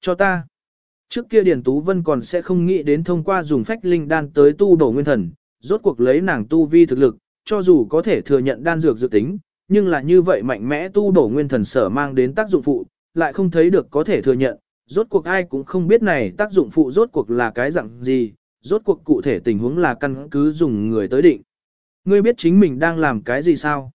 Cho ta. Trước kia Điền Tú Vân còn sẽ không nghĩ đến thông qua dùng phách linh đan tới tu đổ nguyên thần, rốt cuộc lấy nàng tu vi thực lực, cho dù có thể thừa nhận đan dược dự tính, nhưng là như vậy mạnh mẽ tu đổ nguyên thần sở mang đến tác dụng phụ, lại không thấy được có thể thừa nhận, rốt cuộc ai cũng không biết này tác dụng phụ rốt cuộc là cái dạng gì, rốt cuộc cụ thể tình huống là căn cứ dùng người tới định. Ngươi biết chính mình đang làm cái gì sao?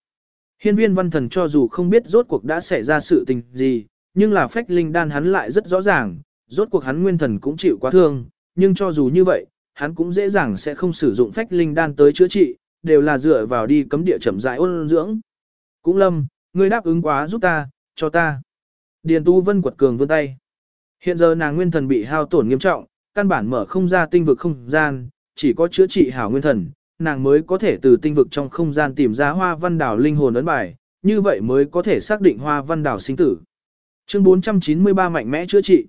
Hiên viên văn thần cho dù không biết rốt cuộc đã xảy ra sự tình gì, nhưng là phách linh đan hắn lại rất rõ ràng, rốt cuộc hắn nguyên thần cũng chịu quá thương, nhưng cho dù như vậy, hắn cũng dễ dàng sẽ không sử dụng phách linh đan tới chữa trị, đều là dựa vào đi cấm địa chậm rãi ôn dưỡng. Cũng lâm, ngươi đáp ứng quá giúp ta, cho ta. Điền Tu Vân quật cường vươn tay. Hiện giờ nàng nguyên thần bị hao tổn nghiêm trọng, căn bản mở không ra tinh vực không gian, chỉ có chữa trị hảo nguyên thần, nàng mới có thể từ tinh vực trong không gian tìm ra hoa văn đảo linh hồn ấn bài, như vậy mới có thể xác định hoa văn đảo sinh tử. Chương 493 mạnh mẽ chữa trị.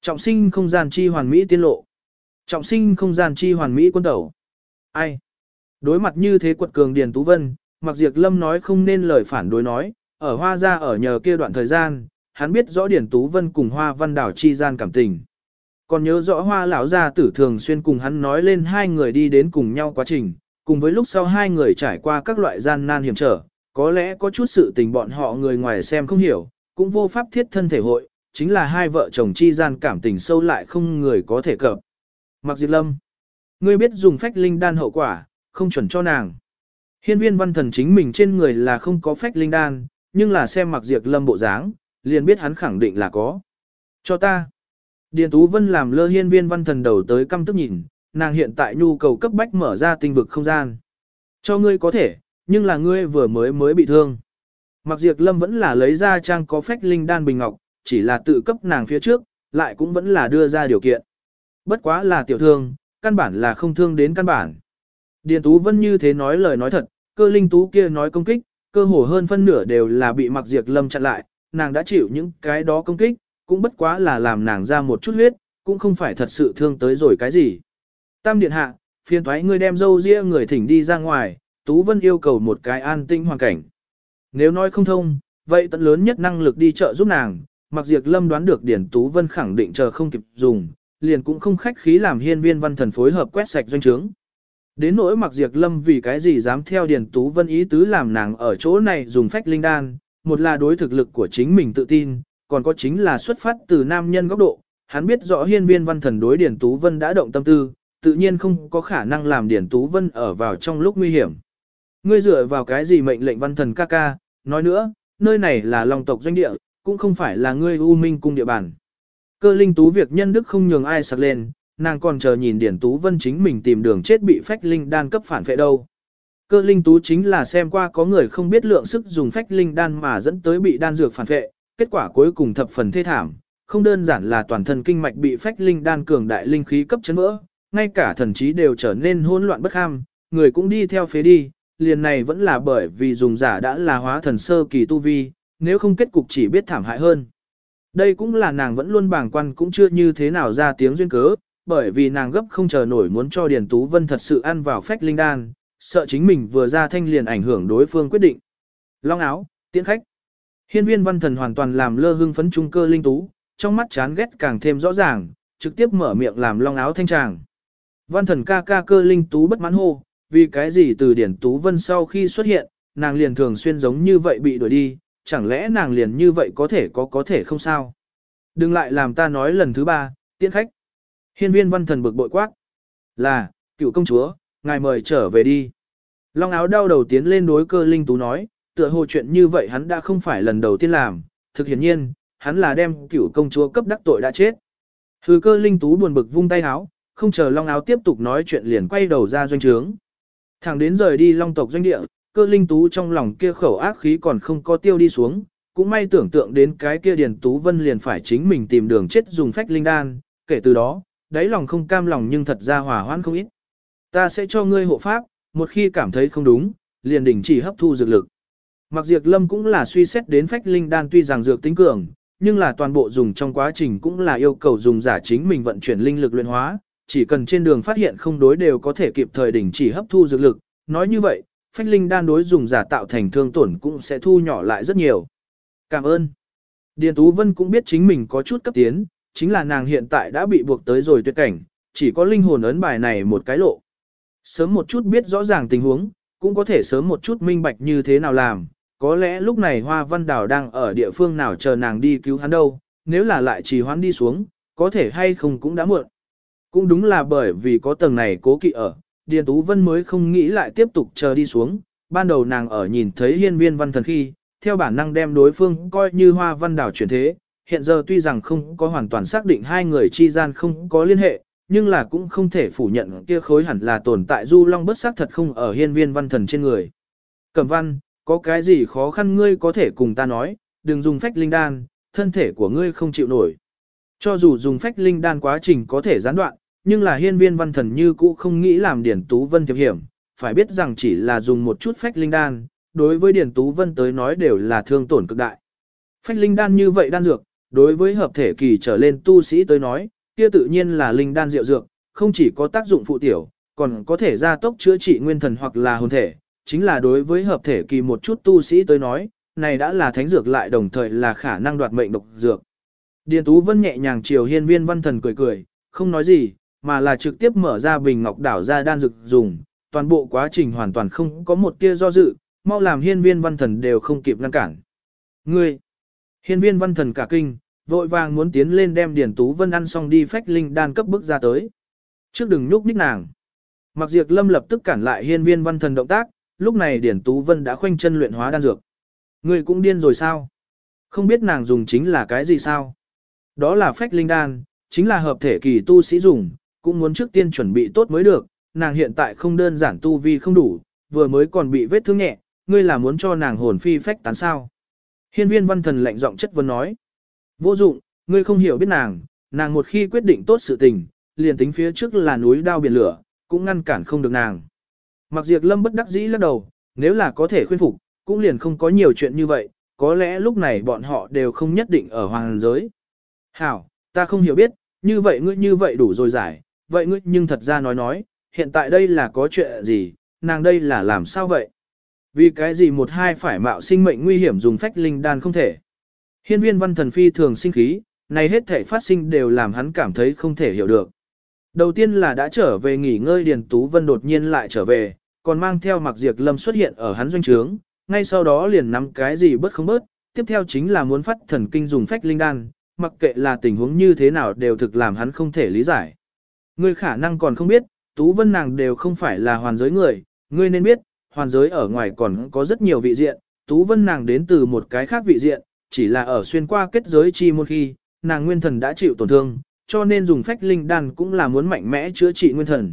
Trọng sinh không gian chi hoàn mỹ tiên lộ. Trọng sinh không gian chi hoàn mỹ quân tẩu. Ai? Đối mặt như thế quật cường Điền Tú Vân, Mặc diệt Lâm nói không nên lời phản đối nói, ở hoa ra ở nhờ kia đoạn thời gian, hắn biết rõ Điền Tú Vân cùng hoa văn đảo chi gian cảm tình. Còn nhớ rõ hoa lão gia tử thường xuyên cùng hắn nói lên hai người đi đến cùng nhau quá trình, cùng với lúc sau hai người trải qua các loại gian nan hiểm trở, có lẽ có chút sự tình bọn họ người ngoài xem không hiểu, cũng vô pháp thiết thân thể hội, chính là hai vợ chồng chi gian cảm tình sâu lại không người có thể cập. Mặc diệt Lâm, ngươi biết dùng phách linh đan hậu quả, không chuẩn cho nàng. Hiên viên văn thần chính mình trên người là không có phách linh đan, nhưng là xem Mặc diệt Lâm bộ dáng, liền biết hắn khẳng định là có. Cho ta. Điền Tú Vân làm lơ hiên viên văn thần đầu tới căm tức nhìn, nàng hiện tại nhu cầu cấp bách mở ra tinh vực không gian. Cho ngươi có thể, nhưng là ngươi vừa mới mới bị thương. Mặc diệt lâm vẫn là lấy ra trang có phách linh đan bình ngọc, chỉ là tự cấp nàng phía trước, lại cũng vẫn là đưa ra điều kiện. Bất quá là tiểu thương, căn bản là không thương đến căn bản. Điền Tú Vân như thế nói lời nói thật, cơ linh tú kia nói công kích, cơ hồ hơn phân nửa đều là bị mặc diệt lâm chặn lại, nàng đã chịu những cái đó công kích, cũng bất quá là làm nàng ra một chút huyết, cũng không phải thật sự thương tới rồi cái gì. Tam điện hạ, phiền thoái ngươi đem dâu ria người thỉnh đi ra ngoài, Tú Vân yêu cầu một cái an tinh hoàn cảnh. Nếu nói không thông, vậy tận lớn nhất năng lực đi chợ giúp nàng, mặc diệt lâm đoán được Điển Tú Vân khẳng định chờ không kịp dùng, liền cũng không khách khí làm hiên viên văn thần phối hợp quét sạch doanh trướng. Đến nỗi mặc diệt lâm vì cái gì dám theo Điển Tú Vân ý tứ làm nàng ở chỗ này dùng phách linh đan, một là đối thực lực của chính mình tự tin, còn có chính là xuất phát từ nam nhân góc độ, hắn biết rõ hiên viên văn thần đối Điển Tú Vân đã động tâm tư, tự nhiên không có khả năng làm Điển Tú Vân ở vào trong lúc nguy hiểm. Ngươi dựa vào cái gì mệnh lệnh văn thần ca ca, nói nữa, nơi này là lòng tộc doanh địa, cũng không phải là ngươi U Minh cung địa bàn. Cơ linh tú việc nhân đức không nhường ai sạc lên, nàng còn chờ nhìn Điển Tú Vân chính mình tìm đường chết bị phách linh đan cấp phản phệ đâu. Cơ linh tú chính là xem qua có người không biết lượng sức dùng phách linh đan mà dẫn tới bị đan dược phản phệ, kết quả cuối cùng thập phần thê thảm, không đơn giản là toàn thân kinh mạch bị phách linh đan cường đại linh khí cấp chấn vỡ, ngay cả thần trí đều trở nên hỗn loạn bất ham, người cũng đi theo phế đi, liền này vẫn là bởi vì dùng giả đã là hóa thần sơ kỳ tu vi, nếu không kết cục chỉ biết thảm hại hơn. Đây cũng là nàng vẫn luôn bàng quan cũng chưa như thế nào ra tiếng duyên cớ, bởi vì nàng gấp không chờ nổi muốn cho Điền Tú Vân thật sự ăn vào phách linh đan, sợ chính mình vừa ra thanh liền ảnh hưởng đối phương quyết định. Long áo, tiễn khách. Hiên viên văn thần hoàn toàn làm lơ hưng phấn trung cơ linh tú, trong mắt chán ghét càng thêm rõ ràng, trực tiếp mở miệng làm long áo thanh tràng. Văn thần ca ca cơ linh tú bất mãn hô, vì cái gì từ điển tú vân sau khi xuất hiện, nàng liền thường xuyên giống như vậy bị đuổi đi, chẳng lẽ nàng liền như vậy có thể có có thể không sao. Đừng lại làm ta nói lần thứ ba, tiễn khách. Hiên viên văn thần bực bội quát. Là, cựu công chúa, ngài mời trở về đi. Long áo đau đầu tiến lên đối cơ linh tú nói, tựa hồ chuyện như vậy hắn đã không phải lần đầu tiên làm, thực hiển nhiên, hắn là đem cựu công chúa cấp đắc tội đã chết. Hừ cơ linh tú buồn bực vung tay áo, không chờ long áo tiếp tục nói chuyện liền quay đầu ra doanh trướng. Thẳng đến rời đi long tộc doanh địa, cơ linh tú trong lòng kia khẩu ác khí còn không có tiêu đi xuống, cũng may tưởng tượng đến cái kia điền tú vân liền phải chính mình tìm đường chết dùng phách linh đan, kể từ đó, đáy lòng không cam lòng nhưng thật ra hòa hoãn không ít. Ta sẽ cho ngươi hộ pháp, một khi cảm thấy không đúng, liền đình chỉ hấp thu dược lực. Mặc diệt lâm cũng là suy xét đến phách linh đan tuy rằng dược tính cường, nhưng là toàn bộ dùng trong quá trình cũng là yêu cầu dùng giả chính mình vận chuyển linh lực luyện hóa, chỉ cần trên đường phát hiện không đối đều có thể kịp thời đình chỉ hấp thu dược lực. Nói như vậy, phách linh đan đối dùng giả tạo thành thương tổn cũng sẽ thu nhỏ lại rất nhiều. Cảm ơn. Điền Tú Vân cũng biết chính mình có chút cấp tiến, chính là nàng hiện tại đã bị buộc tới rồi tuyệt cảnh, chỉ có linh hồn ấn bài này một cái lộ. Sớm một chút biết rõ ràng tình huống, cũng có thể sớm một chút minh bạch như thế nào làm, có lẽ lúc này Hoa Văn Đào đang ở địa phương nào chờ nàng đi cứu hắn đâu, nếu là lại trì hoãn đi xuống, có thể hay không cũng đã muộn. Cũng đúng là bởi vì có tầng này cố kỵ ở, Điền Tú Vân mới không nghĩ lại tiếp tục chờ đi xuống, ban đầu nàng ở nhìn thấy hiên viên văn thần khi, theo bản năng đem đối phương coi như Hoa Văn Đảo chuyển thế, hiện giờ tuy rằng không có hoàn toàn xác định hai người chi gian không có liên hệ, nhưng là cũng không thể phủ nhận kia khối hẳn là tồn tại du long bất xác thật không ở hiên viên văn thần trên người. Cẩm văn, có cái gì khó khăn ngươi có thể cùng ta nói, đừng dùng phách linh đan, thân thể của ngươi không chịu nổi. Cho dù dùng phách linh đan quá trình có thể gián đoạn, nhưng là hiên viên văn thần như cũ không nghĩ làm Điển Tú Vân thiệp hiểm, phải biết rằng chỉ là dùng một chút phách linh đan, đối với Điển Tú Vân tới nói đều là thương tổn cực đại. Phách linh đan như vậy đan dược, đối với hợp thể kỳ trở lên tu sĩ tới nói, kia tự nhiên là linh đan diệu dược, không chỉ có tác dụng phụ tiểu, còn có thể gia tốc chữa trị nguyên thần hoặc là hồn thể, chính là đối với hợp thể kỳ một chút tu sĩ tới nói, này đã là thánh dược lại đồng thời là khả năng đoạt mệnh độc dược. Điền Tú Vân nhẹ nhàng chiều hiên viên văn thần cười cười, không nói gì, mà là trực tiếp mở ra bình ngọc đảo ra đan dược dùng, toàn bộ quá trình hoàn toàn không có một tia do dự, mau làm hiên viên văn thần đều không kịp ngăn cản. Ngươi! Hiên viên văn thần cả kinh, vội vàng muốn tiến lên đem Điền Tú Vân ăn xong đi phách linh đan cấp bước ra tới. Trước đừng nhúc nhích nàng. Mặc diệt lâm lập tức cản lại hiên viên văn thần động tác, lúc này Điền Tú Vân đã khoanh chân luyện hóa đan dược. Ngươi cũng điên rồi sao? Không biết nàng dùng chính là cái gì sao? Đó là phách linh đan, chính là hợp thể kỳ tu sĩ dùng, cũng muốn trước tiên chuẩn bị tốt mới được, nàng hiện tại không đơn giản tu vi không đủ, vừa mới còn bị vết thương nhẹ, ngươi là muốn cho nàng hồn phi phách tán sao. Hiên viên văn thần lạnh giọng chất vấn nói. Vô dụng, ngươi không hiểu biết nàng, nàng một khi quyết định tốt sự tình, liền tính phía trước là núi đao biển lửa, cũng ngăn cản không được nàng. Mặc diệt lâm bất đắc dĩ lắc đầu, nếu là có thể khuyên phục, cũng liền không có nhiều chuyện như vậy, có lẽ lúc này bọn họ đều không nhất định ở hoàng giới. Hảo, ta không hiểu biết, như vậy ngươi như vậy đủ rồi giải, vậy ngươi nhưng thật ra nói nói, hiện tại đây là có chuyện gì, nàng đây là làm sao vậy? Vì cái gì một hai phải mạo sinh mệnh nguy hiểm dùng phách linh đan không thể? Hiên viên văn thần phi thường sinh khí, này hết thể phát sinh đều làm hắn cảm thấy không thể hiểu được. Đầu tiên là đã trở về nghỉ ngơi Điền Tú Vân đột nhiên lại trở về, còn mang theo mặc diệt lâm xuất hiện ở hắn doanh trướng, ngay sau đó liền nắm cái gì bớt không bớt, tiếp theo chính là muốn phát thần kinh dùng phách linh đan, mặc kệ là tình huống như thế nào đều thực làm hắn không thể lý giải. Ngươi khả năng còn không biết, Tú Vân nàng đều không phải là hoàn giới người, ngươi nên biết, hoàn giới ở ngoài còn có rất nhiều vị diện, Tú Vân nàng đến từ một cái khác vị diện, chỉ là ở xuyên qua kết giới chi môn khi, nàng nguyên thần đã chịu tổn thương, cho nên dùng phách linh đan cũng là muốn mạnh mẽ chữa trị nguyên thần.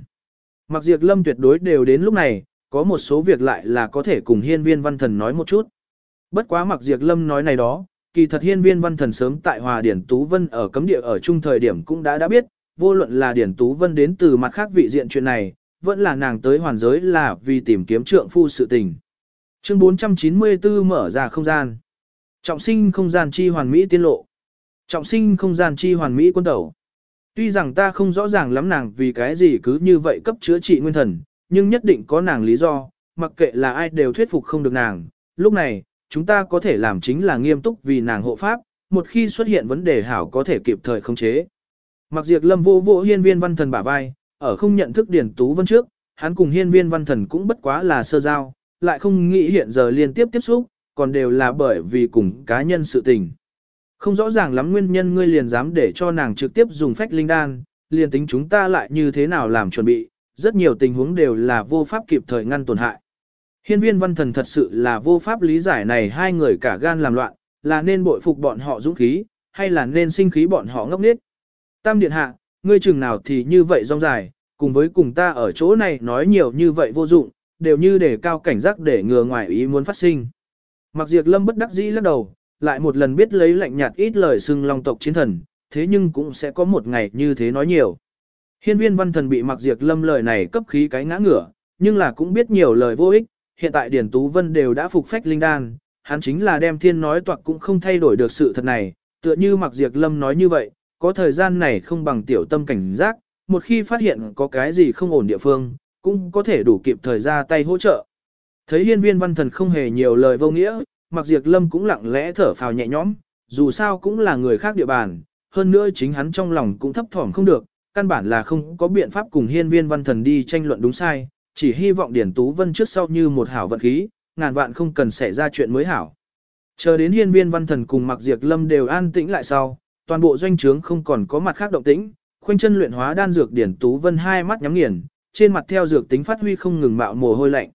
Mặc diệt lâm tuyệt đối đều đến lúc này, có một số việc lại là có thể cùng hiên viên văn thần nói một chút. Bất quá mặc diệt lâm nói này đó, kỳ thật hiên viên văn thần sớm tại Hòa Điển Tú Vân ở cấm địa ở chung thời điểm cũng đã đã biết, vô luận là Điển Tú Vân đến từ mặt khác vị diện chuyện này, vẫn là nàng tới hoàn giới là vì tìm kiếm trượng phu sự tình. Chương 494 mở ra không gian. Trọng sinh không gian chi hoàn mỹ tiên lộ. Trọng sinh không gian chi hoàn mỹ quân tẩu. Tuy rằng ta không rõ ràng lắm nàng vì cái gì cứ như vậy cấp chữa trị nguyên thần, nhưng nhất định có nàng lý do, mặc kệ là ai đều thuyết phục không được nàng. Lúc này, chúng ta có thể làm chính là nghiêm túc vì nàng hộ pháp, một khi xuất hiện vấn đề hảo có thể kịp thời khống chế. Mặc diệt lâm vô vô hiên viên văn thần bả vai, ở không nhận thức điển tú vân trước, hắn cùng hiên viên văn thần cũng bất quá là sơ giao, lại không nghĩ hiện giờ liên tiếp tiếp xúc, còn đều là bởi vì cùng cá nhân sự tình. Không rõ ràng lắm nguyên nhân ngươi liền dám để cho nàng trực tiếp dùng phách linh đan, liền tính chúng ta lại như thế nào làm chuẩn bị, rất nhiều tình huống đều là vô pháp kịp thời ngăn tổn hại. Hiên viên văn thần thật sự là vô pháp lý giải này hai người cả gan làm loạn, là nên bội phục bọn họ dũng khí, hay là nên sinh khí bọn họ ngốc nghếch. Tam điện hạ, ngươi chừng nào thì như vậy rong dài, cùng với cùng ta ở chỗ này nói nhiều như vậy vô dụng, đều như để cao cảnh giác để ngừa ngoài ý muốn phát sinh. Mặc diệt lâm bất đắc dĩ lắc đầu, lại một lần biết lấy lạnh nhạt ít lời xưng long tộc chiến thần, thế nhưng cũng sẽ có một ngày như thế nói nhiều. Hiên viên văn thần bị mặc diệt lâm lời này cấp khí cái ngã ngửa, nhưng là cũng biết nhiều lời vô ích, hiện tại Điển Tú Vân đều đã phục phách linh đan, hắn chính là đem thiên nói toạc cũng không thay đổi được sự thật này, tựa như mặc diệt lâm nói như vậy, có thời gian này không bằng tiểu tâm cảnh giác, một khi phát hiện có cái gì không ổn địa phương, cũng có thể đủ kịp thời ra tay hỗ trợ. Thấy hiên viên văn thần không hề nhiều lời vô nghĩa, mặc diệt lâm cũng lặng lẽ thở phào nhẹ nhõm, dù sao cũng là người khác địa bàn, hơn nữa chính hắn trong lòng cũng thấp thỏm không được, căn bản là không có biện pháp cùng hiên viên văn thần đi tranh luận đúng sai, chỉ hy vọng Điển Tú Vân trước sau như một hảo vận khí, ngàn vạn không cần xảy ra chuyện mới hảo. Chờ đến hiên viên văn thần cùng mặc diệt lâm đều an tĩnh lại sau, toàn bộ doanh trướng không còn có mặt khác động tĩnh, khoanh chân luyện hóa đan dược Điển Tú Vân hai mắt nhắm nghiền, trên mặt theo dược tính phát huy không ngừng mạo mồ hôi lạnh.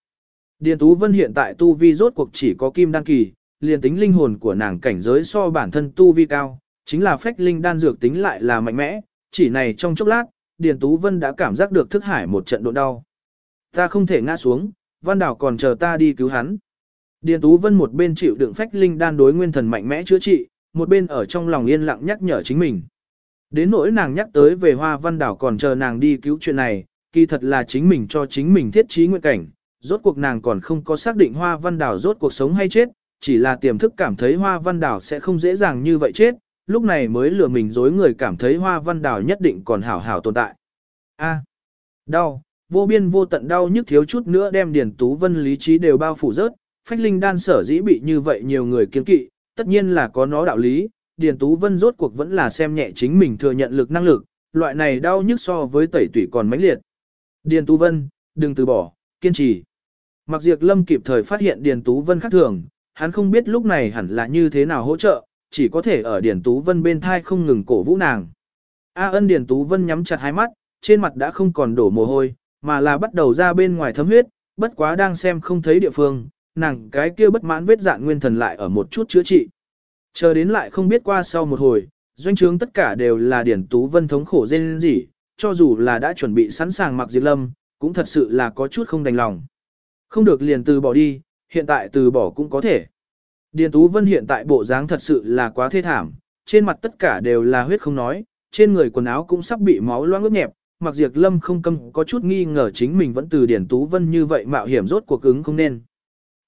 Điền Tú Vân hiện tại tu vi rốt cuộc chỉ có kim đan kỳ, liền tính linh hồn của nàng cảnh giới so bản thân tu vi cao, chính là phách linh đan dược tính lại là mạnh mẽ, chỉ này trong chốc lát, Điền Tú Vân đã cảm giác được thức hải một trận độ đau. Ta không thể ngã xuống, Văn Đảo còn chờ ta đi cứu hắn. Điền Tú Vân một bên chịu đựng phách linh đan đối nguyên thần mạnh mẽ chữa trị, một bên ở trong lòng yên lặng nhắc nhở chính mình. Đến nỗi nàng nhắc tới về Hoa Văn Đảo còn chờ nàng đi cứu chuyện này, kỳ thật là chính mình cho chính mình thiết trí nguyện cảnh, rốt cuộc nàng còn không có xác định Hoa Văn Đảo rốt cuộc sống hay chết, chỉ là tiềm thức cảm thấy Hoa Văn Đảo sẽ không dễ dàng như vậy chết, lúc này mới lừa mình dối người cảm thấy Hoa Văn Đảo nhất định còn hảo hảo tồn tại. A, đau, vô biên vô tận đau nhức thiếu chút nữa đem Điền Tú Vân lý trí đều bao phủ rớt, phách linh đan sở dĩ bị như vậy nhiều người kiên kỵ, tất nhiên là có nó đạo lý, Điền Tú Vân rốt cuộc vẫn là xem nhẹ chính mình thừa nhận lực năng lực, loại này đau nhức so với tẩy tủy còn mãnh liệt. Điền Tú Vân, đừng từ bỏ, kiên trì. Mặc diệt lâm kịp thời phát hiện Điền Tú Vân khác thường, hắn không biết lúc này hẳn là như thế nào hỗ trợ, chỉ có thể ở Điền Tú Vân bên thai không ngừng cổ vũ nàng. A ân Điền Tú Vân nhắm chặt hai mắt, trên mặt đã không còn đổ mồ hôi, mà là bắt đầu ra bên ngoài thấm huyết, bất quá đang xem không thấy địa phương, nàng cái kia bất mãn vết dạn nguyên thần lại ở một chút chữa trị. Chờ đến lại không biết qua sau một hồi, doanh trướng tất cả đều là Điền Tú Vân thống khổ dên gì, cho dù là đã chuẩn bị sẵn sàng mặc diệt lâm, cũng thật sự là có chút không đành lòng. Không được liền từ bỏ đi, hiện tại từ bỏ cũng có thể. Điền Tú Vân hiện tại bộ dáng thật sự là quá thê thảm, trên mặt tất cả đều là huyết không nói, trên người quần áo cũng sắp bị máu loãng ướt nhẹp, mặc diệt lâm không câm có chút nghi ngờ chính mình vẫn từ Điền Tú Vân như vậy mạo hiểm rốt cuộc ứng không nên.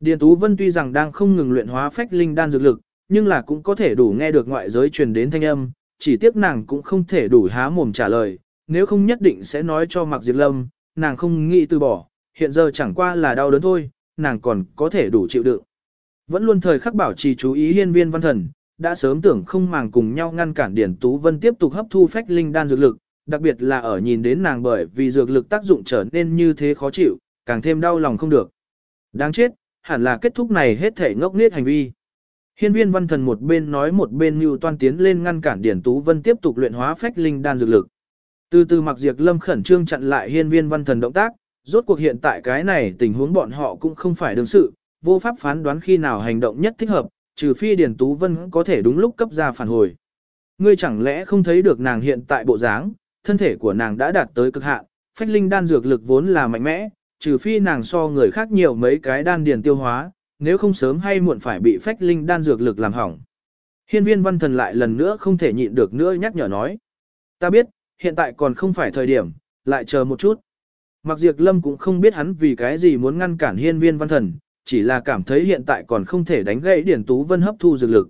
Điền Tú Vân tuy rằng đang không ngừng luyện hóa phách linh đan dược lực, nhưng là cũng có thể đủ nghe được ngoại giới truyền đến thanh âm, chỉ tiếc nàng cũng không thể đủ há mồm trả lời, nếu không nhất định sẽ nói cho Mạc Diệp Lâm, nàng không nghĩ từ bỏ, hiện giờ chẳng qua là đau đớn thôi, nàng còn có thể đủ chịu đựng. Vẫn luôn thời khắc bảo trì chú ý hiên viên văn thần, đã sớm tưởng không màng cùng nhau ngăn cản Điền Tú Vân tiếp tục hấp thu phách linh đan dược lực, đặc biệt là ở nhìn đến nàng bởi vì dược lực tác dụng trở nên như thế khó chịu, càng thêm đau lòng không được. Đáng chết, hẳn là kết thúc này hết thể ngốc nghếch hành vi. Hiên viên văn thần một bên nói một bên mưu toan tiến lên ngăn cản Điển Tú Vân tiếp tục luyện hóa phách linh đan dược lực. Từ từ mặc diệt lâm khẩn trương chặn lại hiên viên văn thần động tác, rốt cuộc hiện tại cái này tình huống bọn họ cũng không phải đương sự, vô pháp phán đoán khi nào hành động nhất thích hợp, trừ phi Điền Tú Vân có thể đúng lúc cấp ra phản hồi. Ngươi chẳng lẽ không thấy được nàng hiện tại bộ dáng, thân thể của nàng đã đạt tới cực hạn, phách linh đan dược lực vốn là mạnh mẽ, trừ phi nàng so người khác nhiều mấy cái đan điền tiêu hóa, nếu không sớm hay muộn phải bị phách linh đan dược lực làm hỏng. Hiên viên văn thần lại lần nữa không thể nhịn được nữa nhắc nhở nói. Ta biết, hiện tại còn không phải thời điểm, lại chờ một chút. Mặc diệt lâm cũng không biết hắn vì cái gì muốn ngăn cản hiên viên văn thần, chỉ là cảm thấy hiện tại còn không thể đánh gãy Điển Tú Vân hấp thu dược lực.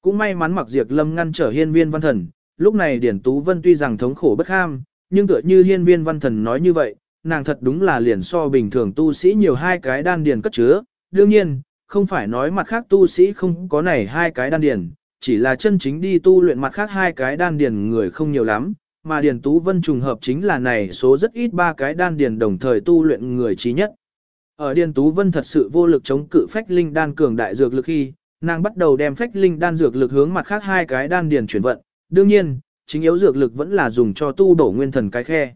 Cũng may mắn mặc diệt lâm ngăn trở hiên viên văn thần, lúc này Điển Tú Vân tuy rằng thống khổ bất ham, nhưng tựa như hiên viên văn thần nói như vậy, nàng thật đúng là liền so bình thường tu sĩ nhiều hai cái đan điền cất chứa. Đương nhiên, không phải nói mặt khác tu sĩ không có này hai cái đan điền, chỉ là chân chính đi tu luyện mặt khác hai cái đan điền người không nhiều lắm, mà Điền Tú Vân trùng hợp chính là này số rất ít ba cái đan điền đồng thời tu luyện người trí nhất. Ở Điền Tú Vân thật sự vô lực chống cự phách linh đan cường đại dược lực khi, nàng bắt đầu đem phách linh đan dược lực hướng mặt khác hai cái đan điền chuyển vận. Đương nhiên, chính yếu dược lực vẫn là dùng cho tu đổ nguyên thần cái khe.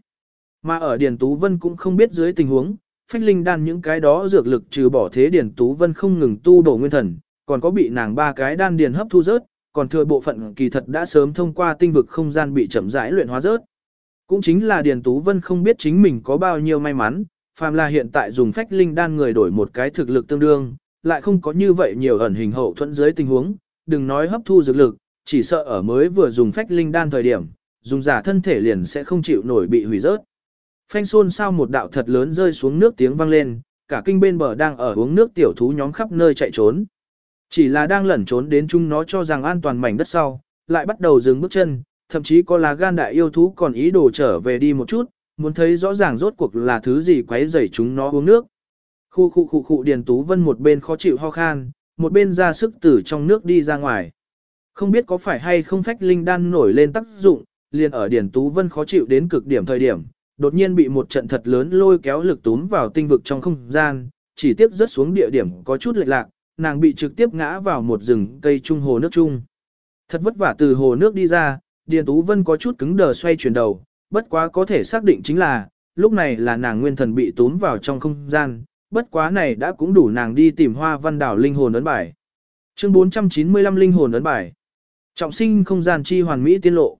Mà ở Điền Tú Vân cũng không biết dưới tình huống, phách linh đan những cái đó dược lực trừ bỏ thế Điền Tú Vân không ngừng tu đổ nguyên thần, còn có bị nàng ba cái đan điền hấp thu rớt, còn thừa bộ phận kỳ thật đã sớm thông qua tinh vực không gian bị chậm rãi luyện hóa rớt. Cũng chính là Điền Tú Vân không biết chính mình có bao nhiêu may mắn, phàm là hiện tại dùng phách linh đan người đổi một cái thực lực tương đương, lại không có như vậy nhiều ẩn hình hậu thuẫn dưới tình huống, đừng nói hấp thu dược lực, chỉ sợ ở mới vừa dùng phách linh đan thời điểm, dùng giả thân thể liền sẽ không chịu nổi bị hủy rớt. Phanh xôn sao một đạo thật lớn rơi xuống nước tiếng vang lên, cả kinh bên bờ đang ở uống nước tiểu thú nhóm khắp nơi chạy trốn. Chỉ là đang lẩn trốn đến chúng nó cho rằng an toàn mảnh đất sau, lại bắt đầu dừng bước chân, thậm chí có lá gan đại yêu thú còn ý đồ trở về đi một chút, muốn thấy rõ ràng rốt cuộc là thứ gì quấy rầy chúng nó uống nước. Khu khu khu khu Điền Tú Vân một bên khó chịu ho khan, một bên ra sức từ trong nước đi ra ngoài. Không biết có phải hay không phách linh đan nổi lên tác dụng, liền ở Điển Tú Vân khó chịu đến cực điểm thời điểm, đột nhiên bị một trận thật lớn lôi kéo lực túm vào tinh vực trong không gian, chỉ tiếp rớt xuống địa điểm có chút lệch lạc, nàng bị trực tiếp ngã vào một rừng cây trung hồ nước trung. Thật vất vả từ hồ nước đi ra, Điền Tú Vân có chút cứng đờ xoay chuyển đầu, bất quá có thể xác định chính là, lúc này là nàng nguyên thần bị tốn vào trong không gian, bất quá này đã cũng đủ nàng đi tìm hoa văn đảo linh hồn ấn bài. Chương 495 linh hồn ấn bài. Trọng sinh không gian chi hoàn mỹ tiên lộ.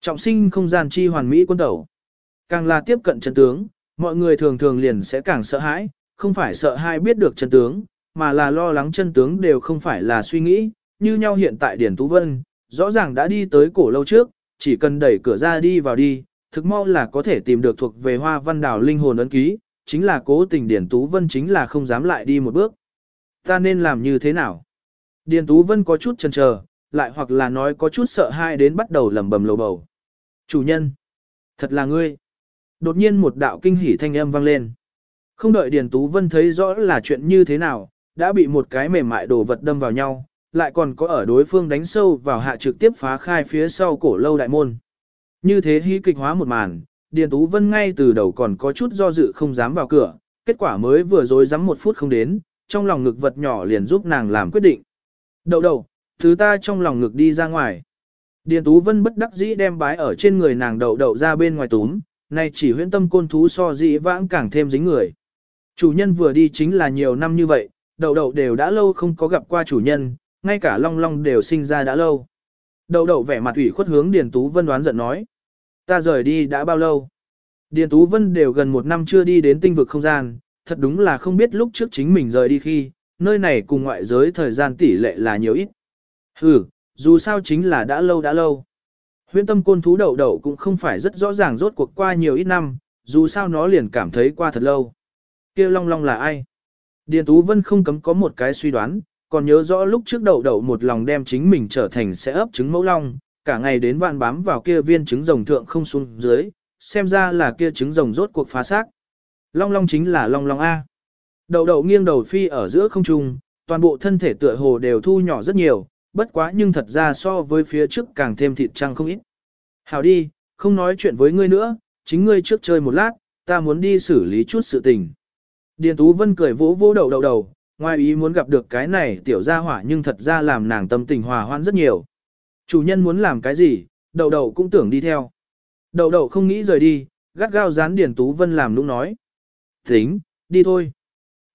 Trọng sinh không gian chi hoàn mỹ quân tẩu. Càng là tiếp cận chân tướng, mọi người thường thường liền sẽ càng sợ hãi, không phải sợ hai biết được chân tướng, mà là lo lắng chân tướng đều không phải là suy nghĩ, như nhau hiện tại Điển Tú Vân, rõ ràng đã đi tới cổ lâu trước, chỉ cần đẩy cửa ra đi vào đi, thực mau là có thể tìm được thuộc về hoa văn đảo linh hồn ấn ký, chính là cố tình Điển Tú Vân chính là không dám lại đi một bước. Ta nên làm như thế nào? Điền Tú Vân có chút chần chờ, lại hoặc là nói có chút sợ hãi đến bắt đầu lầm bầm lầu bầu. Chủ nhân, thật là ngươi. Đột nhiên một đạo kinh hỉ thanh âm vang lên. Không đợi Điền Tú Vân thấy rõ là chuyện như thế nào, đã bị một cái mềm mại đồ vật đâm vào nhau, lại còn có ở đối phương đánh sâu vào hạ trực tiếp phá khai phía sau cổ lâu đại môn. Như thế hí kịch hóa một màn, Điền Tú Vân ngay từ đầu còn có chút do dự không dám vào cửa, kết quả mới vừa rồi dám một phút không đến, trong lòng ngực vật nhỏ liền giúp nàng làm quyết định. Đầu đầu, thứ ta trong lòng ngực đi ra ngoài. Điền Tú Vân bất đắc dĩ đem bái ở trên người nàng đậu đậu ra bên ngoài túm, nay chỉ huyễn tâm côn thú so dĩ vãng càng thêm dính người. Chủ nhân vừa đi chính là nhiều năm như vậy, đậu đậu đều đã lâu không có gặp qua chủ nhân, ngay cả long long đều sinh ra đã lâu. Đậu đậu vẻ mặt ủy khuất hướng Điền Tú Vân đoán giận nói. Ta rời đi đã bao lâu? Điền Tú Vân đều gần một năm chưa đi đến tinh vực không gian, thật đúng là không biết lúc trước chính mình rời đi khi, nơi này cùng ngoại giới thời gian tỷ lệ là nhiều ít. Ừ, dù sao chính là đã lâu đã lâu. Huyễn tâm côn thú đậu đậu cũng không phải rất rõ ràng rốt cuộc qua nhiều ít năm, dù sao nó liền cảm thấy qua thật lâu. kia long long là ai? Điền Tú Vân không cấm có một cái suy đoán, còn nhớ rõ lúc trước đậu đậu một lòng đem chính mình trở thành sẽ ấp trứng mẫu long, cả ngày đến vạn bám vào kia viên trứng rồng thượng không xuống dưới, xem ra là kia trứng rồng rốt cuộc phá xác. Long long chính là long long A. Đậu đậu nghiêng đầu phi ở giữa không trung, toàn bộ thân thể tựa hồ đều thu nhỏ rất nhiều, bất quá nhưng thật ra so với phía trước càng thêm thịt trăng không ít. Hảo đi, không nói chuyện với ngươi nữa, chính ngươi trước chơi một lát, ta muốn đi xử lý chút sự tình. Điền Tú Vân cười vỗ vỗ đầu đầu đầu, ngoài ý muốn gặp được cái này tiểu gia hỏa nhưng thật ra làm nàng tâm tình hòa hoãn rất nhiều. Chủ nhân muốn làm cái gì, đầu đầu cũng tưởng đi theo. Đầu đầu không nghĩ rời đi, gắt gao dán Điền Tú Vân làm nũng nói. Tính, đi thôi.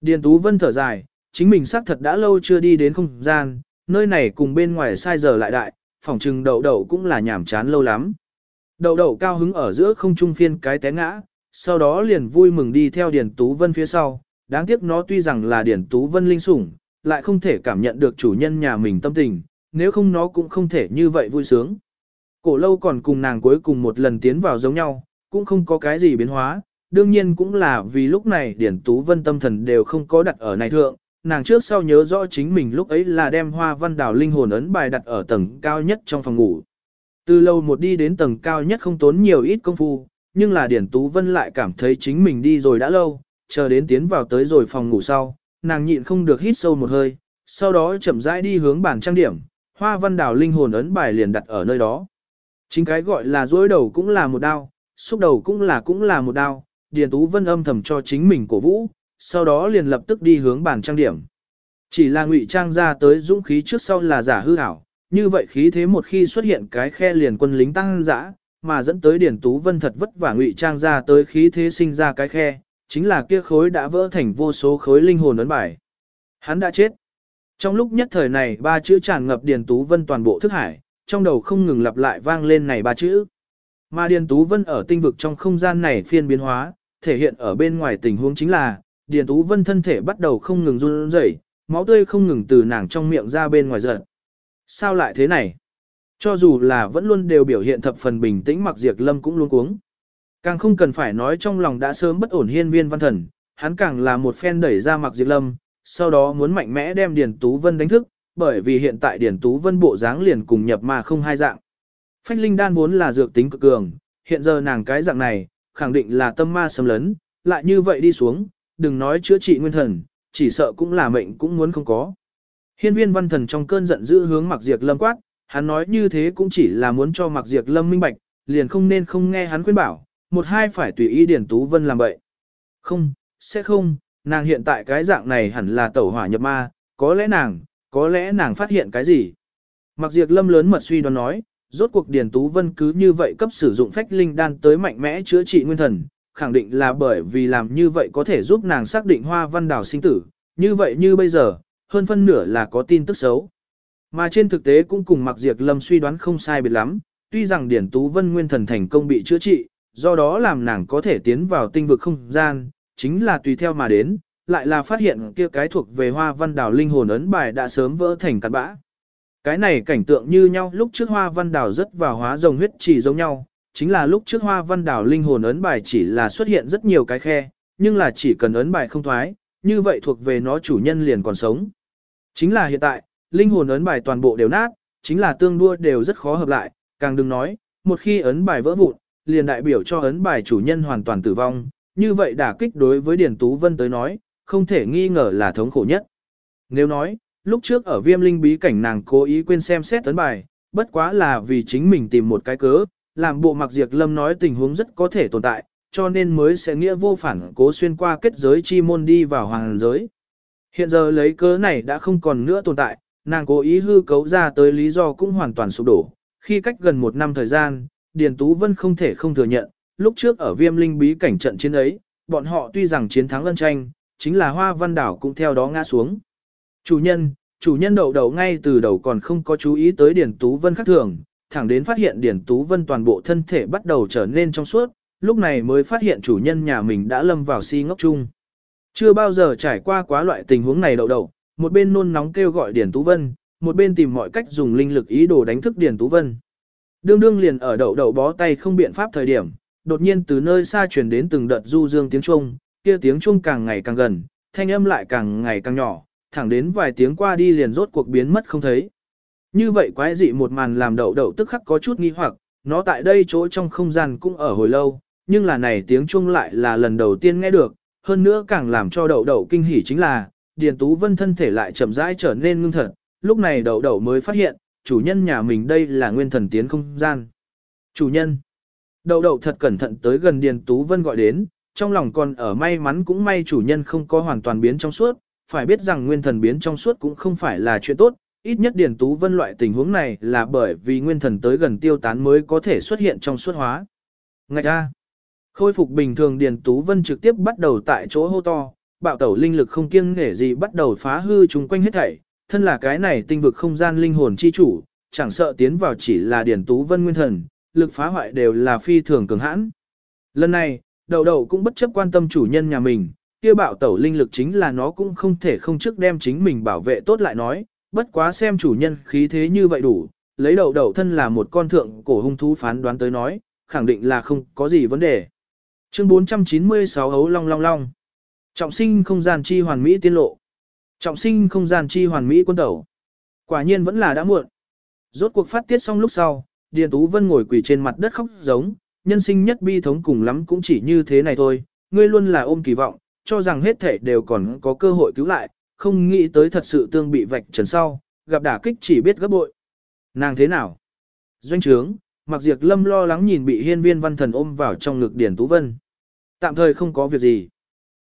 Điền Tú Vân thở dài, chính mình xác thật đã lâu chưa đi đến không gian, nơi này cùng bên ngoài sai giờ lại đại, phòng trừng đậu đậu cũng là nhảm chán lâu lắm. Đậu đậu cao hứng ở giữa không trung phiên cái té ngã, sau đó liền vui mừng đi theo Điền Tú Vân phía sau, đáng tiếc nó tuy rằng là Điền Tú Vân linh sủng, lại không thể cảm nhận được chủ nhân nhà mình tâm tình, nếu không nó cũng không thể như vậy vui sướng. Cổ lâu còn cùng nàng cuối cùng một lần tiến vào giống nhau, cũng không có cái gì biến hóa, đương nhiên cũng là vì lúc này Điển Tú Vân tâm thần đều không có đặt ở này thượng, nàng trước sau nhớ rõ chính mình lúc ấy là đem hoa văn đảo linh hồn ấn bài đặt ở tầng cao nhất trong phòng ngủ. Từ lâu một đi đến tầng cao nhất không tốn nhiều ít công phu, nhưng là Điển Tú Vân lại cảm thấy chính mình đi rồi đã lâu, chờ đến tiến vào tới rồi phòng ngủ sau, nàng nhịn không được hít sâu một hơi, sau đó chậm rãi đi hướng bàn trang điểm, hoa văn đảo linh hồn ấn bài liền đặt ở nơi đó. Chính cái gọi là dối đầu cũng là một đao, xúc đầu cũng là cũng là một đao, Điền Tú Vân âm thầm cho chính mình cổ vũ, sau đó liền lập tức đi hướng bàn trang điểm. Chỉ là ngụy trang ra tới dũng khí trước sau là giả hư ảo, như vậy khí thế một khi xuất hiện cái khe liền quân lính tăng dã, mà dẫn tới Điền Tú Vân thật vất vả ngụy trang ra tới khí thế sinh ra cái khe, chính là kia khối đã vỡ thành vô số khối linh hồn ấn bài. Hắn đã chết. Trong lúc nhất thời này ba chữ tràn ngập Điền Tú Vân toàn bộ thức hải, trong đầu không ngừng lặp lại vang lên này ba chữ. Mà Điền Tú Vân ở tinh vực trong không gian này phiên biến hóa, thể hiện ở bên ngoài tình huống chính là, Điền Tú Vân thân thể bắt đầu không ngừng run rẩy, máu tươi không ngừng từ nàng trong miệng ra bên ngoài giật. Sao lại thế này? Cho dù là vẫn luôn đều biểu hiện thập phần bình tĩnh mặc diệt lâm cũng luôn cuống. Càng không cần phải nói trong lòng đã sớm bất ổn hiên viên văn thần, hắn càng là một phen đẩy ra mặc diệt lâm, sau đó muốn mạnh mẽ đem Điền Tú Vân đánh thức, bởi vì hiện tại Điền Tú Vân bộ dáng liền cùng nhập mà không hai dạng. Phách linh đan vốn là dược tính cực cường, hiện giờ nàng cái dạng này, khẳng định là tâm ma xâm lấn, lại như vậy đi xuống, đừng nói chữa trị nguyên thần, chỉ sợ cũng là mệnh cũng muốn không có. Hiên viên văn thần trong cơn giận dữ hướng mặc diệt lâm quát, Hắn nói như thế cũng chỉ là muốn cho Mạc Diệp Lâm minh bạch, liền không nên không nghe hắn khuyên bảo, một hai phải tùy ý Điền Tú Vân làm vậy. Không, sẽ không, nàng hiện tại cái dạng này hẳn là tẩu hỏa nhập ma, có lẽ nàng, có lẽ nàng phát hiện cái gì. Mạc Diệp Lâm lớn mật suy đoán nói, rốt cuộc Điền Tú Vân cứ như vậy cấp sử dụng phách linh đan tới mạnh mẽ chữa trị nguyên thần, khẳng định là bởi vì làm như vậy có thể giúp nàng xác định hoa văn đào sinh tử, như vậy như bây giờ, hơn phân nửa là có tin tức xấu. Mà trên thực tế cũng cùng Mạc Diệp Lâm suy đoán không sai biệt lắm, tuy rằng Điển Tú Vân nguyên thần thành công bị chữa trị, do đó làm nàng có thể tiến vào tinh vực không gian, chính là tùy theo mà đến, lại là phát hiện kia cái thuộc về hoa văn đào linh hồn ấn bài đã sớm vỡ thành cát bã. Cái này cảnh tượng như nhau lúc trước hoa văn đào rất vào hóa rồng huyết chỉ giống nhau, chính là lúc trước hoa văn đảo linh hồn ấn bài chỉ là xuất hiện rất nhiều cái khe, nhưng là chỉ cần ấn bài không thoái, như vậy thuộc về nó chủ nhân liền còn sống. Chính là hiện tại, linh hồn ấn bài toàn bộ đều nát, chính là tương đua đều rất khó hợp lại, càng đừng nói, một khi ấn bài vỡ vụn, liền đại biểu cho ấn bài chủ nhân hoàn toàn tử vong, như vậy đả kích đối với Điền Tú Vân tới nói, không thể nghi ngờ là thống khổ nhất. Nếu nói, lúc trước ở viêm linh bí cảnh nàng cố ý quên xem xét ấn bài, bất quá là vì chính mình tìm một cái cớ, làm bộ mặc diệt lâm nói tình huống rất có thể tồn tại, cho nên mới sẽ nghĩa vô phản cố xuyên qua kết giới chi môn đi vào hoàng giới. Hiện giờ lấy cớ này đã không còn nữa tồn tại, nàng cố ý hư cấu ra tới lý do cũng hoàn toàn sụp đổ. Khi cách gần một năm thời gian, Điền Tú Vân không thể không thừa nhận, lúc trước ở viêm linh bí cảnh trận chiến ấy, bọn họ tuy rằng chiến thắng lân tranh, chính là hoa văn đảo cũng theo đó ngã xuống. Chủ nhân, chủ nhân đầu đầu ngay từ đầu còn không có chú ý tới Điền Tú Vân khác thường, thẳng đến phát hiện Điền Tú Vân toàn bộ thân thể bắt đầu trở nên trong suốt, lúc này mới phát hiện chủ nhân nhà mình đã lâm vào si ngốc chung. Chưa bao giờ trải qua quá loại tình huống này đậu đầu, một bên nôn nóng kêu gọi Điền Tú Vân, một bên tìm mọi cách dùng linh lực ý đồ đánh thức Điền Tú Vân. Đương đương liền ở đậu đậu bó tay không biện pháp thời điểm, đột nhiên từ nơi xa truyền đến từng đợt du dương tiếng Trung, kia tiếng Trung càng ngày càng gần, thanh âm lại càng ngày càng nhỏ, thẳng đến vài tiếng qua đi liền rốt cuộc biến mất không thấy. Như vậy quái dị một màn làm đậu đậu tức khắc có chút nghi hoặc, nó tại đây chỗ trong không gian cũng ở hồi lâu, nhưng là này tiếng Trung lại là lần đầu tiên nghe được, hơn nữa càng làm cho đậu đậu kinh hỉ chính là, Điền Tú Vân thân thể lại chậm rãi trở nên ngưng thật, lúc này đậu đậu mới phát hiện, chủ nhân nhà mình đây là nguyên thần tiến không gian. Chủ nhân. Đậu đậu thật cẩn thận tới gần Điền Tú Vân gọi đến, trong lòng còn ở may mắn cũng may chủ nhân không có hoàn toàn biến trong suốt, phải biết rằng nguyên thần biến trong suốt cũng không phải là chuyện tốt, ít nhất Điền Tú Vân loại tình huống này là bởi vì nguyên thần tới gần tiêu tán mới có thể xuất hiện trong suốt hóa. Ngạch A. khôi phục bình thường Điền Tú Vân trực tiếp bắt đầu tại chỗ hô to, bạo tẩu linh lực không kiêng nể gì bắt đầu phá hư chúng quanh hết thảy, thân là cái này tinh vực không gian linh hồn chi chủ, chẳng sợ tiến vào chỉ là Điền Tú Vân nguyên thần, lực phá hoại đều là phi thường cường hãn. Lần này, đầu đầu cũng bất chấp quan tâm chủ nhân nhà mình, kia bạo tẩu linh lực chính là nó cũng không thể không trước đem chính mình bảo vệ tốt lại nói, bất quá xem chủ nhân khí thế như vậy đủ, lấy đầu đầu thân là một con thượng cổ hung thú phán đoán tới nói, khẳng định là không có gì vấn đề. Chương 496 hấu long long long. Trọng sinh không gian chi hoàn mỹ tiên lộ. Trọng sinh không gian chi hoàn mỹ quân tẩu. Quả nhiên vẫn là đã muộn. Rốt cuộc phát tiết xong lúc sau, Điền Tú Vân ngồi quỳ trên mặt đất khóc giống, nhân sinh nhất bi thống cùng lắm cũng chỉ như thế này thôi, ngươi luôn là ôm kỳ vọng, cho rằng hết thể đều còn có cơ hội cứu lại, không nghĩ tới thật sự tương bị vạch trần sau, gặp đả kích chỉ biết gấp bội. Nàng thế nào? Doanh trướng, Mặc diệt Lâm lo lắng nhìn bị hiên viên văn thần ôm vào trong ngực điển Tú Vân. Tạm thời không có việc gì.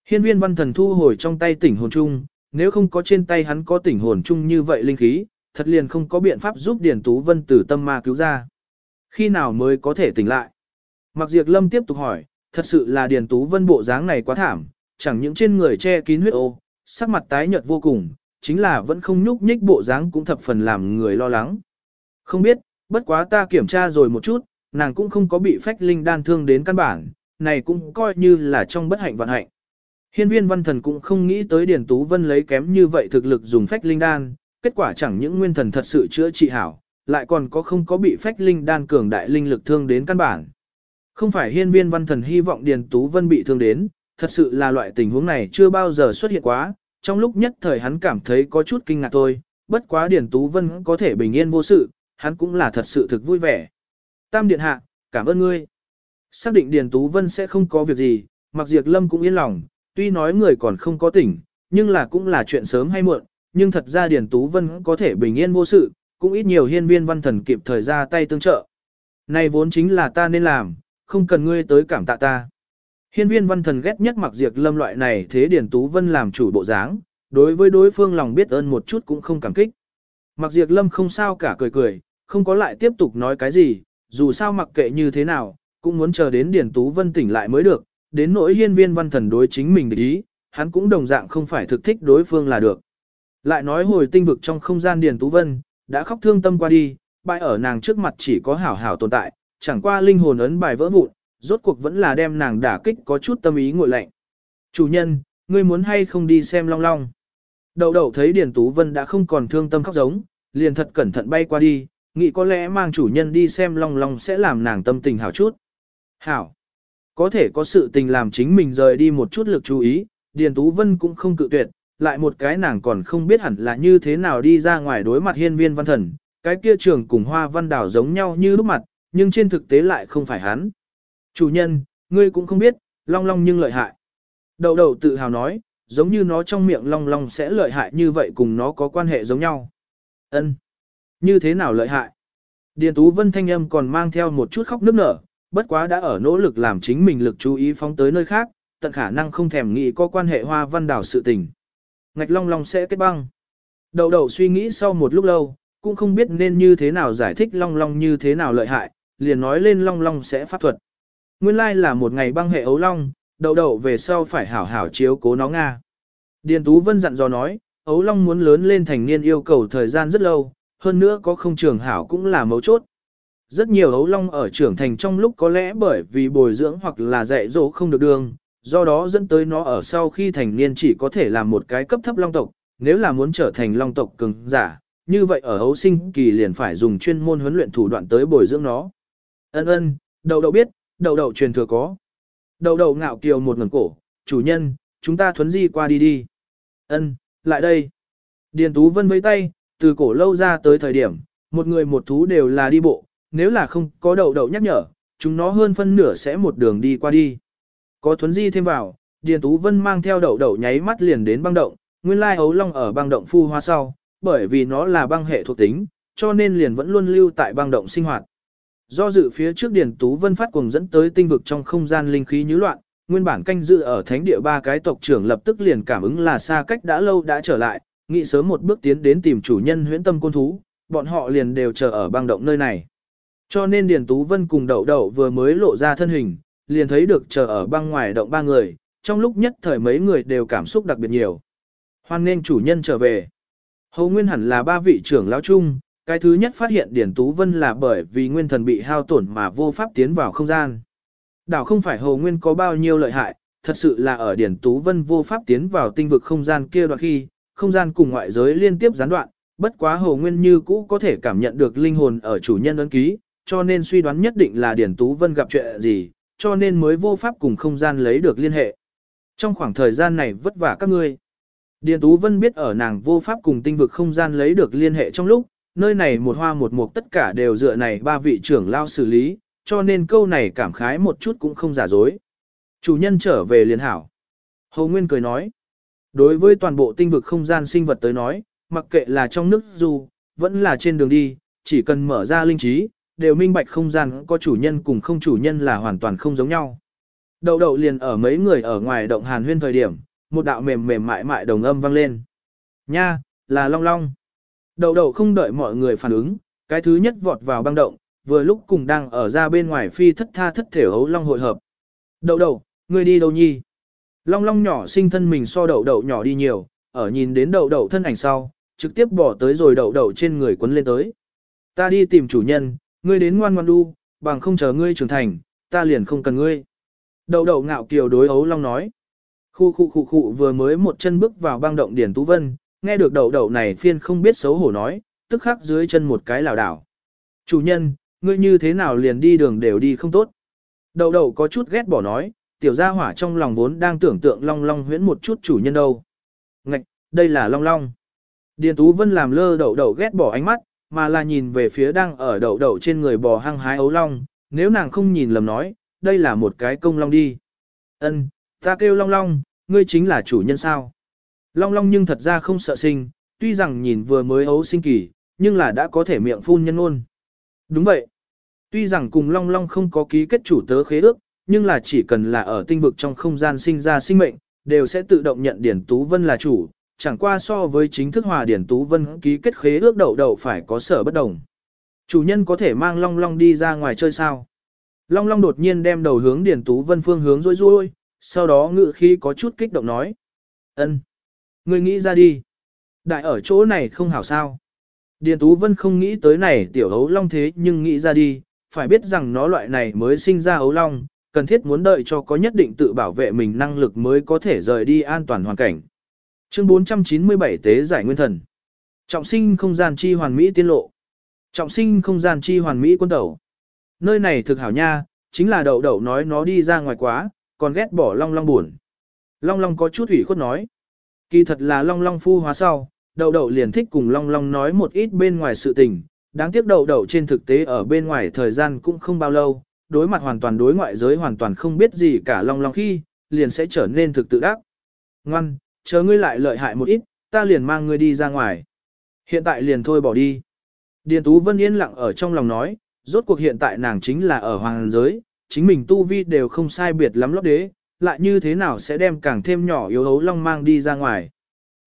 Hiên viên văn thần thu hồi trong tay tỉnh hồn chung, nếu không có trên tay hắn có tỉnh hồn chung như vậy linh khí, thật liền không có biện pháp giúp điển Tú Vân từ tâm ma cứu ra. Khi nào mới có thể tỉnh lại? Mặc diệt Lâm tiếp tục hỏi, thật sự là điển Tú Vân bộ dáng này quá thảm, chẳng những trên người che kín huyết ô, sắc mặt tái nhợt vô cùng, chính là vẫn không nhúc nhích bộ dáng cũng thập phần làm người lo lắng. Không biết, bất quá ta kiểm tra rồi một chút, nàng cũng không có bị phách linh đan thương đến căn bản, này cũng coi như là trong bất hạnh vận hạnh. Hiên viên văn thần cũng không nghĩ tới Điền Tú Vân lấy kém như vậy thực lực dùng phách linh đan, kết quả chẳng những nguyên thần thật sự chữa trị hảo, lại còn có không có bị phách linh đan cường đại linh lực thương đến căn bản. Không phải hiên viên văn thần hy vọng Điền Tú Vân bị thương đến, thật sự là loại tình huống này chưa bao giờ xuất hiện quá, trong lúc nhất thời hắn cảm thấy có chút kinh ngạc thôi, bất quá Điền Tú Vân có thể bình yên vô sự, hắn cũng là thật sự thực vui vẻ. Tam Điện Hạ, cảm ơn ngươi. Xác định Điền Tú Vân sẽ không có việc gì, mặc diệt lâm cũng yên lòng, tuy nói người còn không có tỉnh, nhưng là cũng là chuyện sớm hay muộn, nhưng thật ra Điền Tú Vân có thể bình yên vô sự, cũng ít nhiều hiên viên văn thần kịp thời ra tay tương trợ. Này vốn chính là ta nên làm, không cần ngươi tới cảm tạ ta. Hiên viên văn thần ghét nhất mặc diệt lâm loại này thế Điền Tú Vân làm chủ bộ dáng, đối với đối phương lòng biết ơn một chút cũng không cảm kích. Mặc diệt lâm không sao cả cười cười, không có lại tiếp tục nói cái gì, dù sao mặc kệ như thế nào, cũng muốn chờ đến Điền Tú Vân tỉnh lại mới được, đến nỗi hiên viên văn thần đối chính mình để ý, hắn cũng đồng dạng không phải thực thích đối phương là được. Lại nói hồi tinh vực trong không gian Điền Tú Vân, đã khóc thương tâm qua đi, bại ở nàng trước mặt chỉ có hảo hảo tồn tại, chẳng qua linh hồn ấn bài vỡ vụn, rốt cuộc vẫn là đem nàng đả kích có chút tâm ý ngội lạnh. Chủ nhân, ngươi muốn hay không đi xem long long? Đậu đậu thấy Điền Tú Vân đã không còn thương tâm khóc giống, liền thật cẩn thận bay qua đi, nghĩ có lẽ mang chủ nhân đi xem long long sẽ làm nàng tâm tình hảo chút. Hảo. Có thể có sự tình làm chính mình rời đi một chút lực chú ý, Điền Tú Vân cũng không cự tuyệt, lại một cái nàng còn không biết hẳn là như thế nào đi ra ngoài đối mặt hiên viên văn thần, cái kia trường cùng hoa văn đảo giống nhau như lúc mặt, nhưng trên thực tế lại không phải hắn. Chủ nhân, ngươi cũng không biết, long long nhưng lợi hại. Đầu đầu tự hào nói, giống như nó trong miệng long long sẽ lợi hại như vậy cùng nó có quan hệ giống nhau. Ân, Như thế nào lợi hại? Điền Tú Vân thanh âm còn mang theo một chút khóc nức nở, bất quá đã ở nỗ lực làm chính mình lực chú ý phóng tới nơi khác, tận khả năng không thèm nghĩ có quan hệ hoa văn đảo sự tình. Ngạch long long sẽ kết băng. Đầu đầu suy nghĩ sau một lúc lâu, cũng không biết nên như thế nào giải thích long long như thế nào lợi hại, liền nói lên long long sẽ pháp thuật. Nguyên lai là một ngày băng hệ ấu long, đậu đậu về sau phải hảo hảo chiếu cố nó Nga. Điền Tú Vân dặn dò nói, ấu long muốn lớn lên thành niên yêu cầu thời gian rất lâu, hơn nữa có không trường hảo cũng là mấu chốt. Rất nhiều ấu long ở trưởng thành trong lúc có lẽ bởi vì bồi dưỡng hoặc là dạy dỗ không được đường, do đó dẫn tới nó ở sau khi thành niên chỉ có thể làm một cái cấp thấp long tộc, nếu là muốn trở thành long tộc cường giả, như vậy ở ấu sinh kỳ liền phải dùng chuyên môn huấn luyện thủ đoạn tới bồi dưỡng nó. Ân ân, đậu đậu biết, đậu đậu truyền thừa có. Đậu đậu ngạo kiều một ngẩng cổ, chủ nhân, chúng ta thuấn di qua đi đi. Ân, lại đây. Điền Tú Vân với tay, từ cổ lâu ra tới thời điểm, một người một thú đều là đi bộ, nếu là không có đậu đậu nhắc nhở, chúng nó hơn phân nửa sẽ một đường đi qua đi. Có thuấn di thêm vào, Điền Tú Vân mang theo đậu đậu nháy mắt liền đến băng động, nguyên lai ấu long ở băng động phu hoa sau, bởi vì nó là băng hệ thuộc tính, cho nên liền vẫn luôn lưu tại băng động sinh hoạt. Do dự phía trước Điền Tú Vân phát cùng dẫn tới tinh vực trong không gian linh khí nhứ loạn, nguyên bản canh dự ở thánh địa ba cái tộc trưởng lập tức liền cảm ứng là xa cách đã lâu đã trở lại, nghĩ sớm một bước tiến đến tìm chủ nhân huyễn tâm côn thú, bọn họ liền đều chờ ở băng động nơi này. Cho nên Điền Tú Vân cùng đậu đậu vừa mới lộ ra thân hình, liền thấy được chờ ở băng ngoài động ba người, trong lúc nhất thời mấy người đều cảm xúc đặc biệt nhiều. Hoan nên chủ nhân trở về. Hầu Nguyên hẳn là ba vị trưởng lão chung, cái thứ nhất phát hiện Điển Tú Vân là bởi vì nguyên thần bị hao tổn mà vô pháp tiến vào không gian. Đảo không phải Hầu Nguyên có bao nhiêu lợi hại, thật sự là ở Điển Tú Vân vô pháp tiến vào tinh vực không gian kia đoạn khi, không gian cùng ngoại giới liên tiếp gián đoạn, bất quá Hầu Nguyên như cũ có thể cảm nhận được linh hồn ở chủ nhân ấn ký, cho nên suy đoán nhất định là Điển Tú Vân gặp chuyện gì, cho nên mới vô pháp cùng không gian lấy được liên hệ. Trong khoảng thời gian này vất vả các ngươi. Điền Tú Vân biết ở nàng vô pháp cùng tinh vực không gian lấy được liên hệ trong lúc, nơi này một hoa một mục tất cả đều dựa này ba vị trưởng lao xử lý, cho nên câu này cảm khái một chút cũng không giả dối. Chủ nhân trở về liền hảo. Hồ Nguyên cười nói, đối với toàn bộ tinh vực không gian sinh vật tới nói, mặc kệ là trong nước dù, vẫn là trên đường đi, chỉ cần mở ra linh trí, đều minh bạch không gian có chủ nhân cùng không chủ nhân là hoàn toàn không giống nhau. Đậu đậu liền ở mấy người ở ngoài động hàn huyên thời điểm, một đạo mềm mềm mại mại đồng âm vang lên. Nha, là long long đầu đầu không đợi mọi người phản ứng, cái thứ nhất vọt vào băng động, vừa lúc cùng đang ở ra bên ngoài phi thất tha thất thể ấu long hội hợp. đầu đầu, ngươi đi đâu nhi? Long long nhỏ sinh thân mình so đầu đầu nhỏ đi nhiều, ở nhìn đến đầu đầu thân ảnh sau, trực tiếp bỏ tới rồi đầu đầu trên người quấn lên tới. Ta đi tìm chủ nhân, ngươi đến ngoan ngoan đu, bằng không chờ ngươi trưởng thành, ta liền không cần ngươi. đầu đầu ngạo kiều đối ấu long nói. Khu khu khu khu vừa mới một chân bước vào băng động Điển Tú Vân, nghe được đậu đậu này phiên không biết xấu hổ nói, tức khắc dưới chân một cái lảo đảo. Chủ nhân, ngươi như thế nào liền đi đường đều đi không tốt. Đậu đậu có chút ghét bỏ nói, tiểu gia hỏa trong lòng vốn đang tưởng tượng long long huyễn một chút chủ nhân đâu. Ngạch, đây là long long. Điền Tú Vân làm lơ đậu đậu ghét bỏ ánh mắt, mà là nhìn về phía đang ở đậu đậu trên người bò hăng hái ấu long, nếu nàng không nhìn lầm nói, đây là một cái công long đi. Ân, ta kêu long long, ngươi chính là chủ nhân sao. Long long nhưng thật ra không sợ sinh, tuy rằng nhìn vừa mới ấu sinh kỳ, nhưng là đã có thể miệng phun nhân ôn. Đúng vậy. Tuy rằng cùng Long Long không có ký kết chủ tớ khế ước, nhưng là chỉ cần là ở tinh vực trong không gian sinh ra sinh mệnh, đều sẽ tự động nhận Điển Tú Vân là chủ, chẳng qua so với chính thức hòa Điển Tú Vân ký kết khế ước đầu đầu phải có sở bất đồng. Chủ nhân có thể mang Long Long đi ra ngoài chơi sao? Long Long đột nhiên đem đầu hướng Điển Tú Vân phương hướng rối rối, sau đó ngự khí có chút kích động nói. ân, Ngươi nghĩ ra đi. Đại ở chỗ này không hảo sao. Điền Tú Vân không nghĩ tới này tiểu ấu long thế nhưng nghĩ ra đi, phải biết rằng nó loại này mới sinh ra ấu long, cần thiết muốn đợi cho có nhất định tự bảo vệ mình năng lực mới có thể rời đi an toàn hoàn cảnh. Chương 497 Tế giải nguyên thần. Trọng sinh không gian chi hoàn mỹ tiên lộ. Trọng sinh không gian chi hoàn mỹ quân tẩu. Nơi này thực hảo nha, chính là đậu đậu nói nó đi ra ngoài quá, còn ghét bỏ long long buồn. Long long có chút ủy khuất nói. Kỳ thật là long long phu hóa sau, đậu đậu liền thích cùng long long nói một ít bên ngoài sự tình. Đáng tiếc đậu đậu trên thực tế ở bên ngoài thời gian cũng không bao lâu, đối mặt hoàn toàn đối ngoại giới hoàn toàn không biết gì cả long long khi, liền sẽ trở nên thực tự đắc. Ngoan, chờ ngươi lại lợi hại một ít, ta liền mang ngươi đi ra ngoài. Hiện tại liền thôi bỏ đi. Điền Tú Vân yên lặng ở trong lòng nói, rốt cuộc hiện tại nàng chính là ở hoàng giới, chính mình tu vi đều không sai biệt lắm lót đế, lại như thế nào sẽ đem càng thêm nhỏ yếu hấu long mang đi ra ngoài.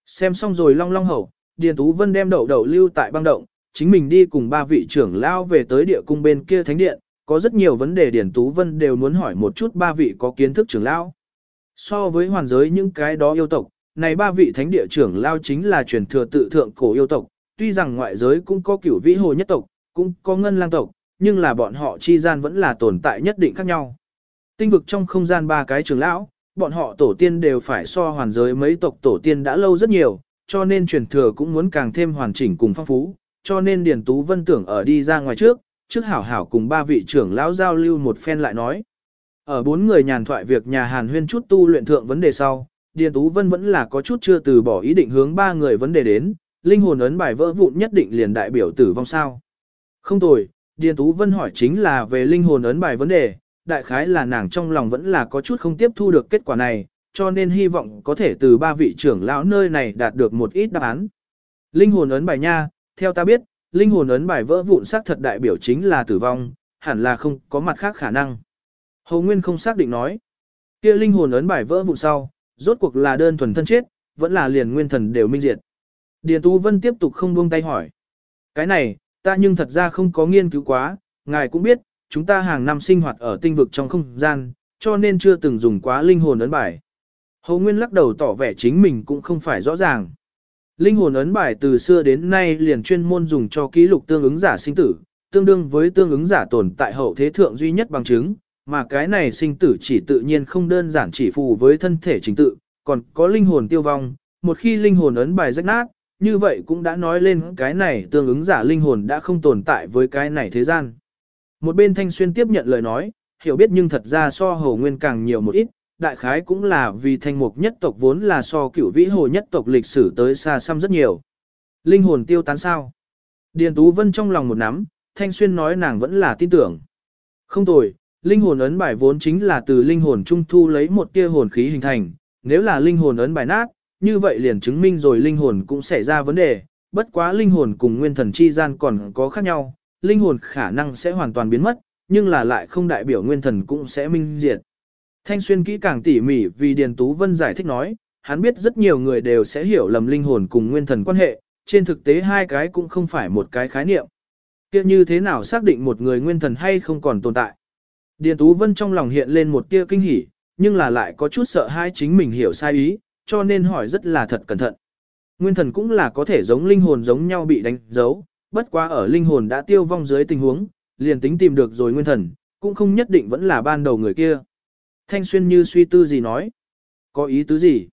Xem xong rồi long long hậu, Điền Tú Vân đem đậu đậu lưu tại băng động, chính mình đi cùng ba vị trưởng lao về tới địa cung bên kia thánh điện, có rất nhiều vấn đề Điền Tú Vân đều muốn hỏi một chút ba vị có kiến thức trưởng lao. So với hoàn giới những cái đó yêu tộc, này ba vị thánh địa trưởng lao chính là truyền thừa tự thượng cổ yêu tộc, tuy rằng ngoại giới cũng có cửu vĩ hồ nhất tộc, cũng có ngân lang tộc, nhưng là bọn họ chi gian vẫn là tồn tại nhất định khác nhau. Tinh vực trong không gian ba cái trưởng lão, bọn họ tổ tiên đều phải so hoàn giới mấy tộc tổ tiên đã lâu rất nhiều, cho nên truyền thừa cũng muốn càng thêm hoàn chỉnh cùng phong phú, cho nên Điền Tú Vân tưởng ở đi ra ngoài trước, trước hảo hảo cùng ba vị trưởng lão giao lưu một phen lại nói. Ở bốn người nhàn thoại việc nhà Hàn Huyên chút tu luyện thượng vấn đề sau, Điền Tú Vân vẫn là có chút chưa từ bỏ ý định hướng ba người vấn đề đến, linh hồn ấn bài vỡ vụn nhất định liền đại biểu tử vong sao. Không tồi, Điền Tú Vân hỏi chính là về linh hồn ấn bài vấn đề, đại khái là nàng trong lòng vẫn là có chút không tiếp thu được kết quả này, cho nên hy vọng có thể từ ba vị trưởng lão nơi này đạt được một ít đáp án. Linh hồn ấn bài nha, theo ta biết, linh hồn ấn bài vỡ vụn xác thật đại biểu chính là tử vong, hẳn là không có mặt khác khả năng. Hồ Nguyên không xác định nói, kia linh hồn ấn bài vỡ vụn sau, rốt cuộc là đơn thuần thân chết, vẫn là liền nguyên thần đều minh diệt. Điền Tú Vân tiếp tục không buông tay hỏi. Cái này, ta nhưng thật ra không có nghiên cứu quá, ngài cũng biết, chúng ta hàng năm sinh hoạt ở tinh vực trong không gian, cho nên chưa từng dùng quá linh hồn ấn bài. Hồ Nguyên lắc đầu tỏ vẻ chính mình cũng không phải rõ ràng. Linh hồn ấn bài từ xưa đến nay liền chuyên môn dùng cho ký lục tương ứng giả sinh tử, tương đương với tương ứng giả tồn tại hậu thế thượng duy nhất bằng chứng, mà cái này sinh tử chỉ tự nhiên không đơn giản chỉ phù với thân thể chính tự, còn có linh hồn tiêu vong, một khi linh hồn ấn bài rách nát, như vậy cũng đã nói lên cái này tương ứng giả linh hồn đã không tồn tại với cái này thế gian. Một bên thanh xuyên tiếp nhận lời nói, hiểu biết nhưng thật ra so hồ nguyên càng nhiều một ít, đại khái cũng là vì thanh mục nhất tộc vốn là so cửu vĩ hồ nhất tộc lịch sử tới xa xăm rất nhiều. Linh hồn tiêu tán sao? Điền Tú Vân trong lòng một nắm, thanh xuyên nói nàng vẫn là tin tưởng. Không tồi, linh hồn ấn bài vốn chính là từ linh hồn trung thu lấy một tia hồn khí hình thành, nếu là linh hồn ấn bài nát, như vậy liền chứng minh rồi linh hồn cũng xảy ra vấn đề, bất quá linh hồn cùng nguyên thần chi gian còn có khác nhau, linh hồn khả năng sẽ hoàn toàn biến mất, nhưng là lại không đại biểu nguyên thần cũng sẽ minh diệt. Thanh xuyên kỹ càng tỉ mỉ vì Điền Tú Vân giải thích nói, hắn biết rất nhiều người đều sẽ hiểu lầm linh hồn cùng nguyên thần quan hệ, trên thực tế hai cái cũng không phải một cái khái niệm. Kia như thế nào xác định một người nguyên thần hay không còn tồn tại? Điền Tú Vân trong lòng hiện lên một tia kinh hỉ, nhưng là lại có chút sợ hai chính mình hiểu sai ý, cho nên hỏi rất là thật cẩn thận. Nguyên thần cũng là có thể giống linh hồn giống nhau bị đánh dấu, bất quá ở linh hồn đã tiêu vong dưới tình huống, liền tính tìm được rồi nguyên thần, cũng không nhất định vẫn là ban đầu người kia. Thanh xuyên như suy tư gì nói. Có ý tứ gì?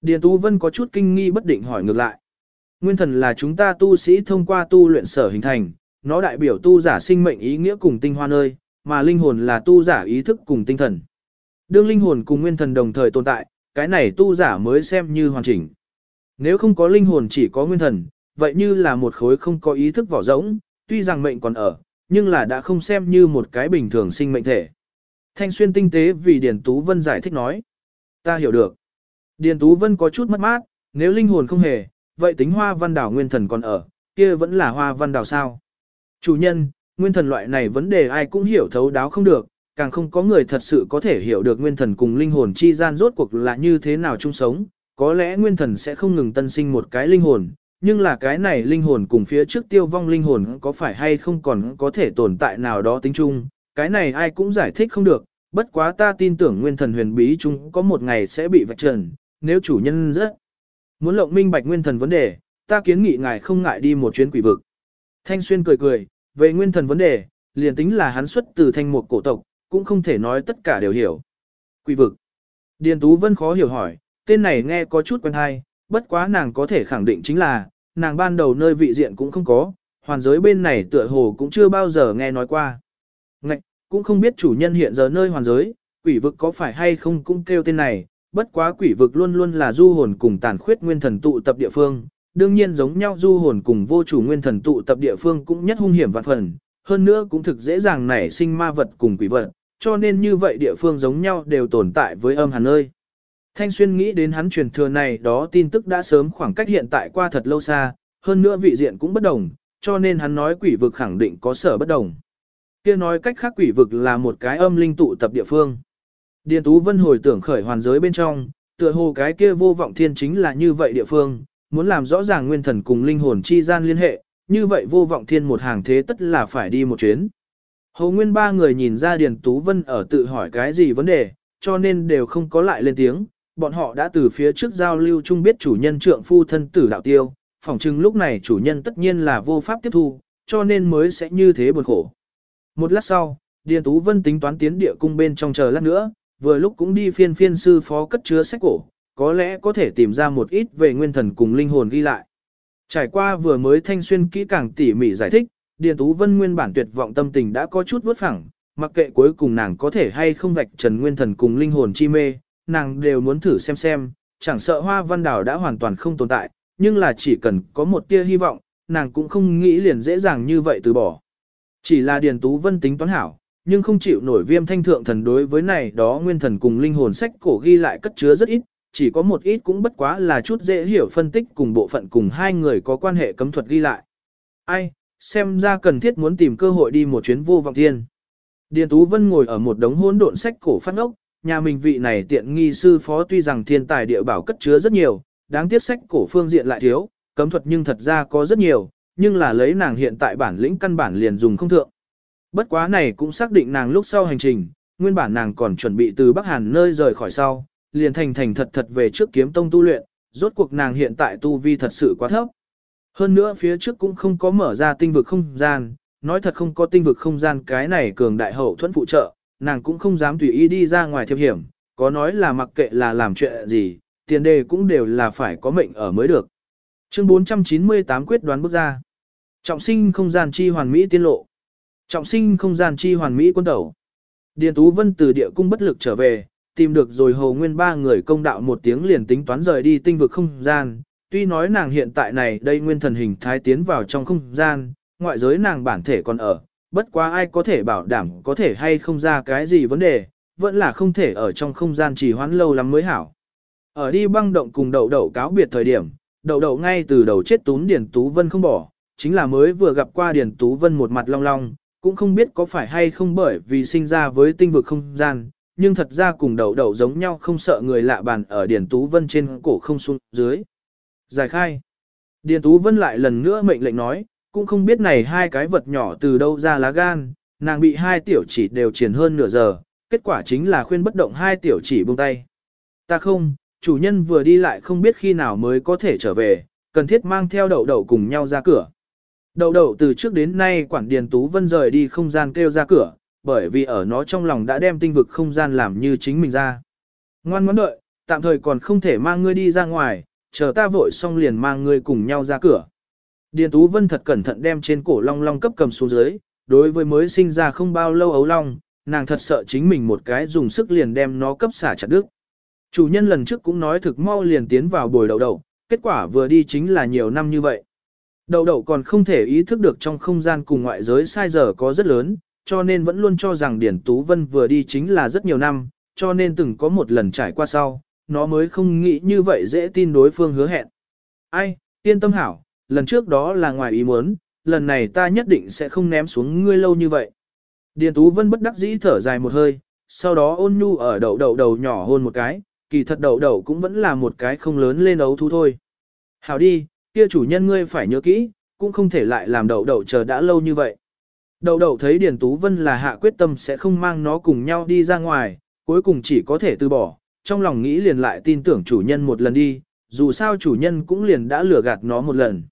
Điền Tú Vân có chút kinh nghi bất định hỏi ngược lại. Nguyên thần là chúng ta tu sĩ thông qua tu luyện sở hình thành, nó đại biểu tu giả sinh mệnh ý nghĩa cùng tinh hoa nơi, mà linh hồn là tu giả ý thức cùng tinh thần. Đương linh hồn cùng nguyên thần đồng thời tồn tại, cái này tu giả mới xem như hoàn chỉnh. Nếu không có linh hồn chỉ có nguyên thần, vậy như là một khối không có ý thức vỏ rỗng, tuy rằng mệnh còn ở, nhưng là đã không xem như một cái bình thường sinh mệnh thể. Thanh xuyên tinh tế vì Điền Tú Vân giải thích nói. Ta hiểu được. Điền Tú Vân có chút mất mát, nếu linh hồn không hề, vậy tính hoa văn đảo nguyên thần còn ở, kia vẫn là hoa văn đảo sao. Chủ nhân, nguyên thần loại này vấn đề ai cũng hiểu thấu đáo không được, càng không có người thật sự có thể hiểu được nguyên thần cùng linh hồn chi gian rốt cuộc là như thế nào chung sống. Có lẽ nguyên thần sẽ không ngừng tân sinh một cái linh hồn, nhưng là cái này linh hồn cùng phía trước tiêu vong linh hồn có phải hay không còn có thể tồn tại nào đó tính chung, cái này ai cũng giải thích không được, bất quá ta tin tưởng nguyên thần huyền bí chúng có một ngày sẽ bị vạch trần, nếu chủ nhân rất muốn lộng minh bạch nguyên thần vấn đề, ta kiến nghị ngài không ngại đi một chuyến quỷ vực. Thanh Xuyên cười cười, về nguyên thần vấn đề, liền tính là hắn xuất từ thanh một cổ tộc, cũng không thể nói tất cả đều hiểu. Quỷ vực. Điền Tú Vân khó hiểu hỏi, tên này nghe có chút quen hay, bất quá nàng có thể khẳng định chính là, nàng ban đầu nơi vị diện cũng không có, hoàn giới bên này tựa hồ cũng chưa bao giờ nghe nói qua. Ngạch, cũng không biết chủ nhân hiện giờ nơi hoàn giới, quỷ vực có phải hay không cũng kêu tên này, bất quá quỷ vực luôn luôn là du hồn cùng tàn khuyết nguyên thần tụ tập địa phương, đương nhiên giống nhau du hồn cùng vô chủ nguyên thần tụ tập địa phương cũng nhất hung hiểm vạn phần, hơn nữa cũng thực dễ dàng nảy sinh ma vật cùng quỷ vật, cho nên như vậy địa phương giống nhau đều tồn tại với âm hàn nơi. Thanh Xuyên nghĩ đến hắn truyền thừa này đó tin tức đã sớm khoảng cách hiện tại qua thật lâu xa, hơn nữa vị diện cũng bất đồng, cho nên hắn nói quỷ vực khẳng định có sở bất đồng. Kia nói cách khác quỷ vực là một cái âm linh tụ tập địa phương. Điền Tú Vân hồi tưởng khởi hoàn giới bên trong, tựa hồ cái kia vô vọng thiên chính là như vậy địa phương, muốn làm rõ ràng nguyên thần cùng linh hồn chi gian liên hệ, như vậy vô vọng thiên một hàng thế tất là phải đi một chuyến. Hầu nguyên ba người nhìn ra Điền Tú Vân ở tự hỏi cái gì vấn đề, cho nên đều không có lại lên tiếng, bọn họ đã từ phía trước giao lưu chung biết chủ nhân trượng phu thân tử đạo tiêu, phỏng chừng lúc này chủ nhân tất nhiên là vô pháp tiếp thu, cho nên mới sẽ như thế buồn khổ. Một lát sau, Điền Tú Vân tính toán tiến địa cung bên trong chờ lát nữa, vừa lúc cũng đi phiên phiên sư phó cất chứa sách cổ, có lẽ có thể tìm ra một ít về nguyên thần cùng linh hồn ghi lại. Trải qua vừa mới thanh xuyên kỹ càng tỉ mỉ giải thích, Điền Tú Vân nguyên bản tuyệt vọng tâm tình đã có chút vớt phẳng, mặc kệ cuối cùng nàng có thể hay không vạch trần nguyên thần cùng linh hồn chi mê, nàng đều muốn thử xem xem, chẳng sợ hoa văn đảo đã hoàn toàn không tồn tại, nhưng là chỉ cần có một tia hy vọng, nàng cũng không nghĩ liền dễ dàng như vậy từ bỏ. Chỉ là Điền Tú Vân tính toán hảo, nhưng không chịu nổi viêm thanh thượng thần đối với này đó nguyên thần cùng linh hồn sách cổ ghi lại cất chứa rất ít, chỉ có một ít cũng bất quá là chút dễ hiểu phân tích cùng bộ phận cùng hai người có quan hệ cấm thuật ghi lại. Ai, xem ra cần thiết muốn tìm cơ hội đi một chuyến vô vọng thiên. Điền Tú Vân ngồi ở một đống hỗn độn sách cổ phát ốc, nhà mình vị này tiện nghi sư phó tuy rằng thiên tài địa bảo cất chứa rất nhiều, đáng tiếc sách cổ phương diện lại thiếu, cấm thuật nhưng thật ra có rất nhiều, nhưng là lấy nàng hiện tại bản lĩnh căn bản liền dùng không thượng. Bất quá này cũng xác định nàng lúc sau hành trình, nguyên bản nàng còn chuẩn bị từ Bắc Hàn nơi rời khỏi sau, liền thành thành thật thật về trước kiếm tông tu luyện, rốt cuộc nàng hiện tại tu vi thật sự quá thấp. Hơn nữa phía trước cũng không có mở ra tinh vực không gian, nói thật không có tinh vực không gian cái này cường đại hậu thuẫn phụ trợ, nàng cũng không dám tùy ý đi ra ngoài thiệp hiểm, có nói là mặc kệ là làm chuyện gì, tiền đề cũng đều là phải có mệnh ở mới được. Chương 498 quyết đoán bước ra. Trọng sinh không gian chi hoàn mỹ tiên lộ. Trọng sinh không gian chi hoàn mỹ quân tẩu. Điền Tú Vân từ địa cung bất lực trở về, tìm được rồi hầu nguyên ba người công đạo một tiếng liền tính toán rời đi tinh vực không gian. Tuy nói nàng hiện tại này đây nguyên thần hình thái tiến vào trong không gian, ngoại giới nàng bản thể còn ở, bất quá ai có thể bảo đảm có thể hay không ra cái gì vấn đề, vẫn là không thể ở trong không gian trì hoãn lâu lắm mới hảo. Ở đi băng động cùng đậu đậu cáo biệt thời điểm, đậu đậu ngay từ đầu chết tún Điền Tú Vân không bỏ, chính là mới vừa gặp qua Điền Tú Vân một mặt long long, cũng không biết có phải hay không bởi vì sinh ra với tinh vực không gian, nhưng thật ra cùng đậu đậu giống nhau không sợ người lạ bàn ở Điền Tú Vân trên cổ không xuống dưới. Giải khai. Điền Tú Vân lại lần nữa mệnh lệnh nói, cũng không biết này hai cái vật nhỏ từ đâu ra lá gan, nàng bị hai tiểu chỉ đều triển hơn nửa giờ, kết quả chính là khuyên bất động hai tiểu chỉ buông tay. Ta không, chủ nhân vừa đi lại không biết khi nào mới có thể trở về, cần thiết mang theo đậu đậu cùng nhau ra cửa. Đậu đậu từ trước đến nay quản Điền Tú Vân rời đi không gian kêu ra cửa, bởi vì ở nó trong lòng đã đem tinh vực không gian làm như chính mình ra. Ngoan ngoãn đợi, tạm thời còn không thể mang ngươi đi ra ngoài, chờ ta vội xong liền mang ngươi cùng nhau ra cửa. Điền Tú Vân thật cẩn thận đem trên cổ long long cấp cầm xuống dưới, đối với mới sinh ra không bao lâu ấu long, nàng thật sợ chính mình một cái dùng sức liền đem nó cấp xả chặt đứt. Chủ nhân lần trước cũng nói thực mau liền tiến vào bồi đầu đầu, kết quả vừa đi chính là nhiều năm như vậy. Đầu đầu còn không thể ý thức được trong không gian cùng ngoại giới sai giờ có rất lớn, cho nên vẫn luôn cho rằng Điển Tú Vân vừa đi chính là rất nhiều năm, cho nên từng có một lần trải qua sau, nó mới không nghĩ như vậy dễ tin đối phương hứa hẹn. Ai, yên tâm hảo, lần trước đó là ngoài ý muốn, lần này ta nhất định sẽ không ném xuống ngươi lâu như vậy. Điền Tú Vân bất đắc dĩ thở dài một hơi, sau đó ôn nhu ở đậu đậu đầu nhỏ hôn một cái, kỳ thật đậu đậu cũng vẫn là một cái không lớn lên ấu thú thôi. Hảo đi, kia chủ nhân ngươi phải nhớ kỹ, cũng không thể lại làm đậu đậu chờ đã lâu như vậy. Đậu đậu thấy Điền Tú Vân là hạ quyết tâm sẽ không mang nó cùng nhau đi ra ngoài, cuối cùng chỉ có thể từ bỏ, trong lòng nghĩ liền lại tin tưởng chủ nhân một lần đi, dù sao chủ nhân cũng liền đã lừa gạt nó một lần.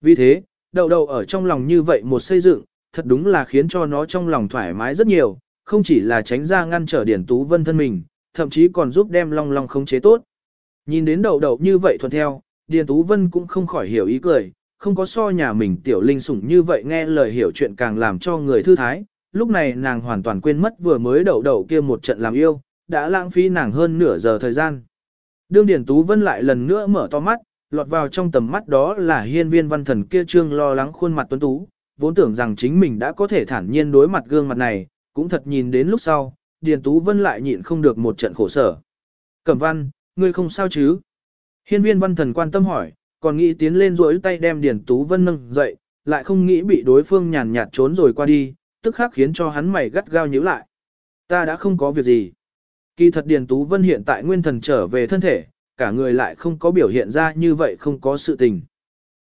Vì thế, đậu đậu ở trong lòng như vậy một xây dựng, thật đúng là khiến cho nó trong lòng thoải mái rất nhiều, không chỉ là tránh ra ngăn trở Điển Tú Vân thân mình, thậm chí còn giúp đem long long khống chế tốt. Nhìn đến đậu đậu như vậy thuận theo, Điền Tú Vân cũng không khỏi hiểu ý cười, không có so nhà mình tiểu linh sủng như vậy nghe lời hiểu chuyện càng làm cho người thư thái. Lúc này nàng hoàn toàn quên mất vừa mới đậu đậu kia một trận làm yêu, đã lãng phí nàng hơn nửa giờ thời gian. Đương Điền Tú Vân lại lần nữa mở to mắt, lọt vào trong tầm mắt đó là hiên viên văn thần kia trương lo lắng khuôn mặt tuấn tú, vốn tưởng rằng chính mình đã có thể thản nhiên đối mặt gương mặt này, cũng thật nhìn đến lúc sau, Điền Tú Vân lại nhịn không được một trận khổ sở. Cẩm văn, ngươi không sao chứ? Hiên viên văn thần quan tâm hỏi, còn nghĩ tiến lên rỗi tay đem Điền Tú Vân nâng dậy, lại không nghĩ bị đối phương nhàn nhạt trốn rồi qua đi, tức khắc khiến cho hắn mày gắt gao nhíu lại. Ta đã không có việc gì. Kỳ thật Điền Tú Vân hiện tại nguyên thần trở về thân thể, cả người lại không có biểu hiện ra như vậy không có sự tình.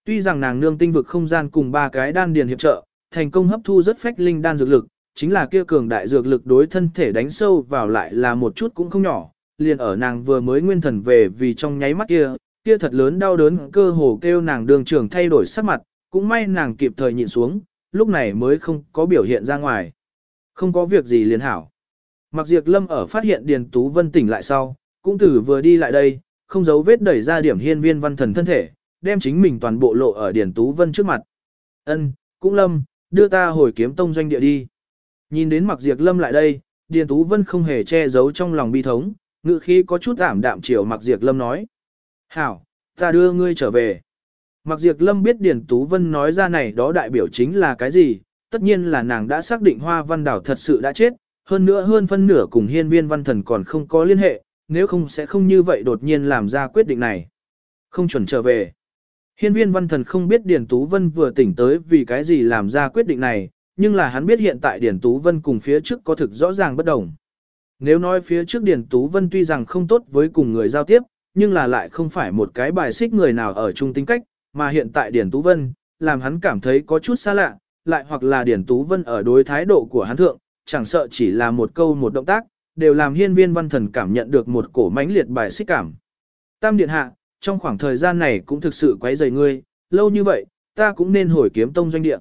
Tuy rằng nàng nương tinh vực không gian cùng ba cái đan điền hiệp trợ, thành công hấp thu rất phách linh đan dược lực, chính là kia cường đại dược lực đối thân thể đánh sâu vào lại là một chút cũng không nhỏ, liền ở nàng vừa mới nguyên thần về vì trong nháy mắt kia, kia thật lớn đau đớn cơ hồ kêu nàng đường trưởng thay đổi sắc mặt, cũng may nàng kịp thời nhịn xuống, lúc này mới không có biểu hiện ra ngoài. Không có việc gì liền hảo. Mặc diệt lâm ở phát hiện Điền Tú Vân tỉnh lại sau, cũng thử vừa đi lại đây, không giấu vết đẩy ra điểm hiên viên văn thần thân thể, đem chính mình toàn bộ lộ ở Điền Tú Vân trước mặt. Ân, cũng lâm, đưa ta hồi kiếm tông doanh địa đi. Nhìn đến mặc diệt lâm lại đây, Điền Tú Vân không hề che giấu trong lòng bi thống, ngự khi có chút ảm đạm chiều mặc diệt lâm nói. Hảo, ta đưa ngươi trở về. Mặc diệt lâm biết Điền Tú Vân nói ra này đó đại biểu chính là cái gì, tất nhiên là nàng đã xác định hoa văn đảo thật sự đã chết, hơn nữa hơn phân nửa cùng hiên viên văn thần còn không có liên hệ, nếu không sẽ không như vậy đột nhiên làm ra quyết định này. Không chuẩn trở về. Hiên viên văn thần không biết Điền Tú Vân vừa tỉnh tới vì cái gì làm ra quyết định này, nhưng là hắn biết hiện tại Điền Tú Vân cùng phía trước có thực rõ ràng bất đồng. Nếu nói phía trước Điền Tú Vân tuy rằng không tốt với cùng người giao tiếp, nhưng là lại không phải một cái bài xích người nào ở chung tính cách, mà hiện tại Điền Tú Vân, làm hắn cảm thấy có chút xa lạ, lại hoặc là Điền Tú Vân ở đối thái độ của hắn thượng, chẳng sợ chỉ là một câu một động tác, đều làm hiên viên văn thần cảm nhận được một cổ mãnh liệt bài xích cảm. Tam điện hạ, trong khoảng thời gian này cũng thực sự quấy rầy ngươi, lâu như vậy, ta cũng nên hồi kiếm tông doanh địa.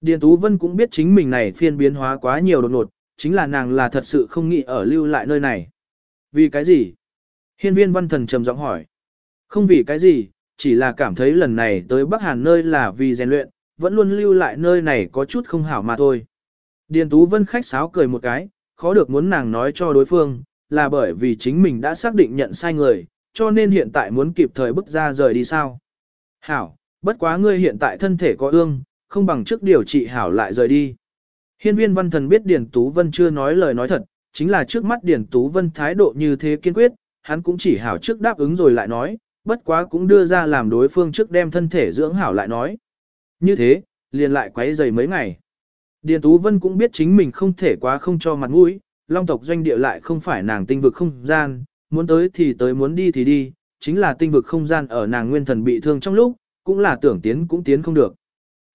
Điền Tú Vân cũng biết chính mình này phiên biến hóa quá nhiều đột ngột, chính là nàng là thật sự không nghĩ ở lưu lại nơi này. Vì cái gì? Hiên viên văn thần trầm giọng hỏi. Không vì cái gì, chỉ là cảm thấy lần này tới Bắc Hàn nơi là vì rèn luyện, vẫn luôn lưu lại nơi này có chút không hảo mà thôi. Điền Tú Vân khách sáo cười một cái, khó được muốn nàng nói cho đối phương, là bởi vì chính mình đã xác định nhận sai người, cho nên hiện tại muốn kịp thời bước ra rời đi sao. Hảo, bất quá ngươi hiện tại thân thể có ương, không bằng trước điều trị hảo lại rời đi. Hiên viên văn thần biết Điền Tú Vân chưa nói lời nói thật, chính là trước mắt Điền Tú Vân thái độ như thế kiên quyết, hắn cũng chỉ hảo trước đáp ứng rồi lại nói, bất quá cũng đưa ra làm đối phương trước đem thân thể dưỡng hảo lại nói. Như thế, liền lại quấy giày mấy ngày. Điền Tú Vân cũng biết chính mình không thể quá không cho mặt mũi, long tộc doanh địa lại không phải nàng tinh vực không gian, muốn tới thì tới muốn đi thì đi, chính là tinh vực không gian ở nàng nguyên thần bị thương trong lúc, cũng là tưởng tiến cũng tiến không được.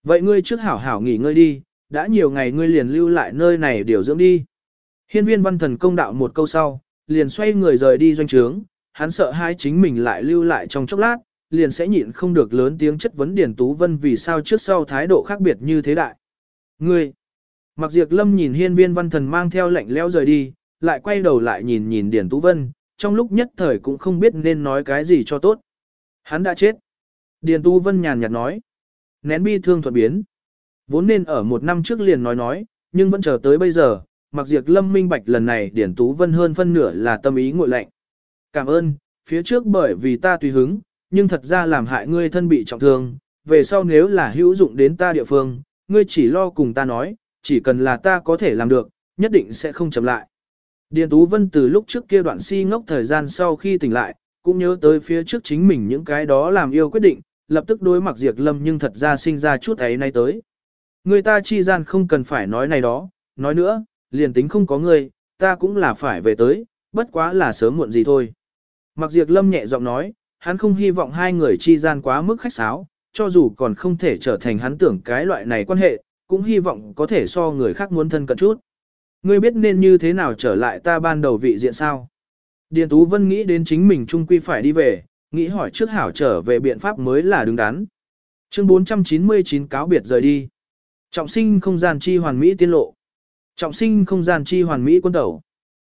Vậy ngươi trước hảo hảo nghỉ ngơi đi, đã nhiều ngày ngươi liền lưu lại nơi này điều dưỡng đi. Hiên viên văn thần công đạo một câu sau, liền xoay người rời đi doanh trướng, hắn sợ hai chính mình lại lưu lại trong chốc lát, liền sẽ nhịn không được lớn tiếng chất vấn Điền Tú Vân vì sao trước sau thái độ khác biệt như thế đại. Ngươi! Mặc diệt lâm nhìn hiên viên văn thần mang theo lệnh leo rời đi, lại quay đầu lại nhìn nhìn Điền Tú Vân, trong lúc nhất thời cũng không biết nên nói cái gì cho tốt. Hắn đã chết. Điền Tú Vân nhàn nhạt nói. Nén bi thương thuật biến. Vốn nên ở một năm trước liền nói nói, nhưng vẫn chờ tới bây giờ, mặc diệt lâm minh bạch lần này Điền Tú Vân hơn phân nửa là tâm ý ngội lạnh. Cảm ơn, phía trước bởi vì ta tùy hứng, nhưng thật ra làm hại ngươi thân bị trọng thương, về sau nếu là hữu dụng đến ta địa phương, ngươi chỉ lo cùng ta nói, chỉ cần là ta có thể làm được, nhất định sẽ không chậm lại. Điền Tú Vân từ lúc trước kia đoạn si ngốc thời gian sau khi tỉnh lại, cũng nhớ tới phía trước chính mình những cái đó làm yêu quyết định, lập tức đối mặc diệt lâm nhưng thật ra sinh ra chút ấy nay tới. Người ta chi gian không cần phải nói này đó, nói nữa, liền tính không có người, ta cũng là phải về tới, bất quá là sớm muộn gì thôi. Mặc diệt lâm nhẹ giọng nói, hắn không hy vọng hai người chi gian quá mức khách sáo, cho dù còn không thể trở thành hắn tưởng cái loại này quan hệ, cũng hy vọng có thể so người khác muốn thân cận chút. Ngươi biết nên như thế nào trở lại ta ban đầu vị diện sao? Điền Tú Vân nghĩ đến chính mình trung quy phải đi về, nghĩ hỏi trước hảo trở về biện pháp mới là đứng đắn. Chương 499 cáo biệt rời đi. Trọng sinh không gian chi hoàn mỹ tiên lộ. Trọng sinh không gian chi hoàn mỹ quân tẩu.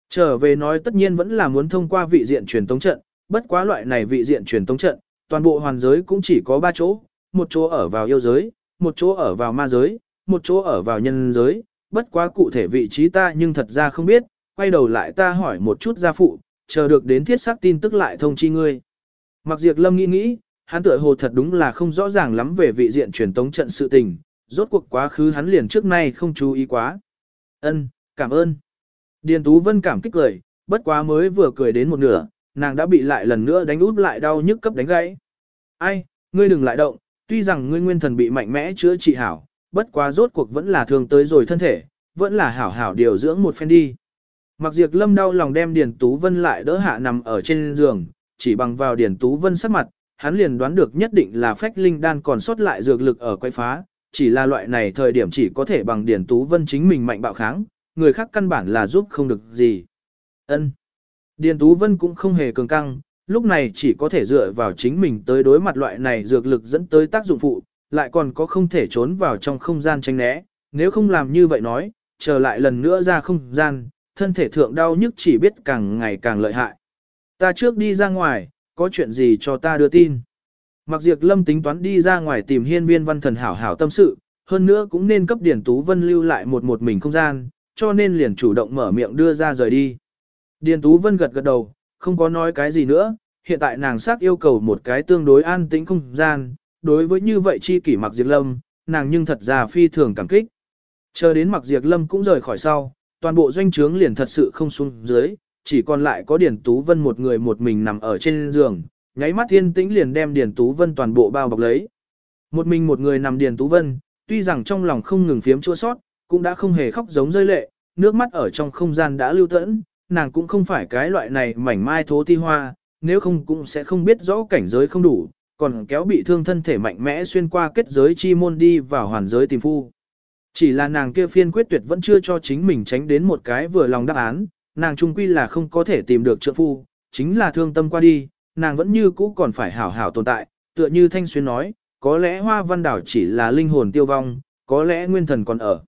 Trở về nói tất nhiên vẫn là muốn thông qua vị diện truyền tống trận, bất quá loại này vị diện truyền tống trận, toàn bộ hoàn giới cũng chỉ có 3 chỗ, một chỗ ở vào yêu giới, một chỗ ở vào ma giới, một chỗ ở vào nhân giới, bất quá cụ thể vị trí ta nhưng thật ra không biết, quay đầu lại ta hỏi một chút gia phụ, chờ được đến thiết xác tin tức lại thông chi ngươi. Mặc diệt lâm nghĩ nghĩ, hắn tựa hồ thật đúng là không rõ ràng lắm về vị diện truyền tống trận sự tình, rốt cuộc quá khứ hắn liền trước nay không chú ý quá. Ân, cảm ơn. Điền Tú Vân cảm kích cười, bất quá mới vừa cười đến một nửa, nàng đã bị lại lần nữa đánh út lại đau nhức cấp đánh gãy. Ai, ngươi đừng lại động, tuy rằng ngươi nguyên thần bị mạnh mẽ chữa trị hảo, bất quá rốt cuộc vẫn là thương tới rồi thân thể, vẫn là hảo hảo điều dưỡng một phen đi. Mặc diệt lâm đau lòng đem Điền Tú Vân lại đỡ hạ nằm ở trên giường, chỉ bằng vào Điền Tú Vân sắc mặt, hắn liền đoán được nhất định là phách linh đan còn sót lại dược lực ở quay phá, chỉ là loại này thời điểm chỉ có thể bằng Điền Tú Vân chính mình mạnh bạo kháng, người khác căn bản là giúp không được gì. Ân. Điền Tú Vân cũng không hề cường căng, lúc này chỉ có thể dựa vào chính mình tới đối mặt loại này dược lực dẫn tới tác dụng phụ, lại còn có không thể trốn vào trong không gian tranh né, nếu không làm như vậy nói, trở lại lần nữa ra không gian, thân thể thượng đau nhức chỉ biết càng ngày càng lợi hại. Ta trước đi ra ngoài, có chuyện gì cho ta đưa tin. Mặc diệt lâm tính toán đi ra ngoài tìm hiên viên văn thần hảo hảo tâm sự, hơn nữa cũng nên cấp điển tú vân lưu lại một một mình không gian, cho nên liền chủ động mở miệng đưa ra rời đi. Điền Tú Vân gật gật đầu, không có nói cái gì nữa, hiện tại nàng xác yêu cầu một cái tương đối an tĩnh không gian, đối với như vậy chi kỷ mặc diệt lâm, nàng nhưng thật ra phi thường cảm kích. Chờ đến mặc diệt lâm cũng rời khỏi sau, toàn bộ doanh trướng liền thật sự không xuống dưới, chỉ còn lại có Điền Tú Vân một người một mình nằm ở trên giường, nháy mắt thiên tĩnh liền đem Điền Tú Vân toàn bộ bao bọc lấy. Một mình một người nằm Điền Tú Vân, tuy rằng trong lòng không ngừng phiếm chua sót, cũng đã không hề khóc giống rơi lệ, nước mắt ở trong không gian đã lưu tẫn, nàng cũng không phải cái loại này mảnh mai thố ti hoa, nếu không cũng sẽ không biết rõ cảnh giới không đủ, còn kéo bị thương thân thể mạnh mẽ xuyên qua kết giới chi môn đi vào hoàn giới tìm phu. Chỉ là nàng kia phiên quyết tuyệt vẫn chưa cho chính mình tránh đến một cái vừa lòng đáp án, nàng trung quy là không có thể tìm được trợ phu, chính là thương tâm qua đi, nàng vẫn như cũ còn phải hảo hảo tồn tại, tựa như Thanh Xuyên nói, có lẽ hoa văn đảo chỉ là linh hồn tiêu vong, có lẽ nguyên thần còn ở.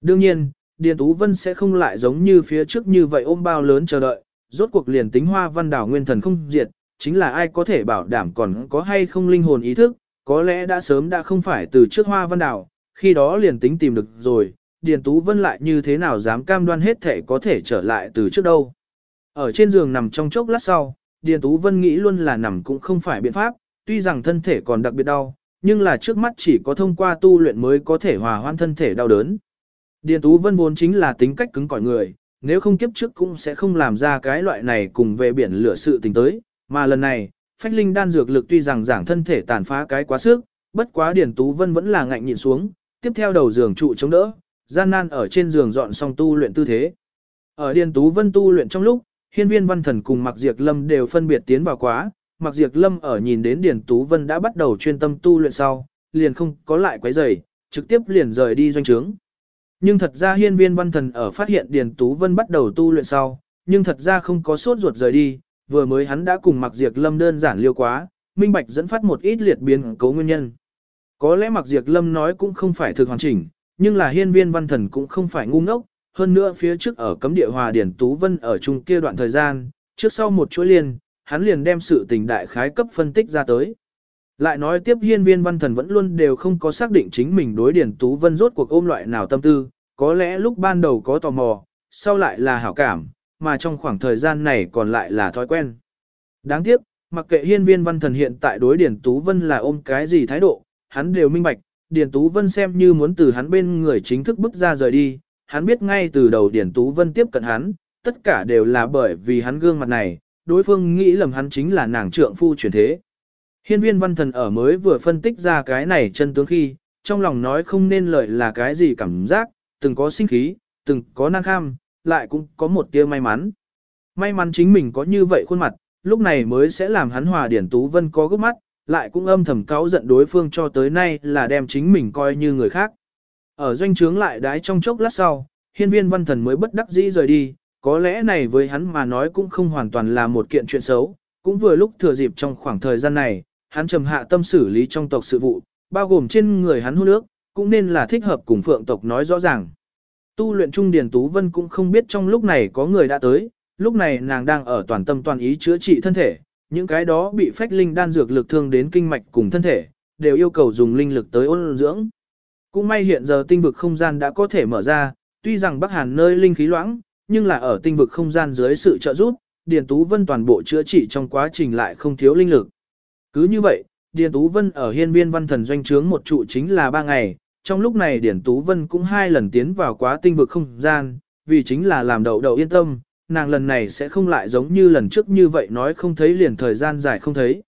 Đương nhiên, Điền Tú Vân sẽ không lại giống như phía trước như vậy ôm bao lớn chờ đợi, rốt cuộc liền tính hoa văn đảo nguyên thần không diệt, chính là ai có thể bảo đảm còn có hay không linh hồn ý thức, có lẽ đã sớm đã không phải từ trước hoa văn đảo, khi đó liền tính tìm được rồi, Điền Tú Vân lại như thế nào dám cam đoan hết thể có thể trở lại từ trước đâu. Ở trên giường nằm trong chốc lát sau, Điền Tú Vân nghĩ luôn là nằm cũng không phải biện pháp, tuy rằng thân thể còn đặc biệt đau, nhưng là trước mắt chỉ có thông qua tu luyện mới có thể hòa hoãn thân thể đau đớn. Điền Tú Vân vốn chính là tính cách cứng cỏi người, nếu không kiếp trước cũng sẽ không làm ra cái loại này cùng về biển lửa sự tình tới, mà lần này, phách linh đan dược lực tuy rằng giảng thân thể tàn phá cái quá sức, bất quá Điền Tú Vân vẫn là ngạnh nhịn xuống, tiếp theo đầu giường trụ chống đỡ, gian nan ở trên giường dọn xong tu luyện tư thế. Ở Điền Tú Vân tu luyện trong lúc, hiên viên văn thần cùng Mạc Diệp Lâm đều phân biệt tiến vào quá, Mạc Diệp Lâm ở nhìn đến Điền Tú Vân đã bắt đầu chuyên tâm tu luyện sau, liền không có lại quấy rầy, trực tiếp liền rời đi doanh trướng. Nhưng thật ra hiên viên văn thần ở phát hiện Điền Tú Vân bắt đầu tu luyện sau, nhưng thật ra không có sốt ruột rời đi, vừa mới hắn đã cùng Mạc Diệp Lâm đơn giản liêu quá, minh bạch dẫn phát một ít liệt biến cấu nguyên nhân. Có lẽ Mạc Diệp Lâm nói cũng không phải thực hoàn chỉnh, nhưng là hiên viên văn thần cũng không phải ngu ngốc, hơn nữa phía trước ở cấm địa hòa Điền Tú Vân ở chung kia đoạn thời gian, trước sau một chuỗi liền hắn liền đem sự tình đại khái cấp phân tích ra tới. Lại nói tiếp hiên viên văn thần vẫn luôn đều không có xác định chính mình đối Điền Tú Vân rốt cuộc ôm loại nào tâm tư, có lẽ lúc ban đầu có tò mò, sau lại là hảo cảm, mà trong khoảng thời gian này còn lại là thói quen. Đáng tiếc, mặc kệ hiên viên văn thần hiện tại đối Điền Tú Vân là ôm cái gì thái độ, hắn đều minh bạch, Điền Tú Vân xem như muốn từ hắn bên người chính thức bước ra rời đi, hắn biết ngay từ đầu Điền Tú Vân tiếp cận hắn, tất cả đều là bởi vì hắn gương mặt này, đối phương nghĩ lầm hắn chính là nàng trượng phu chuyển thế. Hiên viên văn thần ở mới vừa phân tích ra cái này chân tướng khi, trong lòng nói không nên lời là cái gì cảm giác, từng có sinh khí, từng có năng kham, lại cũng có một tia may mắn. May mắn chính mình có như vậy khuôn mặt, lúc này mới sẽ làm hắn hòa điển tú vân có gốc mắt, lại cũng âm thầm cáo giận đối phương cho tới nay là đem chính mình coi như người khác. Ở doanh trướng lại đái trong chốc lát sau, hiên viên văn thần mới bất đắc dĩ rời đi, có lẽ này với hắn mà nói cũng không hoàn toàn là một kiện chuyện xấu, cũng vừa lúc thừa dịp trong khoảng thời gian này, hắn trầm hạ tâm xử lý trong tộc sự vụ, bao gồm trên người hắn hôn nước, cũng nên là thích hợp cùng phượng tộc nói rõ ràng. Tu luyện trung Điền Tú Vân cũng không biết trong lúc này có người đã tới, lúc này nàng đang ở toàn tâm toàn ý chữa trị thân thể, những cái đó bị phách linh đan dược lực thương đến kinh mạch cùng thân thể, đều yêu cầu dùng linh lực tới ôn dưỡng. Cũng may hiện giờ tinh vực không gian đã có thể mở ra, tuy rằng Bắc Hàn nơi linh khí loãng, nhưng là ở tinh vực không gian dưới sự trợ giúp, Điền Tú Vân toàn bộ chữa trị trong quá trình lại không thiếu linh lực. Cứ như vậy, Điền Tú Vân ở hiên viên văn thần doanh trướng một trụ chính là ba ngày, trong lúc này Điền Tú Vân cũng hai lần tiến vào quá tinh vực không gian, vì chính là làm đậu đậu yên tâm, nàng lần này sẽ không lại giống như lần trước như vậy nói không thấy liền thời gian dài không thấy.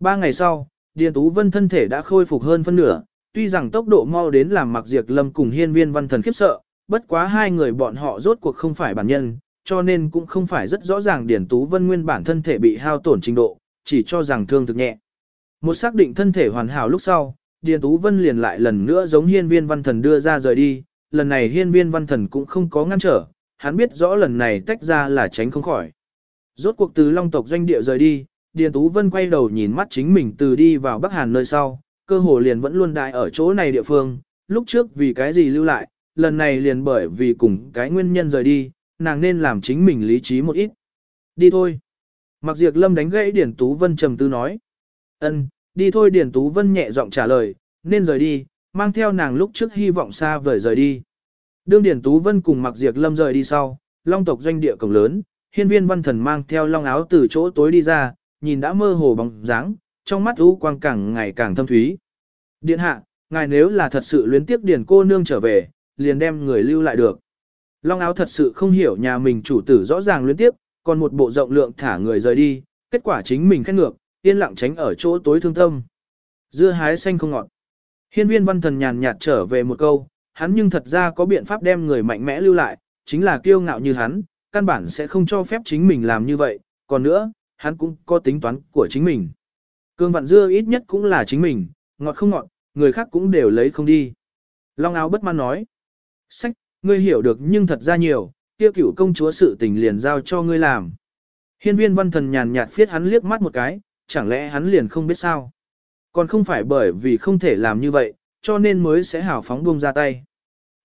Ba ngày sau, Điền Tú Vân thân thể đã khôi phục hơn phân nửa, tuy rằng tốc độ mau đến làm mặc diệt lâm cùng hiên viên văn thần khiếp sợ, bất quá hai người bọn họ rốt cuộc không phải bản nhân, cho nên cũng không phải rất rõ ràng Điền Tú Vân nguyên bản thân thể bị hao tổn trình độ, chỉ cho rằng thương thực nhẹ. Một xác định thân thể hoàn hảo lúc sau, Điền Tú Vân liền lại lần nữa giống hiên viên văn thần đưa ra rời đi, lần này hiên viên văn thần cũng không có ngăn trở, hắn biết rõ lần này tách ra là tránh không khỏi. Rốt cuộc từ Long tộc doanh địa rời đi, Điền Tú Vân quay đầu nhìn mắt chính mình từ đi vào Bắc Hàn nơi sau, cơ hồ liền vẫn luôn đại ở chỗ này địa phương, lúc trước vì cái gì lưu lại, lần này liền bởi vì cùng cái nguyên nhân rời đi, nàng nên làm chính mình lý trí một ít. Đi thôi. Mặc diệt lâm đánh gãy Điền Tú Vân trầm tư nói. ân đi thôi Điền Tú Vân nhẹ giọng trả lời, nên rời đi, mang theo nàng lúc trước hy vọng xa vời rời đi. Đương Điền Tú Vân cùng Mặc Diệt Lâm rời đi sau, Long tộc doanh địa cổng lớn, Hiên Viên Văn Thần mang theo long áo từ chỗ tối đi ra, nhìn đã mơ hồ bóng dáng, trong mắt u quang càng ngày càng thâm thúy. Điện hạ, ngài nếu là thật sự luyến tiếc Điền cô nương trở về, liền đem người lưu lại được. Long áo thật sự không hiểu nhà mình chủ tử rõ ràng luyến tiếc, còn một bộ rộng lượng thả người rời đi, kết quả chính mình khét ngược, yên lặng tránh ở chỗ tối thương tâm. Dưa hái xanh không ngọt. Hiên viên văn thần nhàn nhạt trở về một câu, hắn nhưng thật ra có biện pháp đem người mạnh mẽ lưu lại, chính là kiêu ngạo như hắn, căn bản sẽ không cho phép chính mình làm như vậy, còn nữa, hắn cũng có tính toán của chính mình. Cương vạn dưa ít nhất cũng là chính mình, ngọt không ngọt, người khác cũng đều lấy không đi. Long áo bất mãn nói, sách, ngươi hiểu được nhưng thật ra nhiều, tiêu cửu công chúa sự tình liền giao cho ngươi làm. Hiên viên văn thần nhàn nhạt phiết hắn liếc mắt một cái, chẳng lẽ hắn liền không biết sao. Còn không phải bởi vì không thể làm như vậy, cho nên mới sẽ hào phóng buông ra tay.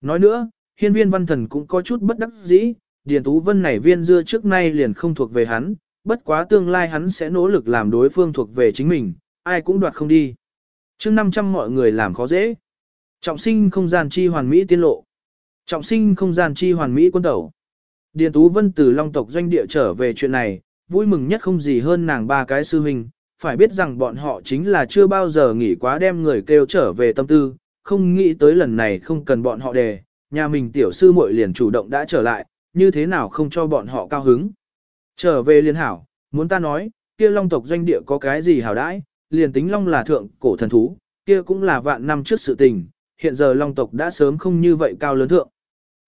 Nói nữa, hiên viên văn thần cũng có chút bất đắc dĩ, Điền Tú Vân này viên dưa trước nay liền không thuộc về hắn, bất quá tương lai hắn sẽ nỗ lực làm đối phương thuộc về chính mình, ai cũng đoạt không đi. chương 500 mọi người làm khó dễ. Trọng sinh không gian chi hoàn mỹ tiên lộ. Trọng sinh không gian chi hoàn mỹ quân tẩu. Điền Tú Vân từ Long tộc doanh địa trở về chuyện này, vui mừng nhất không gì hơn nàng ba cái sư huynh, phải biết rằng bọn họ chính là chưa bao giờ nghỉ quá đem người kêu trở về tâm tư, không nghĩ tới lần này không cần bọn họ đề, nhà mình tiểu sư muội liền chủ động đã trở lại, như thế nào không cho bọn họ cao hứng. Trở về liên hảo, muốn ta nói, kia long tộc doanh địa có cái gì hảo đãi, liền tính long là thượng cổ thần thú, kia cũng là vạn năm trước sự tình, hiện giờ long tộc đã sớm không như vậy cao lớn thượng.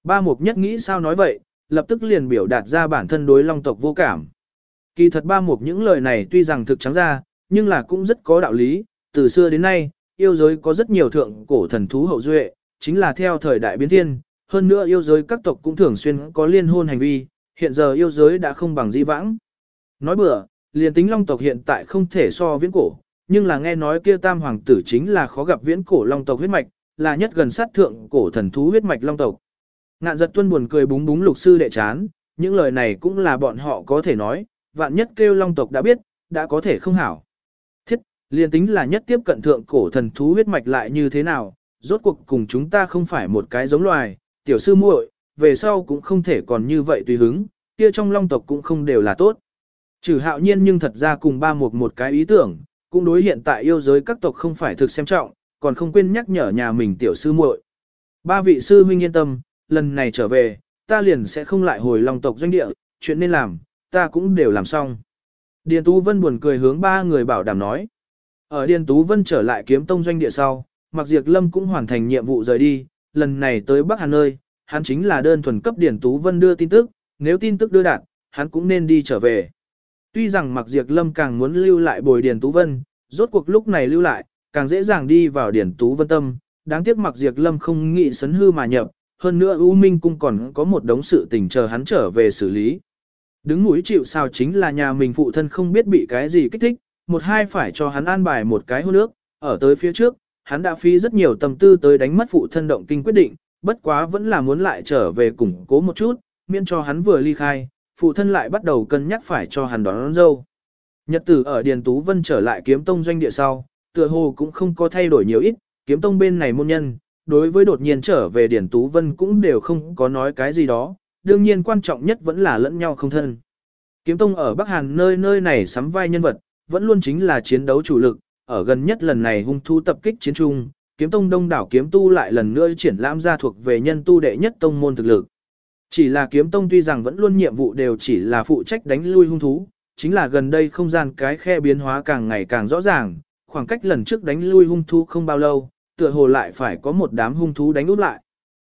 Ba mục nhất nghĩ sao nói vậy, lập tức liền biểu đạt ra bản thân đối long tộc vô cảm. Kỳ thật ba mục những lời này tuy rằng thực trắng ra, nhưng là cũng rất có đạo lý, từ xưa đến nay, yêu giới có rất nhiều thượng cổ thần thú hậu duệ, chính là theo thời đại biến thiên, hơn nữa yêu giới các tộc cũng thường xuyên có liên hôn hành vi, hiện giờ yêu giới đã không bằng di vãng. Nói bừa, liền tính long tộc hiện tại không thể so viễn cổ, nhưng là nghe nói kia tam hoàng tử chính là khó gặp viễn cổ long tộc huyết mạch, là nhất gần sát thượng cổ thần thú huyết mạch long tộc. Ngạn giật tuân buồn cười búng búng lục sư đệ chán, những lời này cũng là bọn họ có thể nói, vạn nhất kêu long tộc đã biết, đã có thể không hảo. Thiết, liền tính là nhất tiếp cận thượng cổ thần thú huyết mạch lại như thế nào, rốt cuộc cùng chúng ta không phải một cái giống loài, tiểu sư muội, về sau cũng không thể còn như vậy tùy hứng, kia trong long tộc cũng không đều là tốt. Trừ hạo nhiên nhưng thật ra cùng ba một một cái ý tưởng, cũng đối hiện tại yêu giới các tộc không phải thực xem trọng, còn không quên nhắc nhở nhà mình tiểu sư muội. Ba vị sư huynh yên tâm, lần này trở về, ta liền sẽ không lại hồi long tộc doanh địa, chuyện nên làm, ta cũng đều làm xong. Điền Tú Vân buồn cười hướng ba người bảo đảm nói. Ở Điền Tú Vân trở lại kiếm tông doanh địa sau, Mạc Diệp Lâm cũng hoàn thành nhiệm vụ rời đi, lần này tới Bắc Hà nơi, hắn chính là đơn thuần cấp Điền Tú Vân đưa tin tức, nếu tin tức đưa đạt, hắn cũng nên đi trở về. Tuy rằng Mạc Diệp Lâm càng muốn lưu lại bồi Điền Tú Vân, rốt cuộc lúc này lưu lại, càng dễ dàng đi vào Điền Tú Vân tâm, đáng tiếc Mạc Diệp Lâm không nghĩ sấn hư mà nhập, hơn nữa U Minh cung còn có một đống sự tình chờ hắn trở về xử lý. Đứng mũi chịu sao chính là nhà mình phụ thân không biết bị cái gì kích thích, một hai phải cho hắn an bài một cái hôn nước, ở tới phía trước, hắn đã phí rất nhiều tâm tư tới đánh mất phụ thân động kinh quyết định, bất quá vẫn là muốn lại trở về củng cố một chút, miễn cho hắn vừa ly khai, phụ thân lại bắt đầu cân nhắc phải cho hắn đón, đón dâu. Nhật tử ở Điền Tú Vân trở lại kiếm tông doanh địa sau, tựa hồ cũng không có thay đổi nhiều ít, kiếm tông bên này môn nhân, đối với đột nhiên trở về Điền Tú Vân cũng đều không có nói cái gì đó, đương nhiên quan trọng nhất vẫn là lẫn nhau không thân. Kiếm tông ở Bắc Hàn nơi nơi này sắm vai nhân vật, vẫn luôn chính là chiến đấu chủ lực, ở gần nhất lần này hung thú tập kích chiến trung, kiếm tông đông đảo kiếm tu lại lần nữa triển lãm ra thuộc về nhân tu đệ nhất tông môn thực lực. Chỉ là kiếm tông tuy rằng vẫn luôn nhiệm vụ đều chỉ là phụ trách đánh lui hung thú, chính là gần đây không gian cái khe biến hóa càng ngày càng rõ ràng, khoảng cách lần trước đánh lui hung thú không bao lâu, tựa hồ lại phải có một đám hung thú đánh út lại.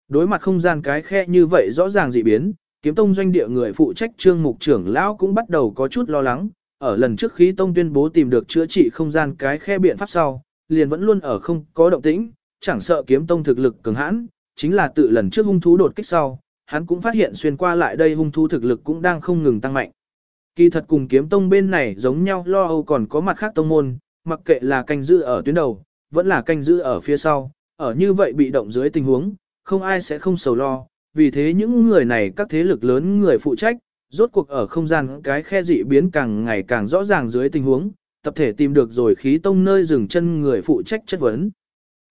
Đối mặt không gian cái khe như vậy rõ ràng dị biến, kiếm tông doanh địa người phụ trách trương mục trưởng lão cũng bắt đầu có chút lo lắng, ở lần trước khí tông tuyên bố tìm được chữa trị không gian cái khe biện pháp sau, liền vẫn luôn ở không có động tĩnh, chẳng sợ kiếm tông thực lực cường hãn, chính là tự lần trước hung thú đột kích sau, hắn cũng phát hiện xuyên qua lại đây hung thú thực lực cũng đang không ngừng tăng mạnh. Kỳ thật cùng kiếm tông bên này giống nhau lo âu còn có mặt khác tông môn, mặc kệ là canh giữ ở tuyến đầu, vẫn là canh giữ ở phía sau, ở như vậy bị động dưới tình huống, không ai sẽ không sầu lo, vì thế những người này các thế lực lớn người phụ trách, rốt cuộc ở không gian cái khe dị biến càng ngày càng rõ ràng dưới tình huống, tập thể tìm được rồi khí tông nơi dừng chân người phụ trách chất vấn.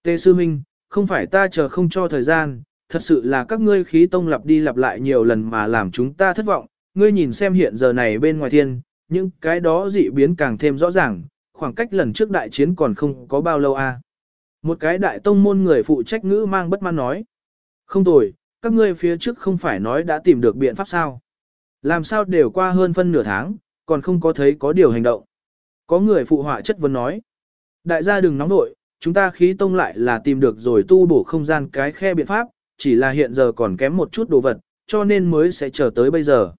Tê Sư Minh, không phải ta chờ không cho thời gian, thật sự là các ngươi khí tông lặp đi lặp lại nhiều lần mà làm chúng ta thất vọng, ngươi nhìn xem hiện giờ này bên ngoài thiên, những cái đó dị biến càng thêm rõ ràng, khoảng cách lần trước đại chiến còn không có bao lâu a. À. Một cái đại tông môn người phụ trách ngữ mang bất mãn nói. Không tồi, các ngươi phía trước không phải nói đã tìm được biện pháp sao. Làm sao đều qua hơn phân nửa tháng, còn không có thấy có điều hành động. Có người phụ họa chất vấn nói. Đại gia đừng nóng nội, chúng ta khí tông lại là tìm được rồi tu bổ không gian cái khe biện pháp, chỉ là hiện giờ còn kém một chút đồ vật, cho nên mới sẽ chờ tới bây giờ.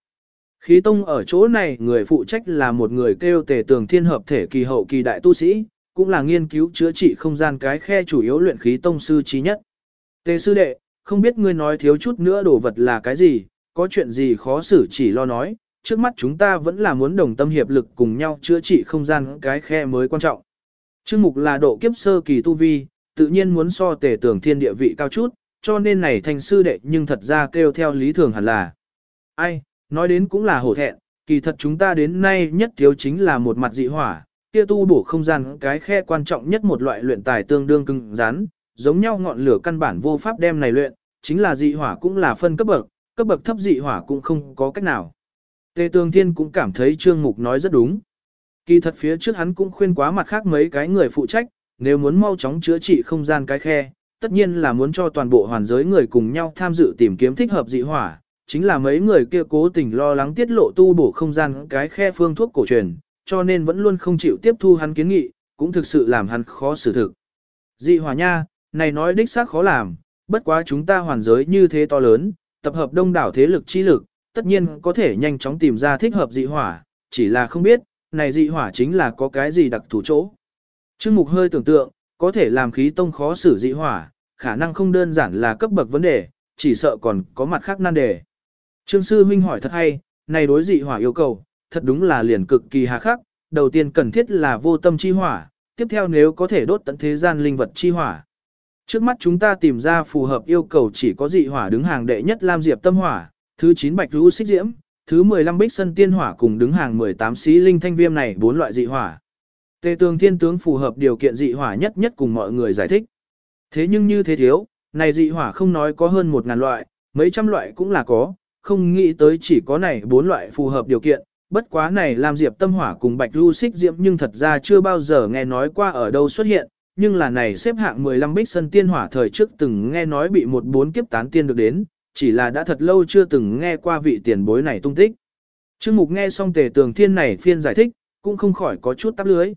Khí tông ở chỗ này người phụ trách là một người kêu tề tường thiên hợp thể kỳ hậu kỳ đại tu sĩ, cũng là nghiên cứu chữa trị không gian cái khe chủ yếu luyện khí tông sư trí nhất. Tề sư đệ, không biết ngươi nói thiếu chút nữa đồ vật là cái gì, có chuyện gì khó xử chỉ lo nói, trước mắt chúng ta vẫn là muốn đồng tâm hiệp lực cùng nhau chữa trị không gian cái khe mới quan trọng. Chương mục là độ kiếp sơ kỳ tu vi, tự nhiên muốn so tề tưởng thiên địa vị cao chút, cho nên này thành sư đệ nhưng thật ra kêu theo lý thường hẳn là. Ai, nói đến cũng là hổ thẹn, kỳ thật chúng ta đến nay nhất thiếu chính là một mặt dị hỏa, kia tu bổ không gian cái khe quan trọng nhất một loại luyện tài tương đương cứng rắn, giống nhau ngọn lửa căn bản vô pháp đem này luyện, chính là dị hỏa cũng là phân cấp bậc, cấp bậc thấp dị hỏa cũng không có cách nào. Tề Tường Thiên cũng cảm thấy Trương Mục nói rất đúng. Kỳ thật phía trước hắn cũng khuyên quá mặt khác mấy cái người phụ trách, nếu muốn mau chóng chữa trị không gian cái khe, tất nhiên là muốn cho toàn bộ hoàn giới người cùng nhau tham dự tìm kiếm thích hợp dị hỏa, chính là mấy người kia cố tình lo lắng tiết lộ tu bổ không gian cái khe phương thuốc cổ truyền, cho nên vẫn luôn không chịu tiếp thu hắn kiến nghị, cũng thực sự làm hắn khó xử thực. Dị hỏa nha, này nói đích xác khó làm, bất quá chúng ta hoàn giới như thế to lớn, tập hợp đông đảo thế lực chi lực, tất nhiên có thể nhanh chóng tìm ra thích hợp dị hỏa, chỉ là không biết, này dị hỏa chính là có cái gì đặc thù chỗ. Trương Mục hơi tưởng tượng, có thể làm khí tông khó xử dị hỏa, khả năng không đơn giản là cấp bậc vấn đề, chỉ sợ còn có mặt khác nan đề. Trương Sư Huynh hỏi thật hay, này đối dị hỏa yêu cầu, thật đúng là liền cực kỳ hà khắc, đầu tiên cần thiết là vô tâm chi hỏa, tiếp theo nếu có thể đốt tận thế gian linh vật chi hỏa. Trước mắt chúng ta tìm ra phù hợp yêu cầu chỉ có dị hỏa đứng hàng đệ nhất Lam Diệp Tâm Hỏa, thứ 9 Bạch Rú Xích Diễm, thứ 15 Bích Sân Tiên Hỏa cùng đứng hàng 18 Xí Linh Thanh Viêm này bốn loại dị hỏa. Tề tường thiên tướng phù hợp điều kiện dị hỏa nhất nhất cùng mọi người giải thích. Thế nhưng như thế thiếu, này dị hỏa không nói có hơn một ngàn loại, mấy trăm loại cũng là có, không nghĩ tới chỉ có này bốn loại phù hợp điều kiện. Bất quá này làm Diệp Tâm Hỏa cùng Bạch lưu Xích Diễm nhưng thật ra chưa bao giờ nghe nói qua ở đâu xuất hiện, nhưng là này xếp hạng 15 bích sân tiên hỏa thời trước từng nghe nói bị một bốn kiếp tán tiên được đến, chỉ là đã thật lâu chưa từng nghe qua vị tiền bối này tung tích. Trương Mục nghe xong tề tường thiên này phiên giải thích, cũng không khỏi có chút tắp lưới.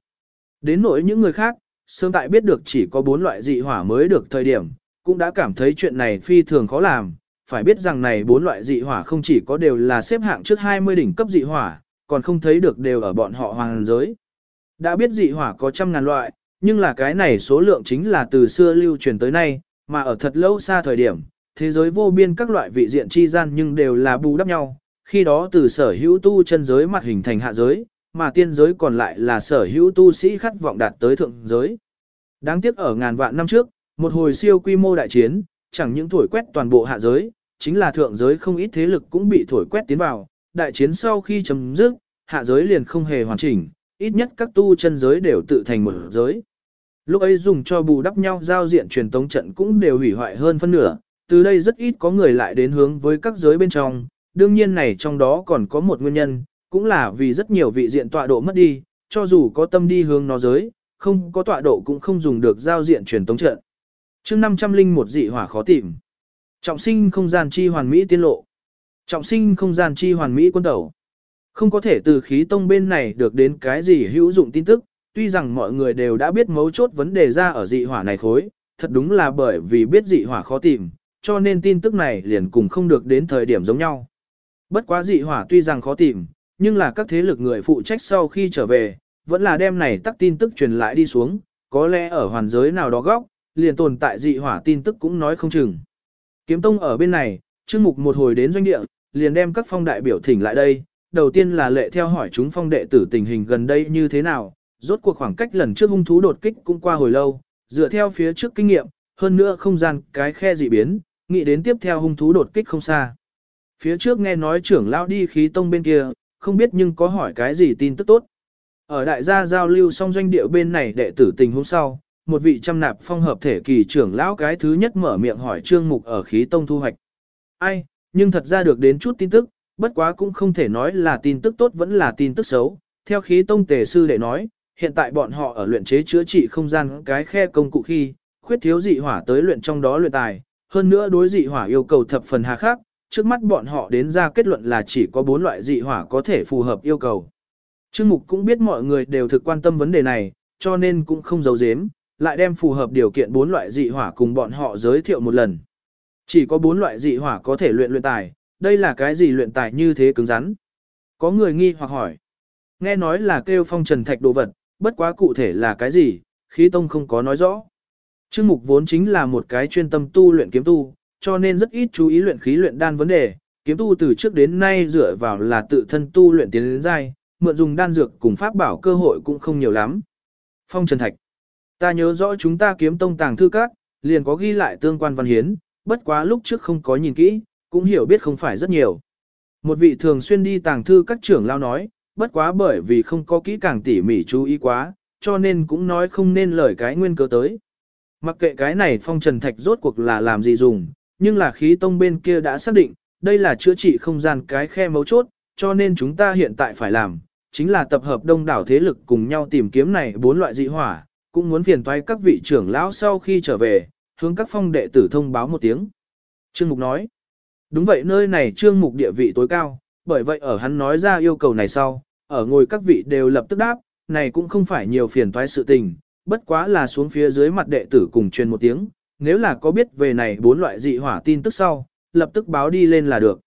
Đến nỗi những người khác, sớm tại biết được chỉ có bốn loại dị hỏa mới được thời điểm, cũng đã cảm thấy chuyện này phi thường khó làm, phải biết rằng này bốn loại dị hỏa không chỉ có đều là xếp hạng trước 20 đỉnh cấp dị hỏa, còn không thấy được đều ở bọn họ hoàng giới. Đã biết dị hỏa có trăm ngàn loại, nhưng là cái này số lượng chính là từ xưa lưu truyền tới nay, mà ở thật lâu xa thời điểm, thế giới vô biên các loại vị diện chi gian nhưng đều là bù đắp nhau, khi đó từ sở hữu tu chân giới mặt hình thành hạ giới, mà tiên giới còn lại là sở hữu tu sĩ khát vọng đạt tới thượng giới. Đáng tiếc ở ngàn vạn năm trước, một hồi siêu quy mô đại chiến, chẳng những thổi quét toàn bộ hạ giới, chính là thượng giới không ít thế lực cũng bị thổi quét tiến vào, đại chiến sau khi chấm dứt, hạ giới liền không hề hoàn chỉnh, ít nhất các tu chân giới đều tự thành một giới. Lúc ấy dùng cho bù đắp nhau giao diện truyền tống trận cũng đều hủy hoại hơn phân nửa, từ đây rất ít có người lại đến hướng với các giới bên trong, đương nhiên này trong đó còn có một nguyên nhân, cũng là vì rất nhiều vị diện tọa độ mất đi, cho dù có tâm đi hướng nó giới, không có tọa độ cũng không dùng được giao diện truyền tống trận. chương 500 linh một dị hỏa khó tìm. Trọng sinh không gian chi hoàn mỹ tiên lộ. Trọng sinh không gian chi hoàn mỹ quân tẩu. Không có thể từ khí tông bên này được đến cái gì hữu dụng tin tức, tuy rằng mọi người đều đã biết mấu chốt vấn đề ra ở dị hỏa này khối, thật đúng là bởi vì biết dị hỏa khó tìm, cho nên tin tức này liền cùng không được đến thời điểm giống nhau. Bất quá dị hỏa tuy rằng khó tìm, nhưng là các thế lực người phụ trách sau khi trở về, vẫn là đem này tắt tin tức truyền lại đi xuống, có lẽ ở hoàn giới nào đó góc, liền tồn tại dị hỏa tin tức cũng nói không chừng. Kiếm tông ở bên này, chương mục một hồi đến doanh địa, liền đem các phong đại biểu thỉnh lại đây, đầu tiên là lệ theo hỏi chúng phong đệ tử tình hình gần đây như thế nào, rốt cuộc khoảng cách lần trước hung thú đột kích cũng qua hồi lâu, dựa theo phía trước kinh nghiệm, hơn nữa không gian cái khe dị biến, nghĩ đến tiếp theo hung thú đột kích không xa. Phía trước nghe nói trưởng lão đi khí tông bên kia, không biết nhưng có hỏi cái gì tin tức tốt. Ở đại gia giao lưu xong doanh địa bên này đệ tử tình hôm sau, một vị trăm nạp phong hợp thể kỳ trưởng lão cái thứ nhất mở miệng hỏi trương mục ở khí tông thu hoạch. Ai, nhưng thật ra được đến chút tin tức, bất quá cũng không thể nói là tin tức tốt vẫn là tin tức xấu. Theo khí tông tề sư đệ nói, hiện tại bọn họ ở luyện chế chữa trị không gian cái khe công cụ khi, khuyết thiếu dị hỏa tới luyện trong đó luyện tài, hơn nữa đối dị hỏa yêu cầu thập phần hà khắc, trước mắt bọn họ đến ra kết luận là chỉ có bốn loại dị hỏa có thể phù hợp yêu cầu. Trương Mục cũng biết mọi người đều thực quan tâm vấn đề này, cho nên cũng không giấu giếm, lại đem phù hợp điều kiện bốn loại dị hỏa cùng bọn họ giới thiệu một lần. Chỉ có bốn loại dị hỏa có thể luyện luyện tài, đây là cái gì luyện tài như thế cứng rắn? Có người nghi hoặc hỏi. Nghe nói là kêu phong trần thạch đồ vật, bất quá cụ thể là cái gì, khí tông không có nói rõ. Trương Mục vốn chính là một cái chuyên tâm tu luyện kiếm tu, cho nên rất ít chú ý luyện khí luyện đan vấn đề, kiếm tu từ trước đến nay dựa vào là tự thân tu luyện tiến đến dai mượn dùng đan dược cùng pháp bảo cơ hội cũng không nhiều lắm. Phong Trần Thạch Ta nhớ rõ chúng ta kiếm tông tàng thư các, liền có ghi lại tương quan văn hiến, bất quá lúc trước không có nhìn kỹ, cũng hiểu biết không phải rất nhiều. Một vị thường xuyên đi tàng thư các trưởng lao nói, bất quá bởi vì không có kỹ càng tỉ mỉ chú ý quá, cho nên cũng nói không nên lời cái nguyên cớ tới. Mặc kệ cái này phong trần thạch rốt cuộc là làm gì dùng, nhưng là khí tông bên kia đã xác định, đây là chữa trị không gian cái khe mấu chốt, cho nên chúng ta hiện tại phải làm, chính là tập hợp đông đảo thế lực cùng nhau tìm kiếm này bốn loại dị hỏa, cũng muốn phiền toái các vị trưởng lão sau khi trở về, hướng các phong đệ tử thông báo một tiếng. Trương Mục nói, đúng vậy nơi này Trương Mục địa vị tối cao, bởi vậy ở hắn nói ra yêu cầu này sau, ở ngồi các vị đều lập tức đáp, này cũng không phải nhiều phiền toái sự tình, bất quá là xuống phía dưới mặt đệ tử cùng truyền một tiếng, nếu là có biết về này bốn loại dị hỏa tin tức sau, lập tức báo đi lên là được.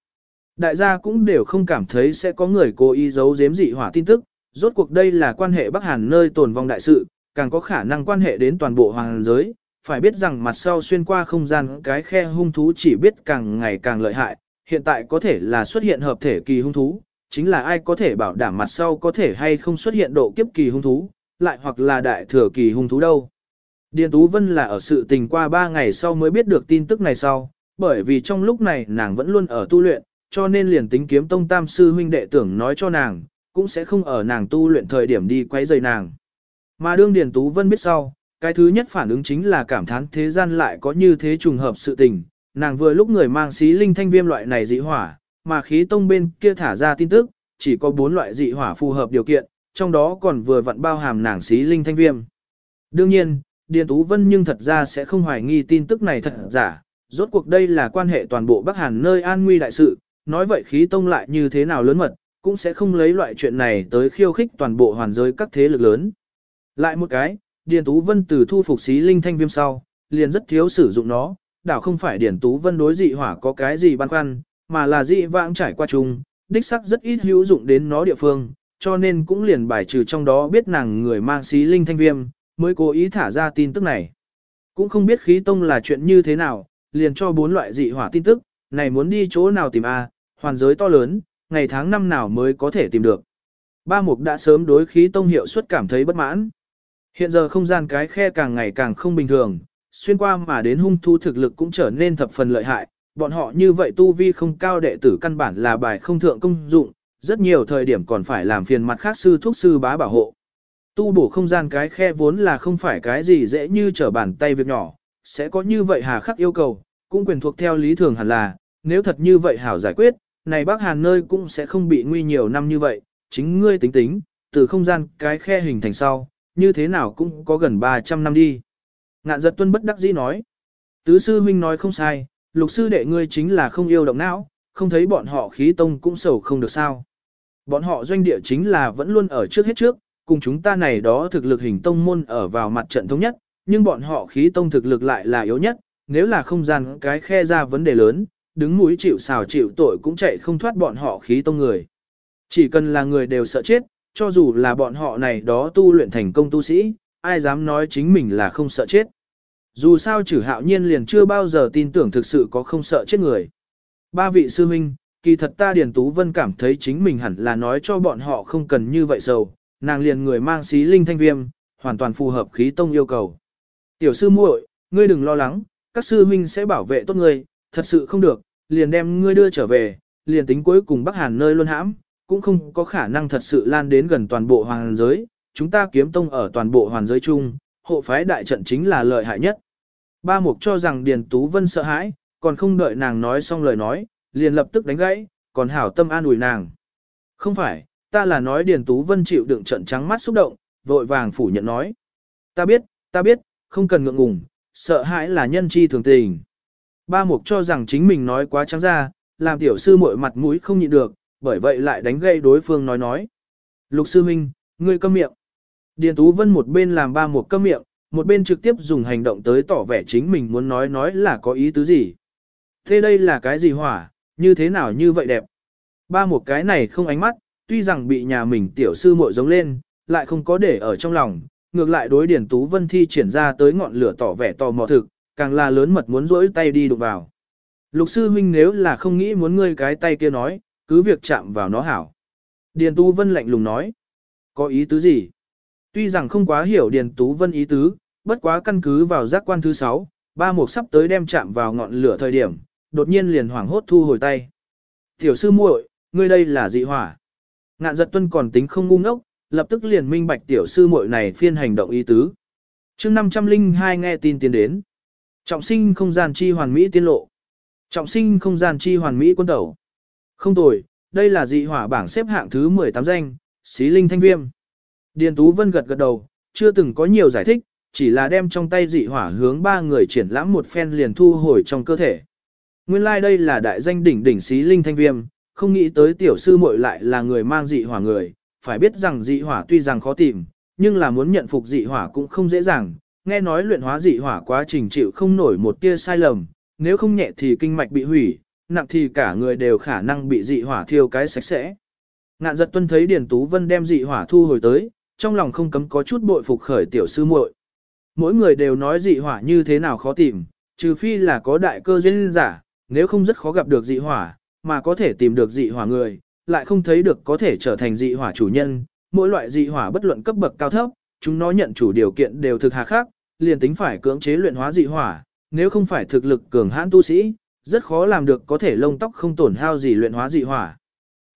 Đại gia cũng đều không cảm thấy sẽ có người cố ý giấu giếm dị hỏa tin tức, rốt cuộc đây là quan hệ Bắc Hàn nơi tồn vong đại sự, càng có khả năng quan hệ đến toàn bộ hoàng giới, phải biết rằng mặt sau xuyên qua không gian cái khe hung thú chỉ biết càng ngày càng lợi hại, hiện tại có thể là xuất hiện hợp thể kỳ hung thú, chính là ai có thể bảo đảm mặt sau có thể hay không xuất hiện độ kiếp kỳ hung thú, lại hoặc là đại thừa kỳ hung thú đâu. Điền Tú Vân là ở sự tình qua 3 ngày sau mới biết được tin tức này sau, bởi vì trong lúc này nàng vẫn luôn ở tu luyện, cho nên liền tính kiếm tông tam sư huynh đệ tưởng nói cho nàng, cũng sẽ không ở nàng tu luyện thời điểm đi quấy rầy nàng. Mà đương Điền Tú Vân biết sau, cái thứ nhất phản ứng chính là cảm thán thế gian lại có như thế trùng hợp sự tình, nàng vừa lúc người mang xí linh thanh viêm loại này dị hỏa, mà khí tông bên kia thả ra tin tức, chỉ có bốn loại dị hỏa phù hợp điều kiện, trong đó còn vừa vặn bao hàm nàng xí linh thanh viêm. Đương nhiên, Điền Tú Vân nhưng thật ra sẽ không hoài nghi tin tức này thật giả, rốt cuộc đây là quan hệ toàn bộ Bắc Hàn nơi an nguy đại sự, nói vậy khí tông lại như thế nào lớn mật, cũng sẽ không lấy loại chuyện này tới khiêu khích toàn bộ hoàn giới các thế lực lớn. Lại một cái, Điền Tú Vân từ thu phục xí linh thanh viêm sau, liền rất thiếu sử dụng nó, đảo không phải Điền Tú Vân đối dị hỏa có cái gì băn khoăn, mà là dị vãng trải qua chung, đích sắc rất ít hữu dụng đến nó địa phương, cho nên cũng liền bài trừ trong đó biết nàng người mang xí linh thanh viêm, mới cố ý thả ra tin tức này. Cũng không biết khí tông là chuyện như thế nào, liền cho bốn loại dị hỏa tin tức, này muốn đi chỗ nào tìm a, hoàn giới to lớn, ngày tháng năm nào mới có thể tìm được. Ba mục đã sớm đối khí tông hiệu suất cảm thấy bất mãn. Hiện giờ không gian cái khe càng ngày càng không bình thường, xuyên qua mà đến hung thu thực lực cũng trở nên thập phần lợi hại, bọn họ như vậy tu vi không cao đệ tử căn bản là bài không thượng công dụng, rất nhiều thời điểm còn phải làm phiền mặt khác sư thuốc sư bá bảo hộ. Tu bổ không gian cái khe vốn là không phải cái gì dễ như trở bàn tay việc nhỏ, sẽ có như vậy hà khắc yêu cầu, cũng quyền thuộc theo lý thường hẳn là, nếu thật như vậy hảo giải quyết, này bác hàn nơi cũng sẽ không bị nguy nhiều năm như vậy, chính ngươi tính tính, từ không gian cái khe hình thành sau, như thế nào cũng có gần 300 năm đi. Ngạn giật tuân bất đắc dĩ nói, tứ sư huynh nói không sai, lục sư đệ ngươi chính là không yêu động não, không thấy bọn họ khí tông cũng sầu không được sao. Bọn họ doanh địa chính là vẫn luôn ở trước hết trước, cùng chúng ta này đó thực lực hình tông môn ở vào mặt trận thống nhất, nhưng bọn họ khí tông thực lực lại là yếu nhất, nếu là không gian cái khe ra vấn đề lớn, đứng mũi chịu xào chịu tội cũng chạy không thoát bọn họ khí tông người. Chỉ cần là người đều sợ chết, cho dù là bọn họ này đó tu luyện thành công tu sĩ, ai dám nói chính mình là không sợ chết. Dù sao chử hạo nhiên liền chưa bao giờ tin tưởng thực sự có không sợ chết người. Ba vị sư huynh, kỳ thật ta Điền Tú Vân cảm thấy chính mình hẳn là nói cho bọn họ không cần như vậy sầu, nàng liền người mang xí linh thanh viêm, hoàn toàn phù hợp khí tông yêu cầu. Tiểu sư muội, ngươi đừng lo lắng, các sư huynh sẽ bảo vệ tốt ngươi, thật sự không được, liền đem ngươi đưa trở về, liền tính cuối cùng Bắc Hàn nơi luôn hãm, cũng không có khả năng thật sự lan đến gần toàn bộ hoàng giới, chúng ta kiếm tông ở toàn bộ hoàn giới chung, hộ phái đại trận chính là lợi hại nhất. Ba mục cho rằng Điền Tú Vân sợ hãi, còn không đợi nàng nói xong lời nói, liền lập tức đánh gãy, còn hảo tâm an ủi nàng. Không phải, ta là nói Điền Tú Vân chịu đựng trận trắng mắt xúc động, vội vàng phủ nhận nói. Ta biết, ta biết, không cần ngượng ngùng, sợ hãi là nhân chi thường tình. Ba mục cho rằng chính mình nói quá trắng ra, làm tiểu sư muội mặt mũi không nhịn được, bởi vậy lại đánh gây đối phương nói nói. Lục sư huynh, ngươi câm miệng. Điền Tú Vân một bên làm ba một câm miệng, một bên trực tiếp dùng hành động tới tỏ vẻ chính mình muốn nói nói là có ý tứ gì. Thế đây là cái gì hỏa, như thế nào như vậy đẹp. Ba một cái này không ánh mắt, tuy rằng bị nhà mình tiểu sư muội giống lên, lại không có để ở trong lòng, ngược lại đối Điển Tú Vân thi triển ra tới ngọn lửa tỏ vẻ tò mò thực, càng là lớn mật muốn rỗi tay đi đụng vào. Lục sư huynh nếu là không nghĩ muốn ngươi cái tay kia nói, cứ việc chạm vào nó hảo. Điền Tú Vân lạnh lùng nói, có ý tứ gì? Tuy rằng không quá hiểu Điền Tú Vân ý tứ, bất quá căn cứ vào giác quan thứ 6, ba mục sắp tới đem chạm vào ngọn lửa thời điểm, đột nhiên liền hoảng hốt thu hồi tay. Tiểu sư muội, ngươi đây là dị hỏa. Ngạn giật tuân còn tính không ngu ngốc, lập tức liền minh bạch tiểu sư muội này phiên hành động ý tứ. chương 502 nghe tin tiến đến. Trọng sinh không gian chi hoàn mỹ tiên lộ. Trọng sinh không gian chi hoàn mỹ quân tẩu. Không tồi, đây là dị hỏa bảng xếp hạng thứ 18 danh, xí linh thanh viêm. Điền Tú Vân gật gật đầu, chưa từng có nhiều giải thích, chỉ là đem trong tay dị hỏa hướng ba người triển lãm một phen liền thu hồi trong cơ thể. Nguyên lai like đây là đại danh đỉnh đỉnh xí linh thanh viêm, không nghĩ tới tiểu sư muội lại là người mang dị hỏa người, phải biết rằng dị hỏa tuy rằng khó tìm, nhưng là muốn nhận phục dị hỏa cũng không dễ dàng, nghe nói luyện hóa dị hỏa quá trình chịu không nổi một tia sai lầm, nếu không nhẹ thì kinh mạch bị hủy, nặng thì cả người đều khả năng bị dị hỏa thiêu cái sạch sẽ. Ngạn giật tuân thấy Điền Tú Vân đem dị hỏa thu hồi tới, trong lòng không cấm có chút bội phục khởi tiểu sư muội. Mỗi người đều nói dị hỏa như thế nào khó tìm, trừ phi là có đại cơ duyên giả, nếu không rất khó gặp được dị hỏa, mà có thể tìm được dị hỏa người, lại không thấy được có thể trở thành dị hỏa chủ nhân. Mỗi loại dị hỏa bất luận cấp bậc cao thấp, chúng nó nhận chủ điều kiện đều thực hà khác, liền tính phải cưỡng chế luyện hóa dị hỏa, nếu không phải thực lực cường hãn tu sĩ, rất khó làm được có thể lông tóc không tổn hao gì luyện hóa dị hỏa.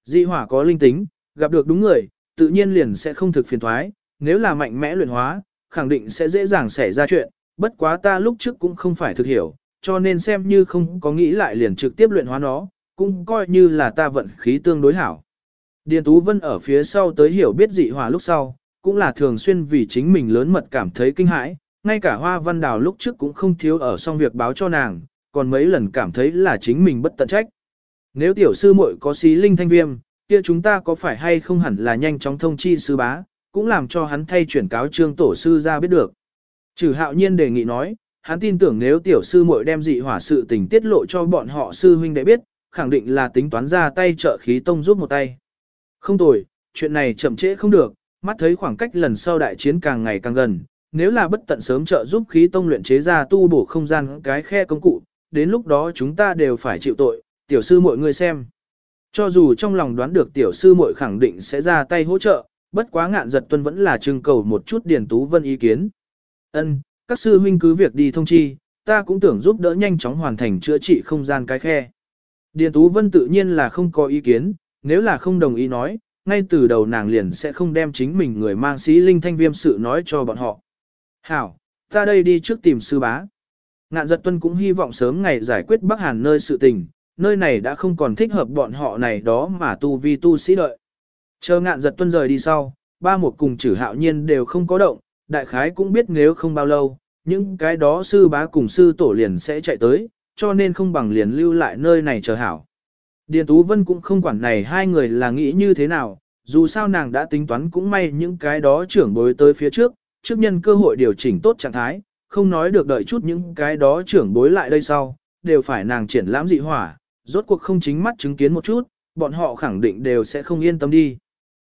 Dị hỏa có linh tính, gặp được đúng người, tự nhiên liền sẽ không thực phiền thoái, nếu là mạnh mẽ luyện hóa, khẳng định sẽ dễ dàng xảy ra chuyện, bất quá ta lúc trước cũng không phải thực hiểu, cho nên xem như không có nghĩ lại liền trực tiếp luyện hóa nó, cũng coi như là ta vận khí tương đối hảo. Điền Tú Vân ở phía sau tới hiểu biết dị hỏa lúc sau, cũng là thường xuyên vì chính mình lớn mật cảm thấy kinh hãi, ngay cả hoa văn đào lúc trước cũng không thiếu ở xong việc báo cho nàng, còn mấy lần cảm thấy là chính mình bất tận trách. Nếu tiểu sư muội có xí linh thanh viêm, kia chúng ta có phải hay không hẳn là nhanh chóng thông chi sư bá, cũng làm cho hắn thay chuyển cáo trương tổ sư ra biết được. Trừ hạo nhiên đề nghị nói, hắn tin tưởng nếu tiểu sư muội đem dị hỏa sự tình tiết lộ cho bọn họ sư huynh đệ biết, khẳng định là tính toán ra tay trợ khí tông giúp một tay. Không tồi, chuyện này chậm trễ không được, mắt thấy khoảng cách lần sau đại chiến càng ngày càng gần, nếu là bất tận sớm trợ giúp khí tông luyện chế ra tu bổ không gian cái khe công cụ, đến lúc đó chúng ta đều phải chịu tội, tiểu sư mọi người xem. Cho dù trong lòng đoán được tiểu sư muội khẳng định sẽ ra tay hỗ trợ, bất quá ngạn giật tuân vẫn là trưng cầu một chút Điền tú vân ý kiến. Ân, các sư huynh cứ việc đi thông chi, ta cũng tưởng giúp đỡ nhanh chóng hoàn thành chữa trị không gian cái khe. Điền Tú Vân tự nhiên là không có ý kiến, nếu là không đồng ý nói, ngay từ đầu nàng liền sẽ không đem chính mình người mang sĩ linh thanh viêm sự nói cho bọn họ. Hảo, ta đây đi trước tìm sư bá. Ngạn giật tuân cũng hy vọng sớm ngày giải quyết Bắc Hàn nơi sự tình, nơi này đã không còn thích hợp bọn họ này đó mà tu vi tu sĩ đợi. Chờ ngạn giật tuân rời đi sau, ba một cùng chử hạo nhiên đều không có động, đại khái cũng biết nếu không bao lâu, những cái đó sư bá cùng sư tổ liền sẽ chạy tới, cho nên không bằng liền lưu lại nơi này chờ hảo. Điền Tú Vân cũng không quản này hai người là nghĩ như thế nào, dù sao nàng đã tính toán cũng may những cái đó trưởng bối tới phía trước, trước nhân cơ hội điều chỉnh tốt trạng thái, không nói được đợi chút những cái đó trưởng bối lại đây sau, đều phải nàng triển lãm dị hỏa, rốt cuộc không chính mắt chứng kiến một chút, bọn họ khẳng định đều sẽ không yên tâm đi.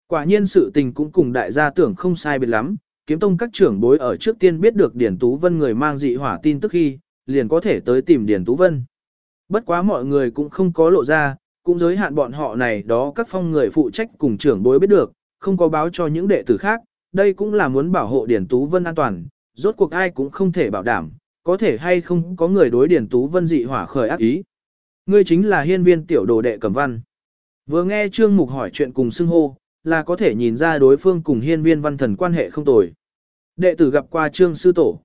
Quả nhiên sự tình cũng cùng đại gia tưởng không sai biệt lắm, kiếm tông các trưởng bối ở trước tiên biết được Điển Tú Vân người mang dị hỏa tin tức khi, liền có thể tới tìm Điển Tú Vân. Bất quá mọi người cũng không có lộ ra, cũng giới hạn bọn họ này đó các phong người phụ trách cùng trưởng bối biết được, không có báo cho những đệ tử khác, đây cũng là muốn bảo hộ Điển Tú Vân an toàn, rốt cuộc ai cũng không thể bảo đảm, có thể hay không có người đối Điền Tú Vân dị hỏa khởi ác ý. Ngươi chính là hiên viên tiểu đồ đệ cẩm văn. Vừa nghe Trương Mục hỏi chuyện cùng xưng hô, là có thể nhìn ra đối phương cùng hiên viên văn thần quan hệ không tồi. Đệ tử gặp qua Trương Sư Tổ.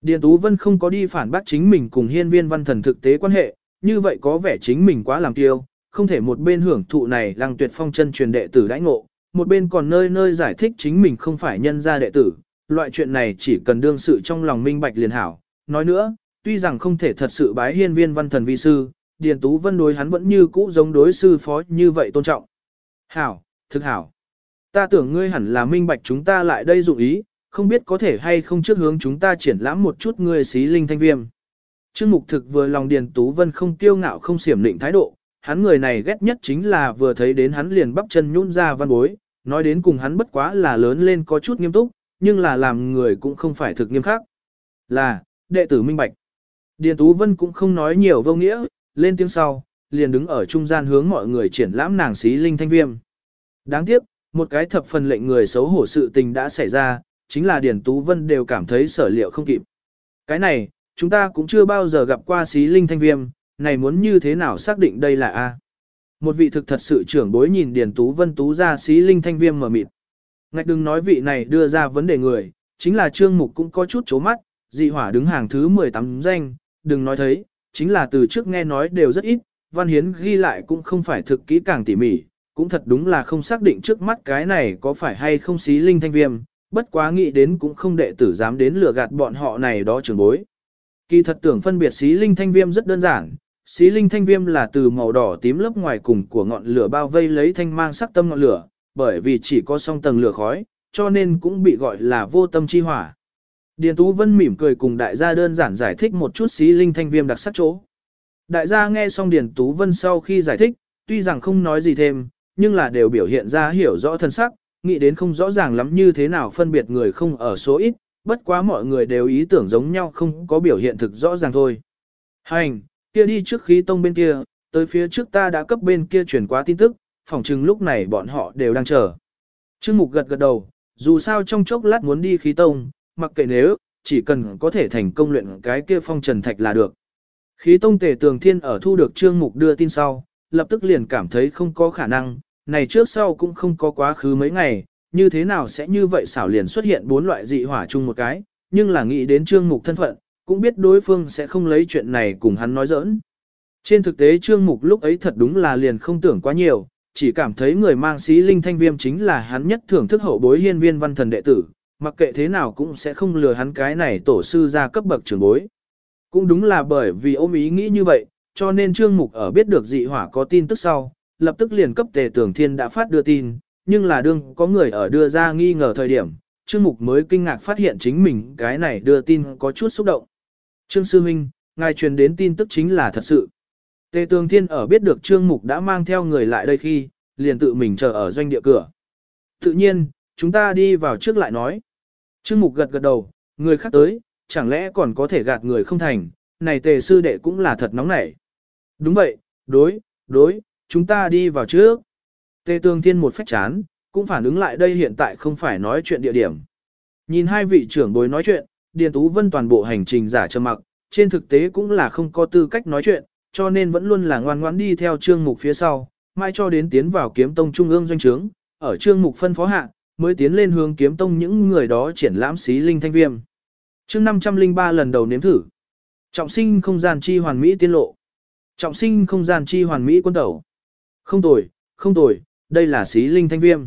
Điền Tú Vân không có đi phản bác chính mình cùng hiên viên văn thần thực tế quan hệ, như vậy có vẻ chính mình quá làm tiêu, không thể một bên hưởng thụ này lăng tuyệt phong chân truyền đệ tử đãi ngộ, một bên còn nơi nơi giải thích chính mình không phải nhân gia đệ tử, loại chuyện này chỉ cần đương sự trong lòng minh bạch liền hảo. Nói nữa, tuy rằng không thể thật sự bái hiên viên văn thần vi sư, Điền Tú Vân đối hắn vẫn như cũ giống đối sư phó như vậy tôn trọng. Hảo, thực hảo. Ta tưởng ngươi hẳn là minh bạch chúng ta lại đây dụng ý, không biết có thể hay không trước hướng chúng ta triển lãm một chút ngươi xí linh thanh viêm. Trương Mục thực vừa lòng Điền Tú Vân không kiêu ngạo không xiểm định thái độ, hắn người này ghét nhất chính là vừa thấy đến hắn liền bắp chân nhún ra văn bối, nói đến cùng hắn bất quá là lớn lên có chút nghiêm túc, nhưng là làm người cũng không phải thực nghiêm khắc. Là, đệ tử minh bạch. Điền Tú Vân cũng không nói nhiều vô nghĩa, lên tiếng sau, liền đứng ở trung gian hướng mọi người triển lãm nàng xí linh thanh viêm. Đáng tiếc, một cái thập phần lệnh người xấu hổ sự tình đã xảy ra, chính là Điền Tú Vân đều cảm thấy sở liệu không kịp. Cái này, chúng ta cũng chưa bao giờ gặp qua xí linh thanh viêm, này muốn như thế nào xác định đây là A. Một vị thực thật sự trưởng bối nhìn Điền Tú Vân tú ra xí linh thanh viêm mở mịt. Ngạch đừng nói vị này đưa ra vấn đề người, chính là trương mục cũng có chút chố mắt, dị hỏa đứng hàng thứ 18 danh, đừng nói thấy, chính là từ trước nghe nói đều rất ít, văn hiến ghi lại cũng không phải thực kỹ càng tỉ mỉ, cũng thật đúng là không xác định trước mắt cái này có phải hay không xí linh thanh viêm, bất quá nghĩ đến cũng không đệ tử dám đến lừa gạt bọn họ này đó trường bối. Kỳ thật tưởng phân biệt xí linh thanh viêm rất đơn giản, xí linh thanh viêm là từ màu đỏ tím lớp ngoài cùng của ngọn lửa bao vây lấy thanh mang sắc tâm ngọn lửa, bởi vì chỉ có song tầng lửa khói, cho nên cũng bị gọi là vô tâm chi hỏa. Điền Tú Vân mỉm cười cùng đại gia đơn giản giải thích một chút xí linh thanh viêm đặc sắc chỗ. Đại gia nghe xong Điền Tú Vân sau khi giải thích, tuy rằng không nói gì thêm, nhưng là đều biểu hiện ra hiểu rõ thân sắc, nghĩ đến không rõ ràng lắm như thế nào phân biệt người không ở số ít, bất quá mọi người đều ý tưởng giống nhau không có biểu hiện thực rõ ràng thôi. Hành, kia đi trước khí tông bên kia, tới phía trước ta đã cấp bên kia chuyển qua tin tức, phỏng chừng lúc này bọn họ đều đang chờ. Trương Mục gật gật đầu, dù sao trong chốc lát muốn đi khí tông, mặc kệ nếu, chỉ cần có thể thành công luyện cái kia phong trần thạch là được. Khí tông tề tường thiên ở thu được Trương Mục đưa tin sau, lập tức liền cảm thấy không có khả năng, này trước sau cũng không có quá khứ mấy ngày, như thế nào sẽ như vậy xảo liền xuất hiện bốn loại dị hỏa chung một cái, nhưng là nghĩ đến Trương Mục thân phận, cũng biết đối phương sẽ không lấy chuyện này cùng hắn nói giỡn. Trên thực tế Trương Mục lúc ấy thật đúng là liền không tưởng quá nhiều, chỉ cảm thấy người mang xí linh thanh viêm chính là hắn nhất thưởng thức hậu bối hiên viên văn thần đệ tử, mặc kệ thế nào cũng sẽ không lừa hắn cái này tổ sư ra cấp bậc trưởng bối. Cũng đúng là bởi vì ôm ý nghĩ như vậy, cho nên Trương Mục ở biết được dị hỏa có tin tức sau, lập tức liền cấp tề tưởng thiên đã phát đưa tin, nhưng là đương có người ở đưa ra nghi ngờ thời điểm, Trương Mục mới kinh ngạc phát hiện chính mình cái này đưa tin có chút xúc động. Trương Sư Minh, ngài truyền đến tin tức chính là thật sự. Tề Tường Thiên ở biết được Trương Mục đã mang theo người lại đây khi, liền tự mình chờ ở doanh địa cửa. Tự nhiên, chúng ta đi vào trước lại nói. Trương Mục gật gật đầu, người khác tới, chẳng lẽ còn có thể gạt người không thành, này tề sư đệ cũng là thật nóng nảy. Đúng vậy, đối, đối, chúng ta đi vào trước. Tề Tường Thiên một phách chán, cũng phản ứng lại đây hiện tại không phải nói chuyện địa điểm. Nhìn hai vị trưởng bối nói chuyện, Điền Tú Vân toàn bộ hành trình giả trầm mặc, trên thực tế cũng là không có tư cách nói chuyện, cho nên vẫn luôn là ngoan ngoãn đi theo trương mục phía sau, mai cho đến tiến vào kiếm tông trung ương doanh trướng, ở trương mục phân phó hạ, mới tiến lên hướng kiếm tông những người đó triển lãm xí linh thanh viêm. chương 503 lần đầu nếm thử. Trọng sinh không gian chi hoàn mỹ tiên lộ. Trọng sinh không gian chi hoàn mỹ quân tẩu. Không tồi, không tồi, đây là xí linh thanh viêm.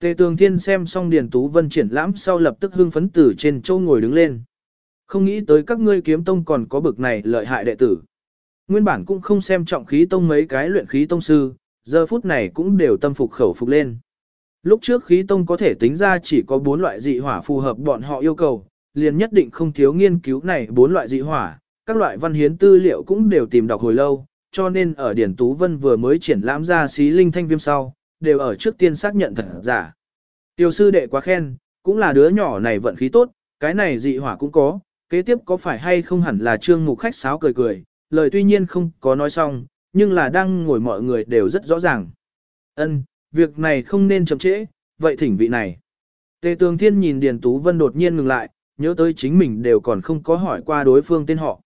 Tề tường thiên xem xong Điền Tú Vân triển lãm sau lập tức hưng phấn tử trên châu ngồi đứng lên. Không nghĩ tới các ngươi kiếm tông còn có bực này lợi hại đệ tử. Nguyên bản cũng không xem trọng khí tông mấy cái luyện khí tông sư, giờ phút này cũng đều tâm phục khẩu phục lên. Lúc trước khí tông có thể tính ra chỉ có bốn loại dị hỏa phù hợp bọn họ yêu cầu, liền nhất định không thiếu nghiên cứu này bốn loại dị hỏa, các loại văn hiến tư liệu cũng đều tìm đọc hồi lâu, cho nên ở Điển Tú Vân vừa mới triển lãm ra xí linh thanh viêm sau, đều ở trước tiên xác nhận thật giả. Tiểu sư đệ quá khen, cũng là đứa nhỏ này vận khí tốt, cái này dị hỏa cũng có, kế tiếp có phải hay không hẳn là trương mục khách sáo cười cười, lời tuy nhiên không có nói xong, nhưng là đang ngồi mọi người đều rất rõ ràng. Ân, việc này không nên chậm trễ, vậy thỉnh vị này. Tề Tường Thiên nhìn Điền Tú Vân đột nhiên ngừng lại, nhớ tới chính mình đều còn không có hỏi qua đối phương tên họ.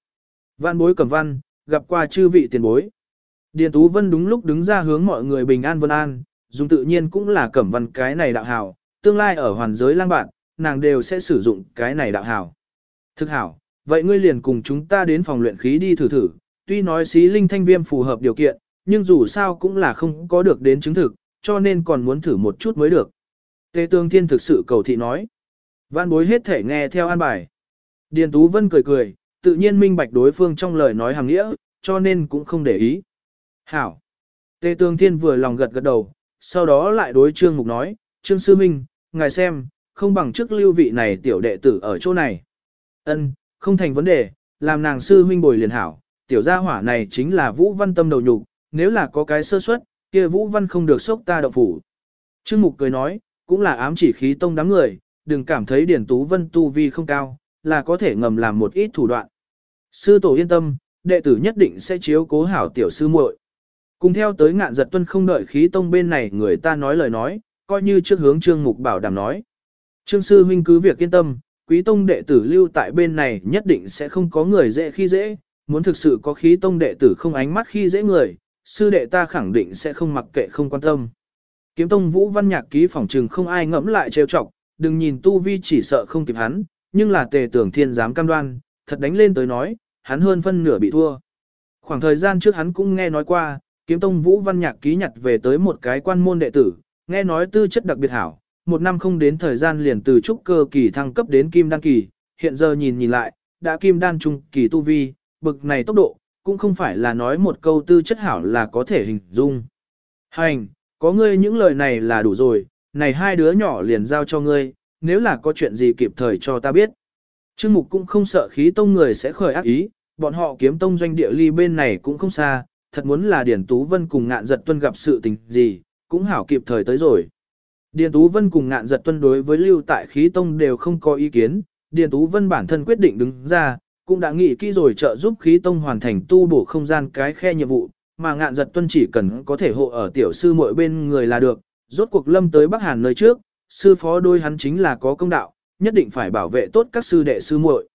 Vạn bối cẩm văn, gặp qua chư vị tiền bối. Điền Tú Vân đúng lúc đứng ra hướng mọi người bình an vân an, dùng tự nhiên cũng là cẩm văn cái này đạo hào, tương lai ở hoàn giới lang bạn, nàng đều sẽ sử dụng cái này đạo hào. Thực hảo, vậy ngươi liền cùng chúng ta đến phòng luyện khí đi thử thử, tuy nói xí linh thanh viêm phù hợp điều kiện, nhưng dù sao cũng là không có được đến chứng thực, cho nên còn muốn thử một chút mới được. Tề tương thiên thực sự cầu thị nói. Văn bối hết thể nghe theo an bài. Điền Tú Vân cười cười, tự nhiên minh bạch đối phương trong lời nói hàng nghĩa, cho nên cũng không để ý. Hảo. Tề tương thiên vừa lòng gật gật đầu, sau đó lại đối Trương Mục nói, Trương Sư Minh, ngài xem, không bằng trước lưu vị này tiểu đệ tử ở chỗ này. Ân, không thành vấn đề, làm nàng sư huynh bồi liền hảo, tiểu gia hỏa này chính là Vũ Văn tâm đầu nhục, nếu là có cái sơ suất, kia Vũ Văn không được sốc ta động phủ. Trương Mục cười nói, cũng là ám chỉ khí tông đám người, đừng cảm thấy Điển Tú Vân tu vi không cao, là có thể ngầm làm một ít thủ đoạn. Sư tổ yên tâm, đệ tử nhất định sẽ chiếu cố hảo tiểu sư muội. Cùng theo tới ngạn giật tuân không đợi khí tông bên này người ta nói lời nói, coi như trước hướng Trương Mục bảo đảm nói. Trương sư huynh cứ việc yên tâm, quý tông đệ tử lưu tại bên này nhất định sẽ không có người dễ khi dễ, muốn thực sự có khí tông đệ tử không ánh mắt khi dễ người, sư đệ ta khẳng định sẽ không mặc kệ không quan tâm. Kiếm tông vũ văn nhạc ký phỏng trừng không ai ngẫm lại trêu chọc, đừng nhìn tu vi chỉ sợ không kịp hắn, nhưng là tề tưởng thiên dám cam đoan, thật đánh lên tới nói, hắn hơn phân nửa bị thua. Khoảng thời gian trước hắn cũng nghe nói qua, kiếm tông vũ văn nhạc ký nhặt về tới một cái quan môn đệ tử, nghe nói tư chất đặc biệt hảo, một năm không đến thời gian liền từ trúc cơ kỳ thăng cấp đến kim đan kỳ, hiện giờ nhìn nhìn lại, đã kim đan trung kỳ tu vi, bực này tốc độ, cũng không phải là nói một câu tư chất hảo là có thể hình dung. Hành, có ngươi những lời này là đủ rồi, này hai đứa nhỏ liền giao cho ngươi, nếu là có chuyện gì kịp thời cho ta biết. Trương Mục cũng không sợ khí tông người sẽ khởi ác ý, bọn họ kiếm tông doanh địa ly bên này cũng không xa, thật muốn là Điển Tú Vân cùng ngạn giật tuân gặp sự tình gì, cũng hảo kịp thời tới rồi. Điền Tú Vân cùng ngạn giật tuân đối với lưu tại khí tông đều không có ý kiến, Điền Tú Vân bản thân quyết định đứng ra, cũng đã nghĩ kỹ rồi trợ giúp khí tông hoàn thành tu bổ không gian cái khe nhiệm vụ, mà ngạn giật tuân chỉ cần có thể hộ ở tiểu sư mỗi bên người là được, rốt cuộc lâm tới Bắc Hàn nơi trước, sư phó đôi hắn chính là có công đạo, nhất định phải bảo vệ tốt các sư đệ sư muội.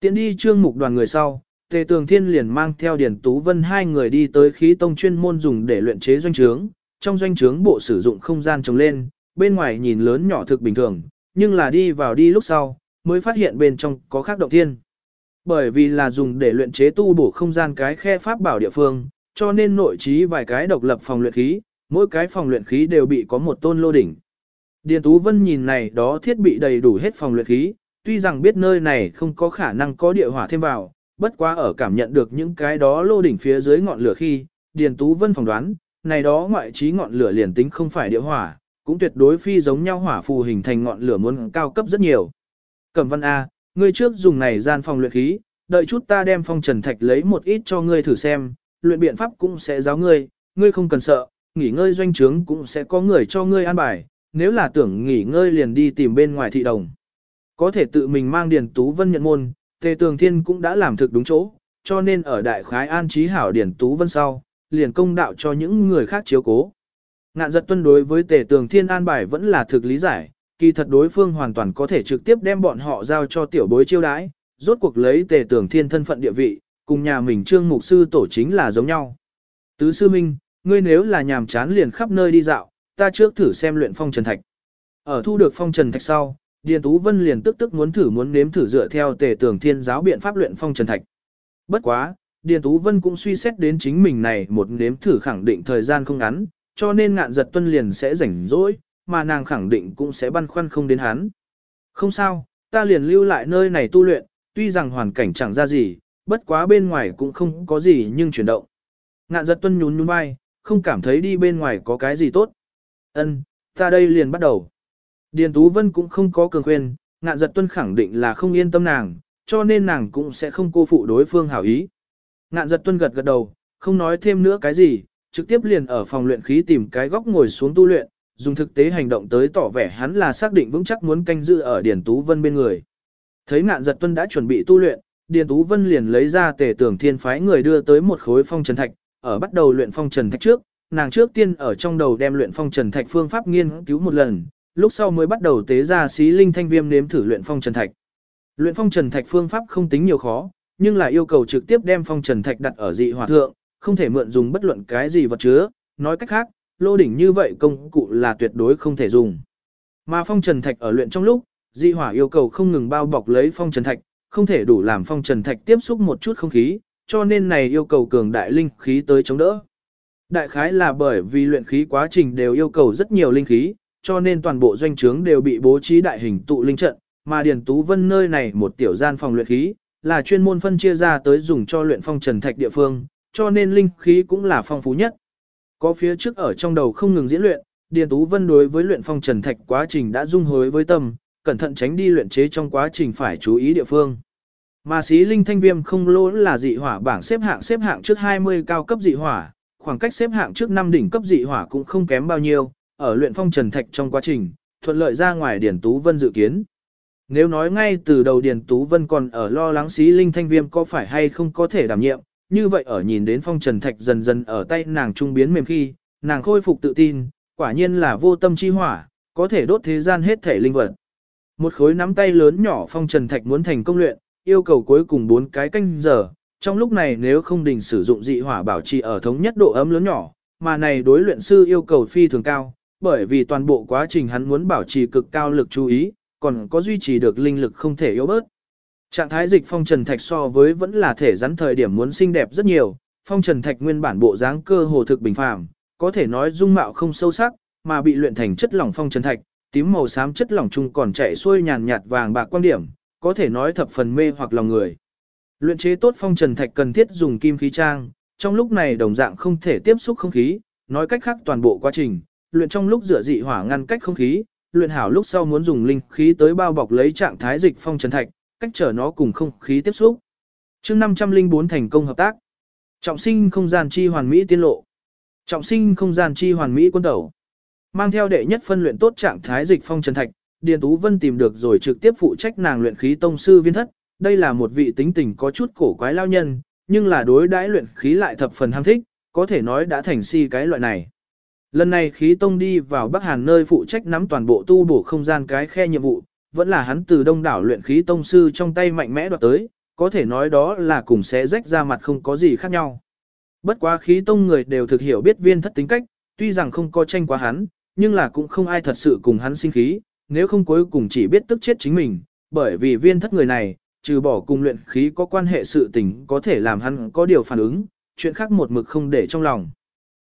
Tiến đi trương mục đoàn người sau, Tề Tường Thiên liền mang theo Điền Tú Vân hai người đi tới khí tông chuyên môn dùng để luyện chế doanh trướng, trong doanh trướng bộ sử dụng không gian trồng lên, bên ngoài nhìn lớn nhỏ thực bình thường, nhưng là đi vào đi lúc sau, mới phát hiện bên trong có khác động thiên. Bởi vì là dùng để luyện chế tu bổ không gian cái khe pháp bảo địa phương, cho nên nội trí vài cái độc lập phòng luyện khí, mỗi cái phòng luyện khí đều bị có một tôn lô đỉnh. Điền Tú Vân nhìn này đó thiết bị đầy đủ hết phòng luyện khí, tuy rằng biết nơi này không có khả năng có địa hỏa thêm vào, bất quá ở cảm nhận được những cái đó lô đỉnh phía dưới ngọn lửa khi, Điền Tú Vân phỏng đoán, này đó ngoại trí ngọn lửa liền tính không phải địa hỏa, cũng tuyệt đối phi giống nhau hỏa phù hình thành ngọn lửa muốn cao cấp rất nhiều. Cẩm văn A, ngươi trước dùng này gian phòng luyện khí, đợi chút ta đem phong trần thạch lấy một ít cho ngươi thử xem, luyện biện pháp cũng sẽ giáo ngươi, ngươi không cần sợ, nghỉ ngơi doanh trướng cũng sẽ có người cho ngươi an bài, nếu là tưởng nghỉ ngơi liền đi tìm bên ngoài thị đồng. Có thể tự mình mang Điền Tú Vân nhận môn, Tề Tường Thiên cũng đã làm thực đúng chỗ, cho nên ở đại khái an trí hảo Điền Tú Vân sau, liền công đạo cho những người khác chiếu cố. Ngạn giật tuân đối với Tề Tường Thiên an bài vẫn là thực lý giải, kỳ thật đối phương hoàn toàn có thể trực tiếp đem bọn họ giao cho tiểu bối chiêu đãi, rốt cuộc lấy Tề Tường Thiên thân phận địa vị, cùng nhà mình trương mục sư tổ chính là giống nhau. Tứ sư minh, ngươi nếu là nhàm chán liền khắp nơi đi dạo, ta trước thử xem luyện phong trần thạch. Ở thu được phong trần thạch sau, Điền Tú Vân liền tức tức muốn thử muốn nếm thử dựa theo tề Tường thiên giáo biện pháp luyện phong trần thạch. Bất quá, Điền Tú Vân cũng suy xét đến chính mình này một nếm thử khẳng định thời gian không ngắn, cho nên ngạn giật tuân liền sẽ rảnh rỗi, mà nàng khẳng định cũng sẽ băn khoăn không đến hắn. Không sao, ta liền lưu lại nơi này tu luyện, tuy rằng hoàn cảnh chẳng ra gì, bất quá bên ngoài cũng không có gì nhưng chuyển động. Ngạn giật tuân nhún nhún vai, không cảm thấy đi bên ngoài có cái gì tốt. Ân, ta đây liền bắt đầu. Điền Tú Vân cũng không có cường khuyên, ngạn giật tuân khẳng định là không yên tâm nàng, cho nên nàng cũng sẽ không cô phụ đối phương hảo ý. Ngạn giật tuân gật gật đầu, không nói thêm nữa cái gì, trực tiếp liền ở phòng luyện khí tìm cái góc ngồi xuống tu luyện, dùng thực tế hành động tới tỏ vẻ hắn là xác định vững chắc muốn canh giữ ở Điền Tú Vân bên người. Thấy ngạn giật tuân đã chuẩn bị tu luyện, Điền Tú Vân liền lấy ra tề tưởng thiên phái người đưa tới một khối phong trần thạch, ở bắt đầu luyện phong trần thạch trước, nàng trước tiên ở trong đầu đem luyện phong trần thạch phương pháp nghiên cứu một lần, lúc sau mới bắt đầu tế ra xí linh thanh viêm nếm thử luyện phong trần thạch. Luyện phong trần thạch phương pháp không tính nhiều khó, nhưng là yêu cầu trực tiếp đem phong trần thạch đặt ở dị hỏa thượng, không thể mượn dùng bất luận cái gì vật chứa, nói cách khác, lô đỉnh như vậy công cụ là tuyệt đối không thể dùng. Mà phong trần thạch ở luyện trong lúc, dị hỏa yêu cầu không ngừng bao bọc lấy phong trần thạch, không thể đủ làm phong trần thạch tiếp xúc một chút không khí, cho nên này yêu cầu cường đại linh khí tới chống đỡ. Đại khái là bởi vì luyện khí quá trình đều yêu cầu rất nhiều linh khí, cho nên toàn bộ doanh trướng đều bị bố trí đại hình tụ linh trận, mà Điền Tú Vân nơi này một tiểu gian phòng luyện khí, là chuyên môn phân chia ra tới dùng cho luyện phong trần thạch địa phương, cho nên linh khí cũng là phong phú nhất. Có phía trước ở trong đầu không ngừng diễn luyện, Điền Tú Vân đối với luyện phong trần thạch quá trình đã dung hối với tâm, cẩn thận tránh đi luyện chế trong quá trình phải chú ý địa phương. Mà xí linh thanh viêm không lỗ là dị hỏa bảng xếp hạng xếp hạng trước 20 cao cấp dị hỏa, khoảng cách xếp hạng trước 5 đỉnh cấp dị hỏa cũng không kém bao nhiêu, ở luyện phong trần thạch trong quá trình, thuận lợi ra ngoài Điền Tú Vân dự kiến. Nếu nói ngay từ đầu Điền Tú Vân còn ở lo lắng xí linh thanh viêm có phải hay không có thể đảm nhiệm, như vậy ở nhìn đến phong trần thạch dần dần ở tay nàng trung biến mềm khi, nàng khôi phục tự tin, quả nhiên là vô tâm chi hỏa, có thể đốt thế gian hết thể linh vật. Một khối nắm tay lớn nhỏ phong trần thạch muốn thành công luyện, yêu cầu cuối cùng 4 cái canh giờ, trong lúc này nếu không đình sử dụng dị hỏa bảo trì ở thống nhất độ ấm lớn nhỏ, mà này đối luyện sư yêu cầu phi thường cao, bởi vì toàn bộ quá trình hắn muốn bảo trì cực cao lực chú ý, còn có duy trì được linh lực không thể yếu bớt. Trạng thái dịch phong trần thạch so với vẫn là thể rắn thời điểm muốn xinh đẹp rất nhiều, phong trần thạch nguyên bản bộ dáng cơ hồ thực bình phàm, có thể nói dung mạo không sâu sắc, mà bị luyện thành chất lỏng phong trần thạch, tím màu xám chất lỏng chung còn chạy xuôi nhàn nhạt vàng bạc quan điểm, có thể nói thập phần mê hoặc lòng người. Luyện chế tốt phong trần thạch cần thiết dùng kim khí trang, trong lúc này đồng dạng không thể tiếp xúc không khí, nói cách khác toàn bộ quá trình, luyện trong lúc rửa dị hỏa ngăn cách không khí, luyện hảo lúc sau muốn dùng linh khí tới bao bọc lấy trạng thái dịch phong trần thạch, cách trở nó cùng không khí tiếp xúc. Chương 504 thành công hợp tác. Trọng sinh không gian chi hoàn mỹ tiên lộ. Trọng sinh không gian chi hoàn mỹ quân tẩu. Mang theo đệ nhất phân luyện tốt trạng thái dịch phong trần thạch, Điền Tú Vân tìm được rồi trực tiếp phụ trách nàng luyện khí tông sư viên thất, đây là một vị tính tình có chút cổ quái lao nhân, nhưng là đối đãi luyện khí lại thập phần ham thích, có thể nói đã thành si cái loại này. Lần này khí tông đi vào Bắc Hàn nơi phụ trách nắm toàn bộ tu bổ không gian cái khe nhiệm vụ, vẫn là hắn từ đông đảo luyện khí tông sư trong tay mạnh mẽ đoạt tới, có thể nói đó là cùng sẽ rách ra mặt không có gì khác nhau. Bất quá khí tông người đều thực hiểu biết viên thất tính cách, tuy rằng không có tranh quá hắn, nhưng là cũng không ai thật sự cùng hắn sinh khí, nếu không cuối cùng chỉ biết tức chết chính mình, bởi vì viên thất người này, trừ bỏ cùng luyện khí có quan hệ sự tình có thể làm hắn có điều phản ứng, chuyện khác một mực không để trong lòng.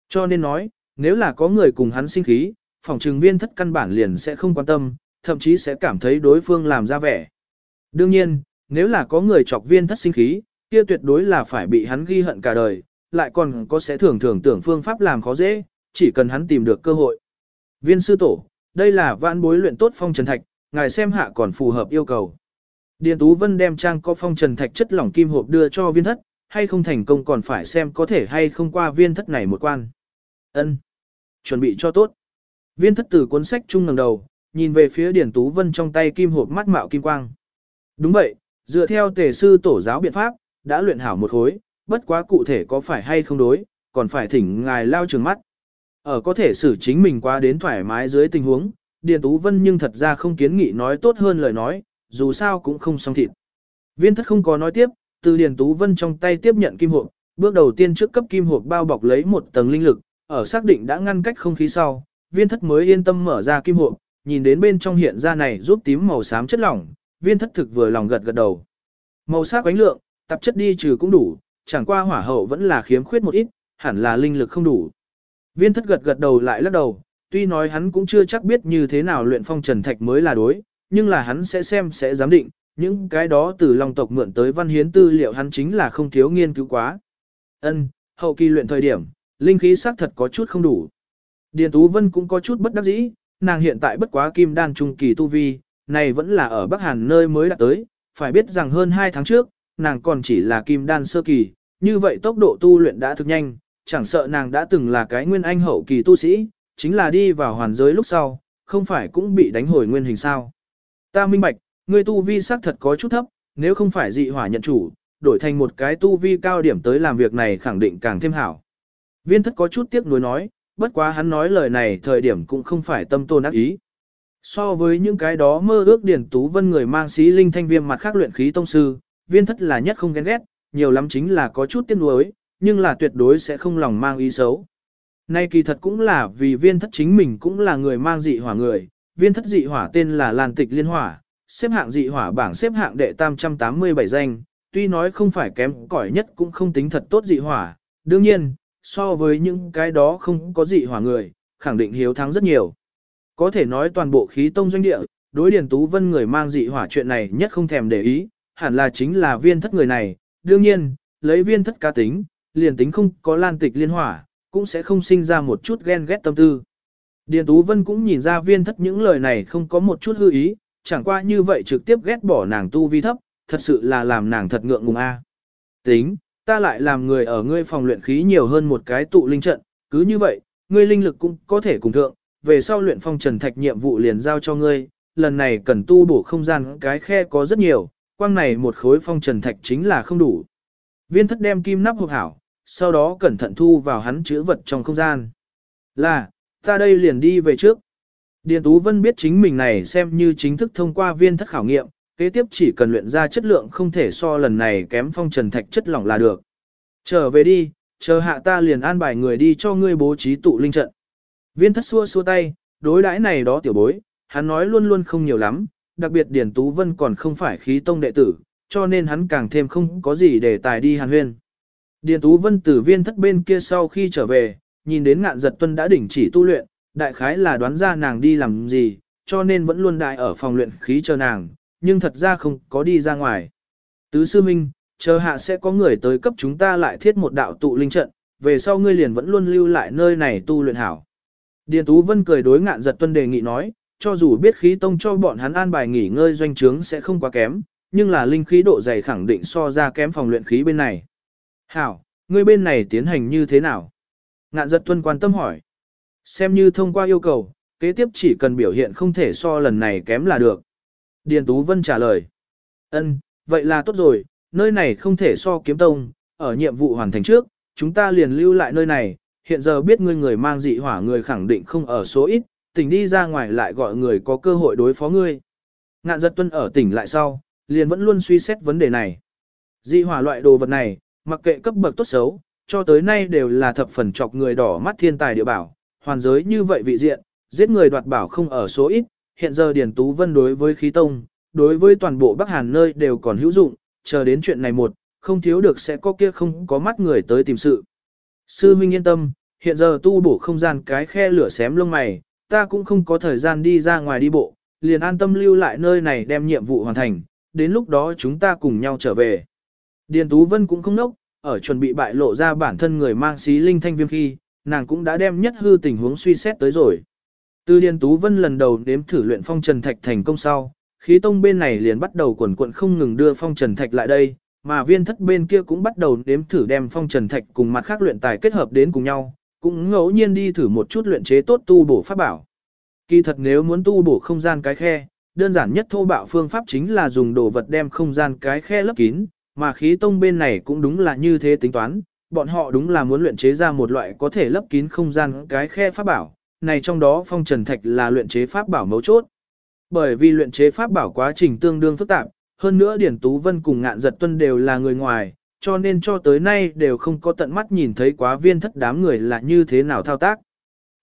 Cho nên nói, nếu là có người cùng hắn sinh khí, phòng trừng viên thất căn bản liền sẽ không quan tâm, thậm chí sẽ cảm thấy đối phương làm ra vẻ. Đương nhiên, nếu là có người chọc viên thất sinh khí, kia tuyệt đối là phải bị hắn ghi hận cả đời, lại còn có sẽ thường thường tưởng phương pháp làm khó dễ, chỉ cần hắn tìm được cơ hội. Viên sư tổ, đây là vãn bối luyện tốt phong trần thạch, ngài xem hạ còn phù hợp yêu cầu. Điền Tú Vân đem trang có phong trần thạch chất lỏng kim hộp đưa cho viên thất, hay không thành công còn phải xem có thể hay không qua viên thất này một quan. Ân, Chuẩn bị cho tốt. Viên thất từ cuốn sách chung ngẩng đầu, nhìn về phía Điền Tú Vân trong tay kim hộp mắt mạo kim quang. Đúng vậy, dựa theo tề sư tổ giáo biện pháp, đã luyện hảo một khối, bất quá cụ thể có phải hay không đối, còn phải thỉnh ngài lao trường mắt. Ở có thể xử chính mình qua đến thoải mái dưới tình huống, Điền Tú Vân nhưng thật ra không kiến nghị nói tốt hơn lời nói, dù sao cũng không xong thịt. Viên thất không có nói tiếp, từ Điền Tú Vân trong tay tiếp nhận kim hộp, bước đầu tiên trước cấp kim hộp bao bọc lấy một tầng linh lực, ở xác định đã ngăn cách không khí sau, viên thất mới yên tâm mở ra kim hộp, nhìn đến bên trong hiện ra này giúp tím màu xám chất lỏng, viên thất thực vừa lòng gật gật đầu. Màu sắc ánh lượng, tạp chất đi trừ cũng đủ, chẳng qua hỏa hậu vẫn là khiếm khuyết một ít, hẳn là linh lực không đủ. Viên thất gật gật đầu lại lắc đầu, tuy nói hắn cũng chưa chắc biết như thế nào luyện phong trần thạch mới là đối, nhưng là hắn sẽ xem sẽ giám định, những cái đó từ long tộc mượn tới văn hiến tư liệu hắn chính là không thiếu nghiên cứu quá. Ân, hậu kỳ luyện thời điểm, linh khí xác thật có chút không đủ. Điền Tú Vân cũng có chút bất đắc dĩ, nàng hiện tại bất quá kim đan trung kỳ tu vi, này vẫn là ở Bắc Hàn nơi mới đã tới, phải biết rằng hơn 2 tháng trước, nàng còn chỉ là kim đan sơ kỳ, như vậy tốc độ tu luyện đã thực nhanh, chẳng sợ nàng đã từng là cái nguyên anh hậu kỳ tu sĩ, chính là đi vào hoàn giới lúc sau, không phải cũng bị đánh hồi nguyên hình sao. Ta minh bạch, ngươi tu vi xác thật có chút thấp, nếu không phải dị hỏa nhận chủ, đổi thành một cái tu vi cao điểm tới làm việc này khẳng định càng thêm hảo. Viên thất có chút tiếc nuối nói, bất quá hắn nói lời này thời điểm cũng không phải tâm tôn ác ý. So với những cái đó mơ ước điển tú vân người mang xí linh thanh viêm mặt khác luyện khí tông sư, viên thất là nhất không ghen ghét, nhiều lắm chính là có chút tiếc nuối, nhưng là tuyệt đối sẽ không lòng mang ý xấu. Nay kỳ thật cũng là vì viên thất chính mình cũng là người mang dị hỏa người, viên thất dị hỏa tên là Lan Tịch Liên Hỏa, xếp hạng dị hỏa bảng xếp hạng đệ tam trăm tám mươi bảy danh, tuy nói không phải kém cỏi nhất cũng không tính thật tốt dị hỏa, đương nhiên, so với những cái đó không có dị hỏa người, khẳng định hiếu thắng rất nhiều. Có thể nói toàn bộ khí tông doanh địa, đối Điền Tú Vân người mang dị hỏa chuyện này nhất không thèm để ý, hẳn là chính là viên thất người này, đương nhiên, lấy viên thất cá tính, liền tính không có lan tịch liên hỏa, cũng sẽ không sinh ra một chút ghen ghét tâm tư. Điền Tú Vân cũng nhìn ra viên thất những lời này không có một chút hư ý, chẳng qua như vậy trực tiếp ghét bỏ nàng tu vi thấp, thật sự là làm nàng thật ngượng ngùng a. Tính, ta lại làm người ở ngươi phòng luyện khí nhiều hơn một cái tụ linh trận, cứ như vậy, ngươi linh lực cũng có thể cùng thượng, về sau luyện phong trần thạch nhiệm vụ liền giao cho ngươi, lần này cần tu bổ không gian cái khe có rất nhiều, quang này một khối phong trần thạch chính là không đủ. Viên thất đem kim nắp hộp hảo, sau đó cẩn thận thu vào hắn chữ vật trong không gian. Là, ta đây liền đi về trước. Điền Tú Vân biết chính mình này xem như chính thức thông qua viên thất khảo nghiệm, kế tiếp chỉ cần luyện ra chất lượng không thể so lần này kém phong trần thạch chất lỏng là được. Trở về đi, chờ hạ ta liền an bài người đi cho ngươi bố trí tụ linh trận. Viên thất xua xua tay, đối đãi này đó tiểu bối, hắn nói luôn luôn không nhiều lắm, đặc biệt điển Tú Vân còn không phải khí tông đệ tử, cho nên hắn càng thêm không có gì để tài đi hàn huyên. Điền Tú Vân từ viên thất bên kia sau khi trở về, nhìn đến ngạn giật tuân đã đỉnh chỉ tu luyện, đại khái là đoán ra nàng đi làm gì, cho nên vẫn luôn đại ở phòng luyện khí chờ nàng, nhưng thật ra không có đi ra ngoài. Tứ sư minh, chờ hạ sẽ có người tới cấp chúng ta lại thiết một đạo tụ linh trận, về sau ngươi liền vẫn luôn lưu lại nơi này tu luyện hảo. Điền Tú Vân cười đối ngạn giật tuân đề nghị nói, cho dù biết khí tông cho bọn hắn an bài nghỉ ngơi doanh trướng sẽ không quá kém, nhưng là linh khí độ dày khẳng định so ra kém phòng luyện khí bên này. Hảo, ngươi bên này tiến hành như thế nào? Ngạn giật tuân quan tâm hỏi. Xem như thông qua yêu cầu, kế tiếp chỉ cần biểu hiện không thể so lần này kém là được. Điền Tú Vân trả lời. Ân, vậy là tốt rồi, nơi này không thể so kiếm tông, ở nhiệm vụ hoàn thành trước, chúng ta liền lưu lại nơi này, hiện giờ biết ngươi người mang dị hỏa người khẳng định không ở số ít, tỉnh đi ra ngoài lại gọi người có cơ hội đối phó ngươi. Ngạn giật tuân ở tỉnh lại sau, liền vẫn luôn suy xét vấn đề này. Dị hỏa loại đồ vật này, mặc kệ cấp bậc tốt xấu, cho tới nay đều là thập phần chọc người đỏ mắt thiên tài địa bảo, hoàn giới như vậy vị diện, giết người đoạt bảo không ở số ít, hiện giờ Điền Tú Vân đối với khí tông, đối với toàn bộ Bắc Hàn nơi đều còn hữu dụng, chờ đến chuyện này một, không thiếu được sẽ có kia không có mắt người tới tìm sự. Sư Minh yên tâm, hiện giờ tu bổ không gian cái khe lửa xém lông mày, ta cũng không có thời gian đi ra ngoài đi bộ, liền an tâm lưu lại nơi này đem nhiệm vụ hoàn thành, đến lúc đó chúng ta cùng nhau trở về. Điền Tú Vân cũng không nốc, ở chuẩn bị bại lộ ra bản thân người mang xí linh thanh viêm khi, nàng cũng đã đem nhất hư tình huống suy xét tới rồi. Từ Điền Tú Vân lần đầu nếm thử luyện phong trần thạch thành công sau, khí tông bên này liền bắt đầu quần quận không ngừng đưa phong trần thạch lại đây, mà viên thất bên kia cũng bắt đầu nếm thử đem phong trần thạch cùng mặt khác luyện tài kết hợp đến cùng nhau, cũng ngẫu nhiên đi thử một chút luyện chế tốt tu bổ pháp bảo. Kỳ thật nếu muốn tu bổ không gian cái khe, đơn giản nhất thô bạo phương pháp chính là dùng đồ vật đem không gian cái khe lấp kín, mà khí tông bên này cũng đúng là như thế tính toán, bọn họ đúng là muốn luyện chế ra một loại có thể lấp kín không gian cái khe pháp bảo, này trong đó phong trần thạch là luyện chế pháp bảo mấu chốt. Bởi vì luyện chế pháp bảo quá trình tương đương phức tạp, hơn nữa Điển Tú Vân cùng ngạn giật tuân đều là người ngoài, cho nên cho tới nay đều không có tận mắt nhìn thấy quá viên thất đám người là như thế nào thao tác.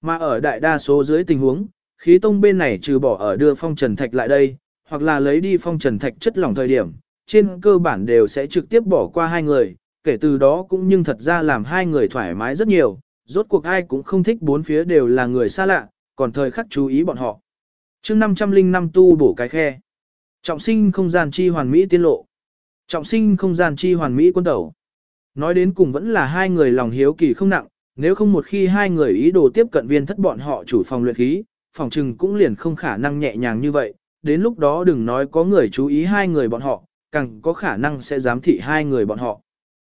Mà ở đại đa số dưới tình huống, khí tông bên này trừ bỏ ở đưa phong trần thạch lại đây, hoặc là lấy đi phong trần thạch chất lỏng thời điểm, trên cơ bản đều sẽ trực tiếp bỏ qua hai người, kể từ đó cũng nhưng thật ra làm hai người thoải mái rất nhiều, rốt cuộc ai cũng không thích bốn phía đều là người xa lạ, còn thời khắc chú ý bọn họ. chương 505 tu bổ cái khe. Trọng sinh không gian chi hoàn mỹ tiên lộ. Trọng sinh không gian chi hoàn mỹ quân tẩu. Nói đến cùng vẫn là hai người lòng hiếu kỳ không nặng, nếu không một khi hai người ý đồ tiếp cận viên thất bọn họ chủ phòng luyện khí, phòng trừng cũng liền không khả năng nhẹ nhàng như vậy, đến lúc đó đừng nói có người chú ý hai người bọn họ, càng có khả năng sẽ giám thị hai người bọn họ.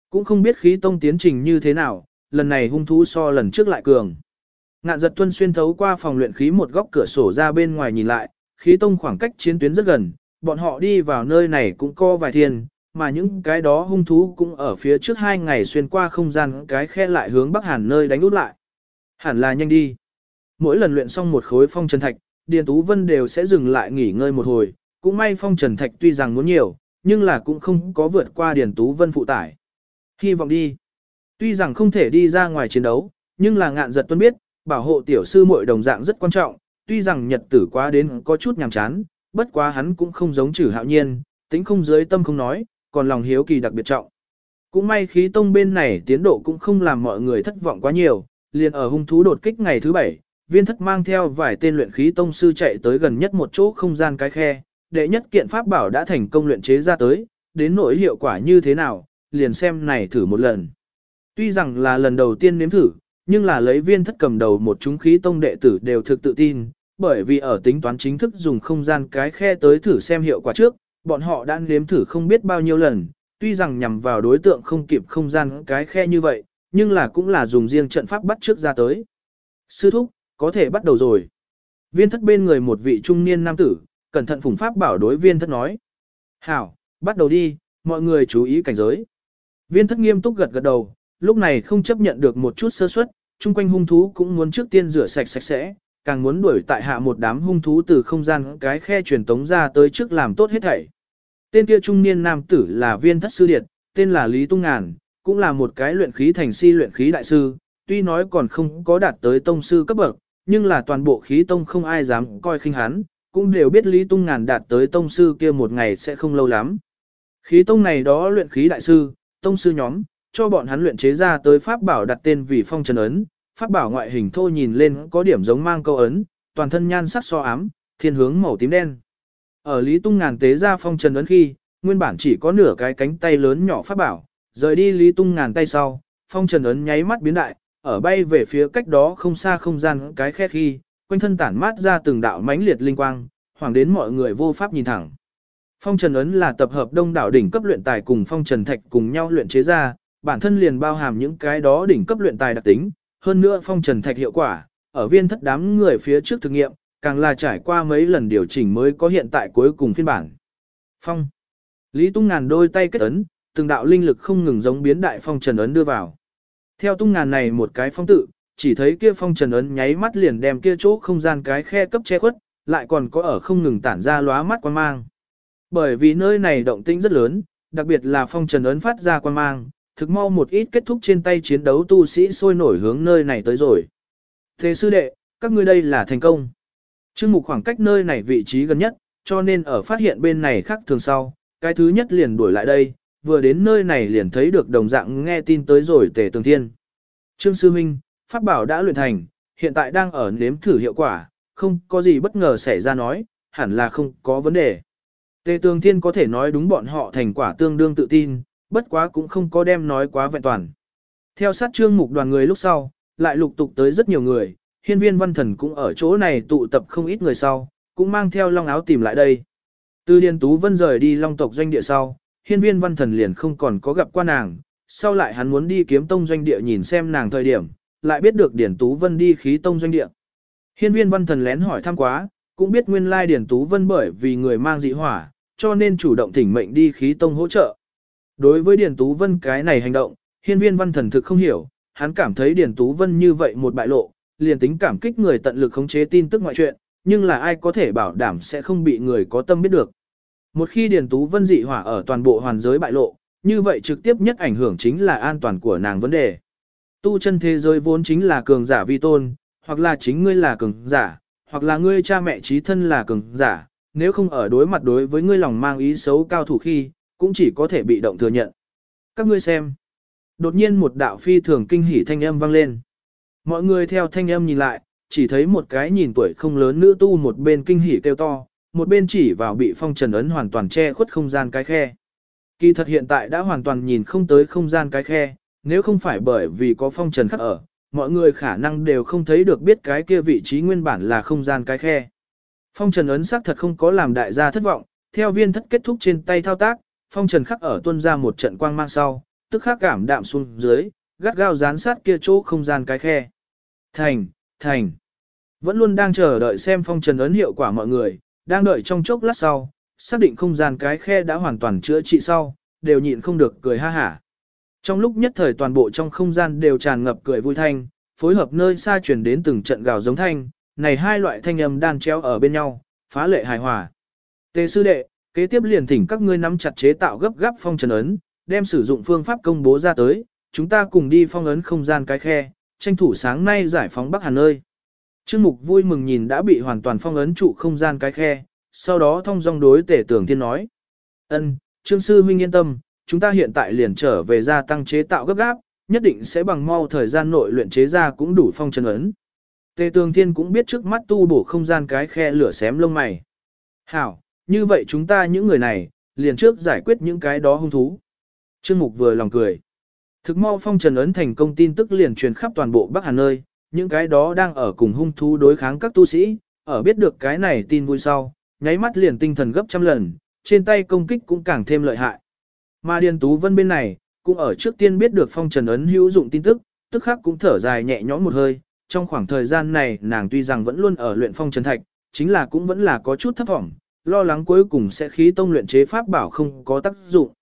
Cũng không biết khí tông tiến trình như thế nào, lần này hung thú so lần trước lại cường. Ngạn giật tuân xuyên thấu qua phòng luyện khí một góc cửa sổ ra bên ngoài nhìn lại, khí tông khoảng cách chiến tuyến rất gần, bọn họ đi vào nơi này cũng co vài thiên, mà những cái đó hung thú cũng ở phía trước hai ngày xuyên qua không gian cái khe lại hướng Bắc Hàn nơi đánh út lại. Hẳn là nhanh đi. Mỗi lần luyện xong một khối phong trần thạch, Điền Tú Vân đều sẽ dừng lại nghỉ ngơi một hồi, cũng may phong trần thạch tuy rằng muốn nhiều, nhưng là cũng không có vượt qua Điền Tú Vân phụ tải. Hy vọng đi. Tuy rằng không thể đi ra ngoài chiến đấu, nhưng là ngạn giật tuân biết, bảo hộ tiểu sư muội đồng dạng rất quan trọng, tuy rằng nhật tử quá đến có chút nhàm chán, bất quá hắn cũng không giống trừ hạo nhiên, tính không dưới tâm không nói, còn lòng hiếu kỳ đặc biệt trọng. Cũng may khí tông bên này tiến độ cũng không làm mọi người thất vọng quá nhiều, liền ở hung thú đột kích ngày thứ bảy, viên thất mang theo vài tên luyện khí tông sư chạy tới gần nhất một chỗ không gian cái khe, đệ nhất kiện pháp bảo đã thành công luyện chế ra tới, đến nỗi hiệu quả như thế nào, liền xem này thử một lần. Tuy rằng là lần đầu tiên nếm thử, nhưng là lấy viên thất cầm đầu một chúng khí tông đệ tử đều thực tự tin, bởi vì ở tính toán chính thức dùng không gian cái khe tới thử xem hiệu quả trước, bọn họ đã nếm thử không biết bao nhiêu lần, tuy rằng nhằm vào đối tượng không kịp không gian cái khe như vậy, nhưng là cũng là dùng riêng trận pháp bắt trước ra tới. Sư thúc, có thể bắt đầu rồi. Viên thất bên người một vị trung niên nam tử, cẩn thận phùng pháp bảo đối viên thất nói. Hảo, bắt đầu đi, mọi người chú ý cảnh giới. Viên thất nghiêm túc gật gật đầu, lúc này không chấp nhận được một chút sơ suất, chung quanh hung thú cũng muốn trước tiên rửa sạch sạch sẽ, càng muốn đuổi tại hạ một đám hung thú từ không gian cái khe truyền tống ra tới trước làm tốt hết thảy. Tên kia trung niên nam tử là viên thất sư điệt, tên là Lý Tung Ngàn, cũng là một cái luyện khí thành si luyện khí đại sư, tuy nói còn không có đạt tới tông sư cấp bậc, nhưng là toàn bộ khí tông không ai dám coi khinh hắn, cũng đều biết Lý Tung Ngàn đạt tới tông sư kia một ngày sẽ không lâu lắm. Khí tông này đó luyện khí đại sư, tông sư nhóm, cho bọn hắn luyện chế ra tới pháp bảo đặt tên vì phong trần ấn, pháp bảo ngoại hình thô nhìn lên có điểm giống mang câu ấn, toàn thân nhan sắc so ám, thiên hướng màu tím đen. Ở Lý Tung Ngàn tế ra phong trần ấn khi, nguyên bản chỉ có nửa cái cánh tay lớn nhỏ pháp bảo, rời đi Lý Tung Ngàn tay sau, phong trần ấn nháy mắt biến đại, ở bay về phía cách đó không xa không gian cái khe khi, quanh thân tản mát ra từng đạo mãnh liệt linh quang, hoàng đến mọi người vô pháp nhìn thẳng. Phong trần ấn là tập hợp đông đảo đỉnh cấp luyện tài cùng phong trần thạch cùng nhau luyện chế ra, bản thân liền bao hàm những cái đó đỉnh cấp luyện tài đặc tính, hơn nữa phong trần thạch hiệu quả, ở viên thất đám người phía trước thực nghiệm, càng là trải qua mấy lần điều chỉnh mới có hiện tại cuối cùng phiên bản. Phong. Lý Tung Ngàn đôi tay kết ấn, từng đạo linh lực không ngừng giống biến đại phong trần ấn đưa vào. Theo Tung Ngàn này một cái phong tự, chỉ thấy kia phong trần ấn nháy mắt liền đem kia chỗ không gian cái khe cấp che khuất, lại còn có ở không ngừng tản ra lóa mắt quan mang. Bởi vì nơi này động tĩnh rất lớn, đặc biệt là phong trần ấn phát ra quan mang, thực mau một ít kết thúc trên tay chiến đấu tu sĩ sôi nổi hướng nơi này tới rồi. Thế sư đệ, các ngươi đây là thành công. Trương mục khoảng cách nơi này vị trí gần nhất, cho nên ở phát hiện bên này khác thường sau, cái thứ nhất liền đuổi lại đây, vừa đến nơi này liền thấy được đồng dạng nghe tin tới rồi tề tường thiên. Trương sư minh, pháp bảo đã luyện thành, hiện tại đang ở nếm thử hiệu quả, không có gì bất ngờ xảy ra nói, hẳn là không có vấn đề. Tề tường thiên có thể nói đúng bọn họ thành quả tương đương tự tin, bất quá cũng không có đem nói quá vẹn toàn. Theo sát trương mục đoàn người lúc sau, lại lục tục tới rất nhiều người, hiên viên văn thần cũng ở chỗ này tụ tập không ít người sau, cũng mang theo long áo tìm lại đây. Từ Điền Tú Vân rời đi long tộc doanh địa sau, hiên viên văn thần liền không còn có gặp qua nàng, sau lại hắn muốn đi kiếm tông doanh địa nhìn xem nàng thời điểm, lại biết được Điền Tú Vân đi khí tông doanh địa. Hiên viên văn thần lén hỏi thăm quá, cũng biết nguyên lai Điền Tú Vân bởi vì người mang dị hỏa, cho nên chủ động thỉnh mệnh đi khí tông hỗ trợ. Đối với Điền Tú Vân cái này hành động, hiên viên văn thần thực không hiểu, hắn cảm thấy Điền Tú Vân như vậy một bại lộ, liền tính cảm kích người tận lực khống chế tin tức ngoại chuyện, nhưng là ai có thể bảo đảm sẽ không bị người có tâm biết được. Một khi Điền Tú Vân dị hỏa ở toàn bộ hoàn giới bại lộ, như vậy trực tiếp nhất ảnh hưởng chính là an toàn của nàng vấn đề. Tu chân thế giới vốn chính là cường giả vi tôn, hoặc là chính ngươi là cường giả, hoặc là ngươi cha mẹ trí thân là cường giả, nếu không ở đối mặt đối với ngươi lòng mang ý xấu cao thủ khi, cũng chỉ có thể bị động thừa nhận. Các ngươi xem. Đột nhiên một đạo phi thường kinh hỉ thanh âm vang lên. Mọi người theo thanh âm nhìn lại, chỉ thấy một cái nhìn tuổi không lớn nữ tu một bên kinh hỉ kêu to, một bên chỉ vào bị phong trần ấn hoàn toàn che khuất không gian cái khe. Kỳ thật hiện tại đã hoàn toàn nhìn không tới không gian cái khe, nếu không phải bởi vì có phong trần khắc ở, mọi người khả năng đều không thấy được biết cái kia vị trí nguyên bản là không gian cái khe. Phong trần ấn xác thật không có làm đại gia thất vọng, theo viên thất kết thúc trên tay thao tác, phong trần khắc ở tuân ra một trận quang mang sau, tức khắc cảm đạm xuống dưới, gắt gao dán sát kia chỗ không gian cái khe. Thành, thành. Vẫn luôn đang chờ đợi xem phong trần ấn hiệu quả mọi người, đang đợi trong chốc lát sau, xác định không gian cái khe đã hoàn toàn chữa trị sau, đều nhịn không được cười ha hả. Trong lúc nhất thời toàn bộ trong không gian đều tràn ngập cười vui thanh, phối hợp nơi xa truyền đến từng trận gào giống thanh, này hai loại thanh âm đan treo ở bên nhau, phá lệ hài hòa. Tề sư đệ, kế tiếp liền thỉnh các ngươi nắm chặt chế tạo gấp gáp phong trần ấn, đem sử dụng phương pháp công bố ra tới, chúng ta cùng đi phong ấn không gian cái khe, tranh thủ sáng nay giải phóng Bắc Hàn nơi. Trương Mục vui mừng nhìn đã bị hoàn toàn phong ấn trụ không gian cái khe, sau đó thông dong đối tể tưởng thiên nói. ân Trương Sư huynh yên tâm, chúng ta hiện tại liền trở về gia tăng chế tạo gấp gáp, nhất định sẽ bằng mau thời gian nội luyện chế ra cũng đủ phong trần ấn. Tề Tường Thiên cũng biết trước mắt tu bổ không gian cái khe lửa xém lông mày. Hảo, như vậy chúng ta những người này, liền trước giải quyết những cái đó hung thú. Trương Mục vừa lòng cười. Thực mau phong trần ấn thành công tin tức liền truyền khắp toàn bộ Bắc Hà nơi, những cái đó đang ở cùng hung thú đối kháng các tu sĩ, ở biết được cái này tin vui sau, nháy mắt liền tinh thần gấp trăm lần, trên tay công kích cũng càng thêm lợi hại. Mà Điền Tú Vân bên này, cũng ở trước tiên biết được phong trần ấn hữu dụng tin tức, tức khắc cũng thở dài nhẹ nhõm một hơi, trong khoảng thời gian này nàng tuy rằng vẫn luôn ở luyện phong trần thạch, chính là cũng vẫn là có chút thấp vọng, lo lắng cuối cùng sẽ khí tông luyện chế pháp bảo không có tác dụng.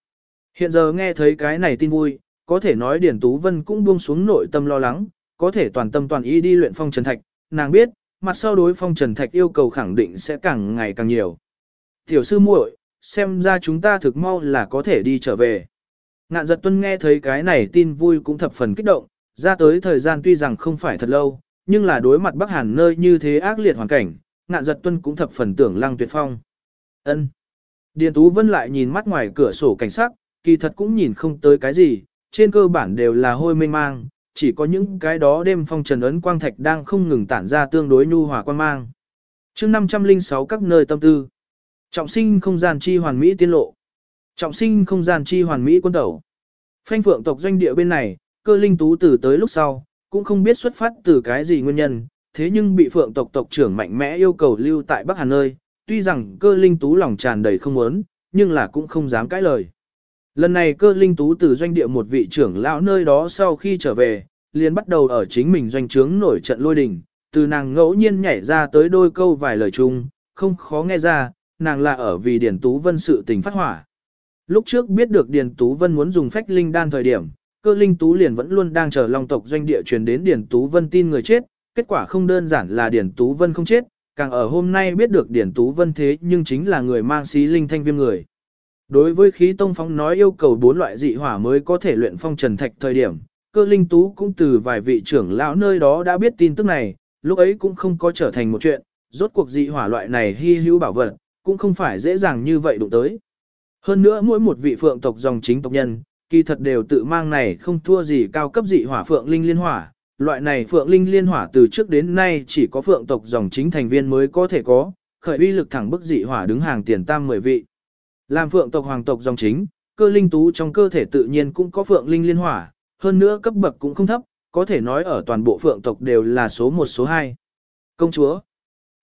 Hiện giờ nghe thấy cái này tin vui, có thể nói Điền Tú Vân cũng buông xuống nội tâm lo lắng, có thể toàn tâm toàn ý đi luyện phong trần thạch, nàng biết, mặt sau đối phong trần thạch yêu cầu khẳng định sẽ càng ngày càng nhiều. Tiểu sư muội, xem ra chúng ta thực mau là có thể đi trở về. Ngạn giật tuân nghe thấy cái này tin vui cũng thập phần kích động, ra tới thời gian tuy rằng không phải thật lâu, nhưng là đối mặt Bắc Hàn nơi như thế ác liệt hoàn cảnh, ngạn giật tuân cũng thập phần tưởng lăng tuyệt phong ân Điền Tú Vân lại nhìn mắt ngoài cửa sổ cảnh sắc, kỳ thật cũng nhìn không tới cái gì, trên cơ bản đều là hôi mênh mang, chỉ có những cái đó đêm phong trần ấn quang thạch đang không ngừng tản ra tương đối nhu hòa quang mang. chương 506 các nơi tâm tư. Trọng sinh không gian chi hoàn mỹ tiên lộ. Trọng sinh không gian chi hoàn mỹ quân tẩu. Phanh phượng tộc doanh địa bên này, cơ linh tú từ tới lúc sau, cũng không biết xuất phát từ cái gì nguyên nhân, thế nhưng bị phượng tộc tộc trưởng mạnh mẽ yêu cầu lưu tại Bắc Hàn nơi, tuy rằng cơ linh tú lòng tràn đầy không muốn, nhưng là cũng không dám cãi lời. Lần này cơ linh tú từ doanh địa một vị trưởng lão nơi đó sau khi trở về, liền bắt đầu ở chính mình doanh trướng nổi trận lôi đình, từ nàng ngẫu nhiên nhảy ra tới đôi câu vài lời chung, không khó nghe ra, nàng là ở vì Điền Tú Vân sự tình phát hỏa. Lúc trước biết được Điền Tú Vân muốn dùng phách linh đan thời điểm, cơ linh Tú liền vẫn luôn đang chờ Long tộc doanh địa truyền đến Điền Tú Vân tin người chết, kết quả không đơn giản là Điền Tú Vân không chết, càng ở hôm nay biết được điển Tú Vân thế nhưng chính là người mang xí linh thanh viêm người. Đối với khí tông phóng nói yêu cầu bốn loại dị hỏa mới có thể luyện phong trần thạch thời điểm, cơ linh tú cũng từ vài vị trưởng lão nơi đó đã biết tin tức này, lúc ấy cũng không có trở thành một chuyện, rốt cuộc dị hỏa loại này hy hữu bảo vật, cũng không phải dễ dàng như vậy đụng tới. Hơn nữa mỗi một vị phượng tộc dòng chính tộc nhân, kỳ thật đều tự mang này không thua gì cao cấp dị hỏa phượng linh liên hỏa. Loại này phượng linh liên hỏa từ trước đến nay chỉ có phượng tộc dòng chính thành viên mới có thể có, khởi uy lực thẳng bức dị hỏa đứng hàng tiền tam mười vị. Làm phượng tộc hoàng tộc dòng chính, cơ linh tú trong cơ thể tự nhiên cũng có phượng linh liên hỏa, hơn nữa cấp bậc cũng không thấp, có thể nói ở toàn bộ phượng tộc đều là số một số hai. Công chúa,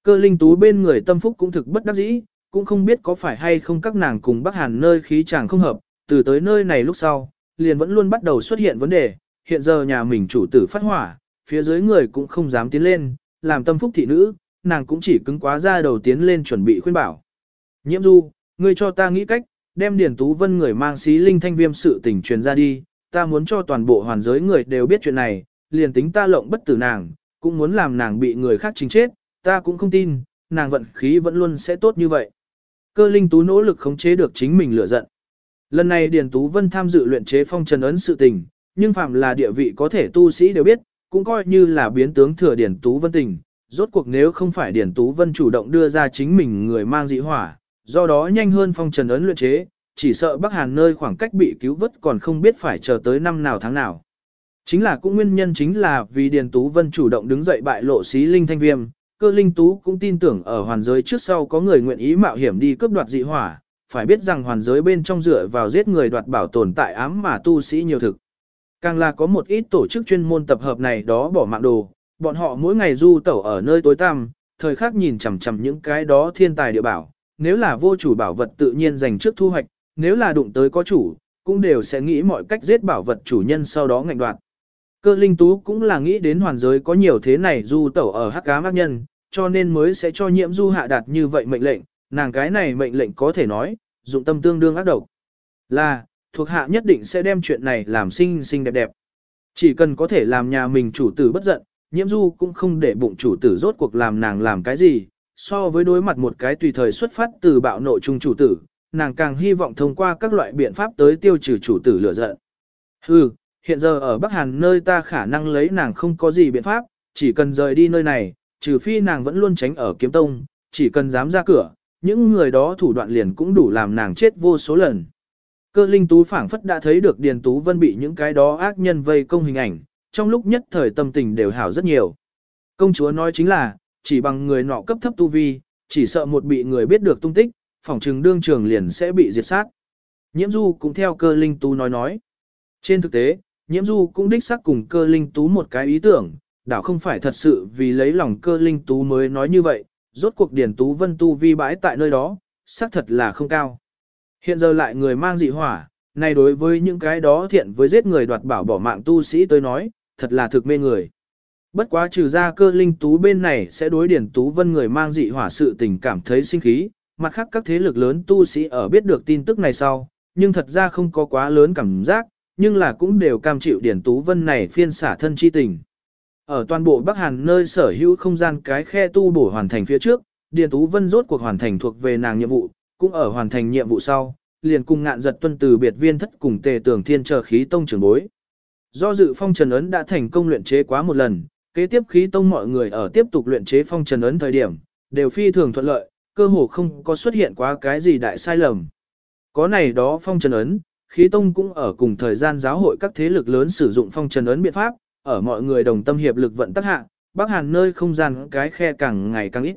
cơ linh tú bên người tâm phúc cũng thực bất đắc dĩ, cũng không biết có phải hay không các nàng cùng Bắc Hàn nơi khí chàng không hợp, từ tới nơi này lúc sau, liền vẫn luôn bắt đầu xuất hiện vấn đề, hiện giờ nhà mình chủ tử phát hỏa, phía dưới người cũng không dám tiến lên, làm tâm phúc thị nữ, nàng cũng chỉ cứng quá ra đầu tiến lên chuẩn bị khuyên bảo. Nhiễm du, ngươi cho ta nghĩ cách, đem Điền Tú Vân người mang xí linh thanh viêm sự tình truyền ra đi, ta muốn cho toàn bộ hoàn giới người đều biết chuyện này, liền tính ta lộng bất tử nàng, cũng muốn làm nàng bị người khác chính chết, ta cũng không tin, nàng vận khí vẫn luôn sẽ tốt như vậy. Cơ linh tú nỗ lực khống chế được chính mình lửa giận. Lần này Điền Tú Vân tham dự luyện chế phong trần ấn sự tình, nhưng phạm là địa vị có thể tu sĩ đều biết, cũng coi như là biến tướng thừa điển Tú Vân tình. Rốt cuộc nếu không phải điển Tú Vân chủ động đưa ra chính mình người mang dị hỏa, do đó nhanh hơn phong trần ấn luyện chế, chỉ sợ Bắc Hàn nơi khoảng cách bị cứu vớt còn không biết phải chờ tới năm nào tháng nào. Chính là cũng nguyên nhân chính là vì Điền Tú Vân chủ động đứng dậy bại lộ xí linh thanh viêm, cơ linh tú cũng tin tưởng ở hoàn giới trước sau có người nguyện ý mạo hiểm đi cướp đoạt dị hỏa, phải biết rằng hoàn giới bên trong dựa vào giết người đoạt bảo tồn tại ám mà tu sĩ nhiều thực. Càng là có một ít tổ chức chuyên môn tập hợp này đó bỏ mạng đồ, bọn họ mỗi ngày du tẩu ở nơi tối tăm, thời khắc nhìn chằm chằm những cái đó thiên tài địa bảo, nếu là vô chủ bảo vật tự nhiên dành trước thu hoạch, nếu là đụng tới có chủ, cũng đều sẽ nghĩ mọi cách giết bảo vật chủ nhân sau đó ngạnh đoạt. Cơ linh tú cũng là nghĩ đến hoàn giới có nhiều thế này du tẩu ở hắc cá mắc nhân, cho nên mới sẽ cho nhiễm du hạ đạt như vậy mệnh lệnh, nàng cái này mệnh lệnh có thể nói, dụng tâm tương đương ác độc. Là, thuộc hạ nhất định sẽ đem chuyện này làm xinh xinh đẹp đẹp. Chỉ cần có thể làm nhà mình chủ tử bất giận, nhiễm du cũng không để bụng chủ tử rốt cuộc làm nàng làm cái gì, so với đối mặt một cái tùy thời xuất phát từ bạo nội trung chủ tử, nàng càng hy vọng thông qua các loại biện pháp tới tiêu trừ chủ tử lửa giận. Hừ, hiện giờ ở Bắc Hàn nơi ta khả năng lấy nàng không có gì biện pháp, chỉ cần rời đi nơi này, trừ phi nàng vẫn luôn tránh ở kiếm tông, chỉ cần dám ra cửa, những người đó thủ đoạn liền cũng đủ làm nàng chết vô số lần. Cơ linh tú phảng phất đã thấy được Điền Tú Vân bị những cái đó ác nhân vây công hình ảnh, trong lúc nhất thời tâm tình đều hảo rất nhiều. Công chúa nói chính là, chỉ bằng người nọ cấp thấp tu vi, chỉ sợ một bị người biết được tung tích, phỏng trừng đương trường liền sẽ bị diệt sát. Nhiễm du cũng theo cơ linh tú nói nói. Trên thực tế, nhiễm du cũng đích xác cùng cơ linh tú một cái ý tưởng, đảo không phải thật sự vì lấy lòng cơ linh tú mới nói như vậy, rốt cuộc điển tú vân tu vi bãi tại nơi đó, xác thật là không cao. Hiện giờ lại người mang dị hỏa, này đối với những cái đó thiện với giết người đoạt bảo bỏ mạng tu sĩ tới nói, thật là thực mê người. Bất quá trừ ra cơ linh tú bên này sẽ đối điển tú vân người mang dị hỏa sự tình cảm thấy sinh khí, mặt khác các thế lực lớn tu sĩ ở biết được tin tức này sau, nhưng thật ra không có quá lớn cảm giác, nhưng là cũng đều cam chịu điển tú vân này phiên xả thân chi tình. Ở toàn bộ Bắc Hàn nơi sở hữu không gian cái khe tu bổ hoàn thành phía trước, Điền Tú Vân rốt cuộc hoàn thành thuộc về nàng nhiệm vụ, cũng ở hoàn thành nhiệm vụ sau, liền cùng ngạn giật tuân từ biệt viên thất cùng tề tưởng thiên chờ khí tông trưởng bối. Do dự phong trần ấn đã thành công luyện chế quá một lần, kế tiếp khí tông mọi người ở tiếp tục luyện chế phong trần ấn thời điểm, đều phi thường thuận lợi, cơ hồ không có xuất hiện quá cái gì đại sai lầm. Có này đó phong trần ấn, khí tông cũng ở cùng thời gian giáo hội các thế lực lớn sử dụng phong trần ấn biện pháp, ở mọi người đồng tâm hiệp lực vận tác hạ, Bắc Hàn nơi không gian cái khe càng ngày càng ít.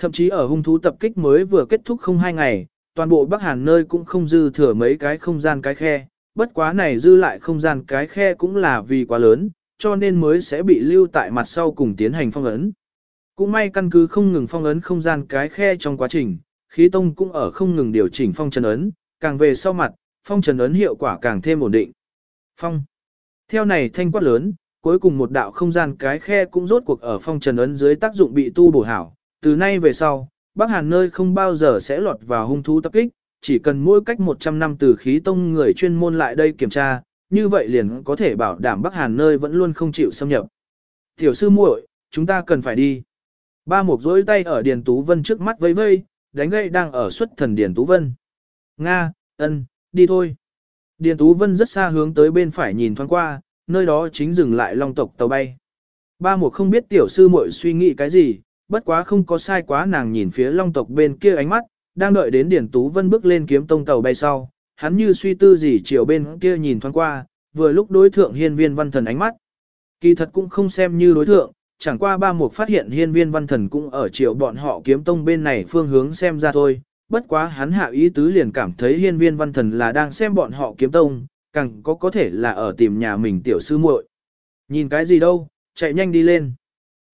Thậm chí ở hung thú tập kích mới vừa kết thúc không hai ngày, toàn bộ Bắc Hàn nơi cũng không dư thừa mấy cái không gian cái khe, bất quá này dư lại không gian cái khe cũng là vì quá lớn, cho nên mới sẽ bị lưu tại mặt sau cùng tiến hành phong ấn. Cũng may căn cứ không ngừng phong ấn không gian cái khe trong quá trình, khí tông cũng ở không ngừng điều chỉnh phong trần ấn, càng về sau mặt, phong trần ấn hiệu quả càng thêm ổn định. Phong. Theo này thanh quát lớn, cuối cùng một đạo không gian cái khe cũng rốt cuộc ở phong trần ấn dưới tác dụng bị tu bổ hảo. Từ nay về sau, Bắc Hàn nơi không bao giờ sẽ lọt vào hung thú tập kích, chỉ cần mỗi cách 100 năm từ khí tông người chuyên môn lại đây kiểm tra, như vậy liền có thể bảo đảm Bắc Hàn nơi vẫn luôn không chịu xâm nhập. Tiểu sư muội, chúng ta cần phải đi. Ba mục dối tay ở Điền Tú Vân trước mắt vây vây, đánh gây đang ở xuất thần Điền Tú Vân. Nga, ân, đi thôi. Điền Tú Vân rất xa hướng tới bên phải nhìn thoáng qua, nơi đó chính dừng lại long tộc tàu bay. Ba mục không biết tiểu sư muội suy nghĩ cái gì, bất quá không có sai quá nàng nhìn phía long tộc bên kia ánh mắt, đang đợi đến Điển Tú Vân bước lên kiếm tông tàu bay sau, hắn như suy tư gì chiều bên kia nhìn thoáng qua, vừa lúc đối thượng hiên viên văn thần ánh mắt. Kỳ thật cũng không xem như đối thượng, chẳng qua ba mục phát hiện hiên viên văn thần cũng ở chiều bọn họ kiếm tông bên này phương hướng xem ra thôi, bất quá hắn hạ ý tứ liền cảm thấy hiên viên văn thần là đang xem bọn họ kiếm tông, càng có có thể là ở tìm nhà mình tiểu sư muội. Nhìn cái gì đâu, chạy nhanh đi lên.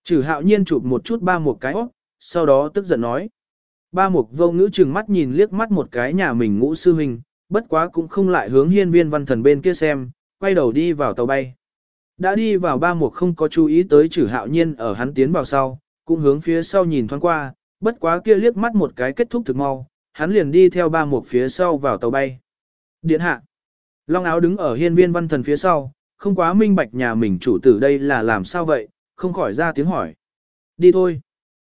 Trừ hạo nhiên chụp một chút ba một cái óc, sau đó tức giận nói. Ba mục vô ngữ chừng mắt nhìn liếc mắt một cái nhà mình ngũ sư huynh, bất quá cũng không lại hướng hiên viên văn thần bên kia xem, quay đầu đi vào tàu bay. Đã đi vào ba mục không có chú ý tới trừ hạo nhiên ở hắn tiến vào sau, cũng hướng phía sau nhìn thoáng qua, bất quá kia liếc mắt một cái kết thúc thực mau, hắn liền đi theo ba mục phía sau vào tàu bay. Điện hạ. Long áo đứng ở hiên viên văn thần phía sau, không quá minh bạch nhà mình chủ tử đây là làm sao vậy, không khỏi ra tiếng hỏi. Đi thôi.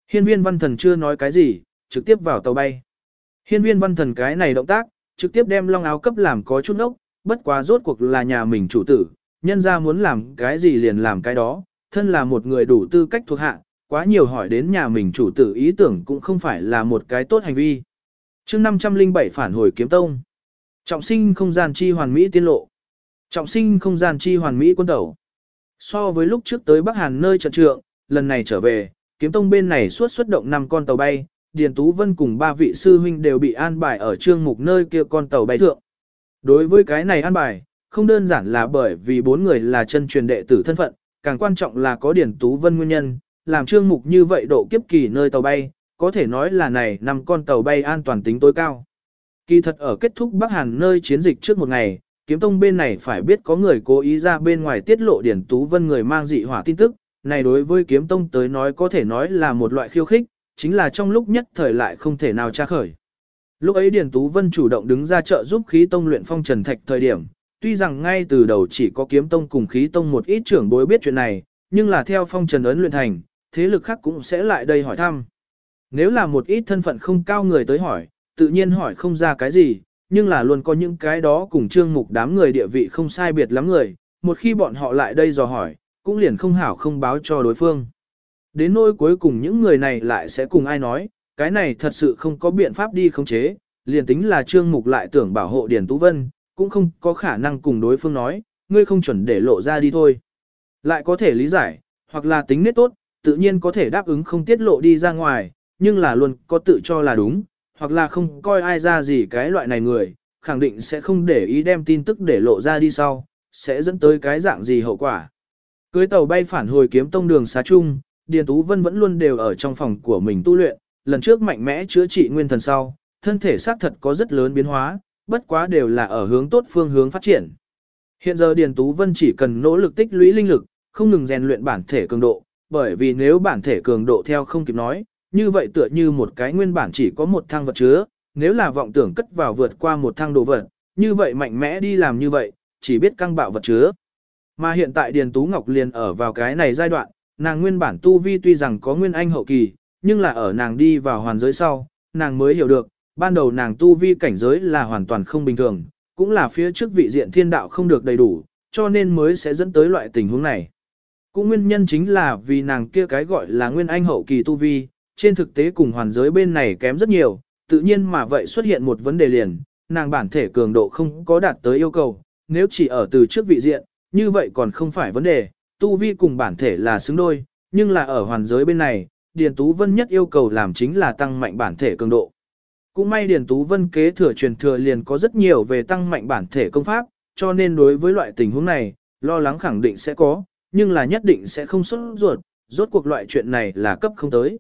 Hiên viên văn thần chưa nói cái gì, trực tiếp vào tàu bay. Hiên viên văn thần cái này động tác, trực tiếp đem long áo cấp làm có chút nốc. bất quá rốt cuộc là nhà mình chủ tử, nhân ra muốn làm cái gì liền làm cái đó, thân là một người đủ tư cách thuộc hạ, quá nhiều hỏi đến nhà mình chủ tử ý tưởng cũng không phải là một cái tốt hành vi. chương 507 phản hồi kiếm tông. Trọng sinh không gian chi hoàn mỹ tiên lộ. Trọng sinh không gian chi hoàn mỹ quân tẩu. So với lúc trước tới Bắc Hàn nơi trận trượng, lần này trở về, kiếm tông bên này suốt xuất động 5 con tàu bay, Điền Tú Vân cùng ba vị sư huynh đều bị an bài ở trương mục nơi kia con tàu bay thượng. Đối với cái này an bài, không đơn giản là bởi vì bốn người là chân truyền đệ tử thân phận, càng quan trọng là có Điền Tú Vân nguyên nhân, làm trương mục như vậy độ kiếp kỳ nơi tàu bay, có thể nói là này năm con tàu bay an toàn tính tối cao. Kỳ thật ở kết thúc Bắc Hàn nơi chiến dịch trước một ngày, kiếm tông bên này phải biết có người cố ý ra bên ngoài tiết lộ Điền Tú Vân người mang dị hỏa tin tức, này đối với kiếm tông tới nói có thể nói là một loại khiêu khích, chính là trong lúc nhất thời lại không thể nào tra khởi. Lúc ấy Điền Tú Vân chủ động đứng ra trợ giúp khí tông luyện phong trần thạch thời điểm, tuy rằng ngay từ đầu chỉ có kiếm tông cùng khí tông một ít trưởng bối biết chuyện này, nhưng là theo phong trần ấn luyện thành, thế lực khác cũng sẽ lại đây hỏi thăm. Nếu là một ít thân phận không cao người tới hỏi, tự nhiên hỏi không ra cái gì, nhưng là luôn có những cái đó cùng trương mục đám người địa vị không sai biệt lắm người, một khi bọn họ lại đây dò hỏi, cũng liền không hảo không báo cho đối phương. Đến nỗi cuối cùng những người này lại sẽ cùng ai nói, cái này thật sự không có biện pháp đi khống chế, liền tính là trương mục lại tưởng bảo hộ Điền Tú Vân, cũng không có khả năng cùng đối phương nói, ngươi không chuẩn để lộ ra đi thôi. Lại có thể lý giải, hoặc là tính nết tốt, tự nhiên có thể đáp ứng không tiết lộ đi ra ngoài, nhưng là luôn có tự cho là đúng, hoặc là không coi ai ra gì cái loại này người, khẳng định sẽ không để ý đem tin tức để lộ ra đi sau, sẽ dẫn tới cái dạng gì hậu quả. Cưới tàu bay phản hồi kiếm tông đường xá chung, Điền Tú Vân vẫn luôn đều ở trong phòng của mình tu luyện, lần trước mạnh mẽ chữa trị nguyên thần sau, thân thể xác thật có rất lớn biến hóa, bất quá đều là ở hướng tốt phương hướng phát triển. Hiện giờ Điền Tú Vân chỉ cần nỗ lực tích lũy linh lực, không ngừng rèn luyện bản thể cường độ, bởi vì nếu bản thể cường độ theo không kịp nói, như vậy tựa như một cái nguyên bản chỉ có một thang vật chứa, nếu là vọng tưởng cất vào vượt qua một thang đồ vật, như vậy mạnh mẽ đi làm như vậy, chỉ biết căng bạo vật chứa. Mà hiện tại Điền Tú Ngọc liền ở vào cái này giai đoạn, nàng nguyên bản tu vi tuy rằng có nguyên anh hậu kỳ, nhưng là ở nàng đi vào hoàn giới sau, nàng mới hiểu được, ban đầu nàng tu vi cảnh giới là hoàn toàn không bình thường, cũng là phía trước vị diện thiên đạo không được đầy đủ, cho nên mới sẽ dẫn tới loại tình huống này. Cũng nguyên nhân chính là vì nàng kia cái gọi là nguyên anh hậu kỳ tu vi, trên thực tế cùng hoàn giới bên này kém rất nhiều, tự nhiên mà vậy xuất hiện một vấn đề liền, nàng bản thể cường độ không có đạt tới yêu cầu, nếu chỉ ở từ trước vị diện, như vậy còn không phải vấn đề, tu vi cùng bản thể là xứng đôi, nhưng là ở hoàn giới bên này, Điền Tú Vân nhất yêu cầu làm chính là tăng mạnh bản thể cường độ. Cũng may Điền Tú Vân kế thừa truyền thừa liền có rất nhiều về tăng mạnh bản thể công pháp, cho nên đối với loại tình huống này, lo lắng khẳng định sẽ có, nhưng là nhất định sẽ không xuất ruột, rốt cuộc loại chuyện này là cấp không tới.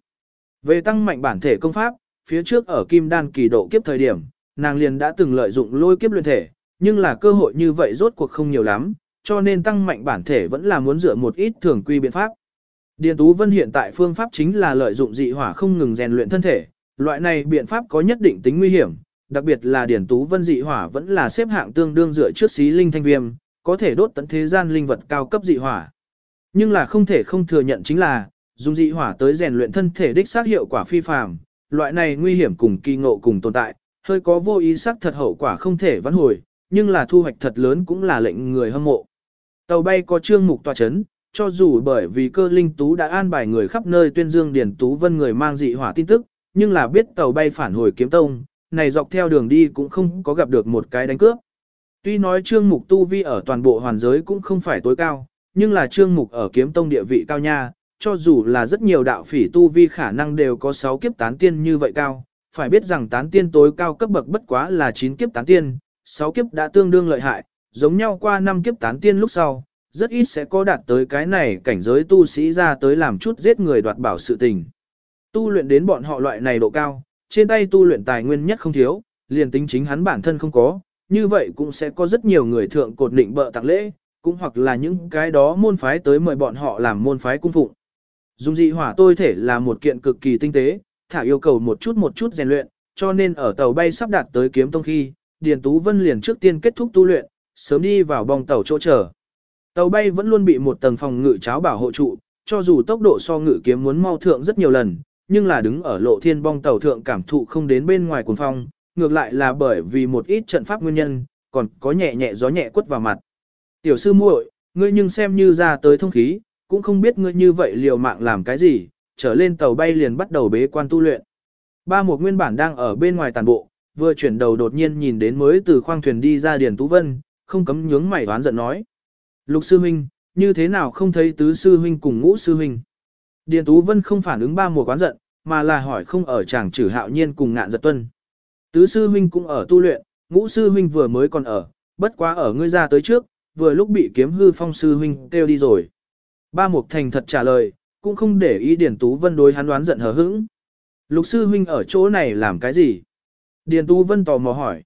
Về tăng mạnh bản thể công pháp, phía trước ở Kim Đan kỳ độ kiếp thời điểm, nàng liền đã từng lợi dụng lôi kiếp luyện thể, nhưng là cơ hội như vậy rốt cuộc không nhiều lắm, cho nên tăng mạnh bản thể vẫn là muốn dựa một ít thường quy biện pháp. Điền Tú Vân hiện tại phương pháp chính là lợi dụng dị hỏa không ngừng rèn luyện thân thể, loại này biện pháp có nhất định tính nguy hiểm, đặc biệt là Điền Tú Vân dị hỏa vẫn là xếp hạng tương đương dựa trước xí linh thanh viêm, có thể đốt tận thế gian linh vật cao cấp dị hỏa. Nhưng là không thể không thừa nhận chính là, dùng dị hỏa tới rèn luyện thân thể đích xác hiệu quả phi phàm, loại này nguy hiểm cùng kỳ ngộ cùng tồn tại, hơi có vô ý sắc thật hậu quả không thể vãn hồi, nhưng là thu hoạch thật lớn cũng là lệnh người hâm mộ. Tàu bay có trương mục tòa chấn, cho dù bởi vì cơ linh tú đã an bài người khắp nơi tuyên dương điển tú vân người mang dị hỏa tin tức, nhưng là biết tàu bay phản hồi kiếm tông, này dọc theo đường đi cũng không có gặp được một cái đánh cướp. Tuy nói trương mục tu vi ở toàn bộ hoàn giới cũng không phải tối cao, nhưng là trương mục ở kiếm tông địa vị cao nha, cho dù là rất nhiều đạo phỉ tu vi khả năng đều có 6 kiếp tán tiên như vậy cao, phải biết rằng tán tiên tối cao cấp bậc bất quá là 9 kiếp tán tiên, 6 kiếp đã tương đương lợi hại, giống nhau qua 5 kiếp tán tiên lúc sau, rất ít sẽ có đạt tới cái này cảnh giới tu sĩ ra tới làm chút giết người đoạt bảo sự tình. Tu luyện đến bọn họ loại này độ cao, trên tay tu luyện tài nguyên nhất không thiếu, liền tính chính hắn bản thân không có, như vậy cũng sẽ có rất nhiều người thượng cột định bợ tặng lễ, cũng hoặc là những cái đó môn phái tới mời bọn họ làm môn phái cung phụng. Dung dị hỏa tôi thể là một kiện cực kỳ tinh tế, thả yêu cầu một chút một chút rèn luyện, cho nên ở tàu bay sắp đạt tới kiếm tông khi, Điền Tú Vân liền trước tiên kết thúc tu luyện, sớm đi vào bong tàu chỗ chờ. Tàu bay vẫn luôn bị một tầng phòng ngự cháo bảo hộ trụ, cho dù tốc độ so ngự kiếm muốn mau thượng rất nhiều lần, nhưng là đứng ở lộ thiên bong tàu thượng cảm thụ không đến bên ngoài cuồng phong, ngược lại là bởi vì một ít trận pháp nguyên nhân, còn có nhẹ nhẹ gió nhẹ quất vào mặt. Tiểu sư muội, ngươi nhưng xem như ra tới thông khí, cũng không biết ngươi như vậy liều mạng làm cái gì, trở lên tàu bay liền bắt đầu bế quan tu luyện. Ba một nguyên bản đang ở bên ngoài tàn bộ, vừa chuyển đầu đột nhiên nhìn đến mới từ khoang thuyền đi ra Điền Tú Vân, không cấm nhướng mày đoán giận nói. Lục sư huynh, như thế nào không thấy tứ sư huynh cùng ngũ sư huynh? Điền Tú Vân không phản ứng ba một quán giận, mà là hỏi không ở chàng trừ hạo nhiên cùng ngạn giật tuân. Tứ sư huynh cũng ở tu luyện, ngũ sư huynh vừa mới còn ở, bất quá ở ngươi ra tới trước, vừa lúc bị kiếm hư phong sư huynh kêu đi rồi. Ba Mục Thành thật trả lời, cũng không để ý Điền Tú Vân đối hắn đoán giận hờ hững. Lục sư huynh ở chỗ này làm cái gì? Điền Tú Vân tò mò hỏi.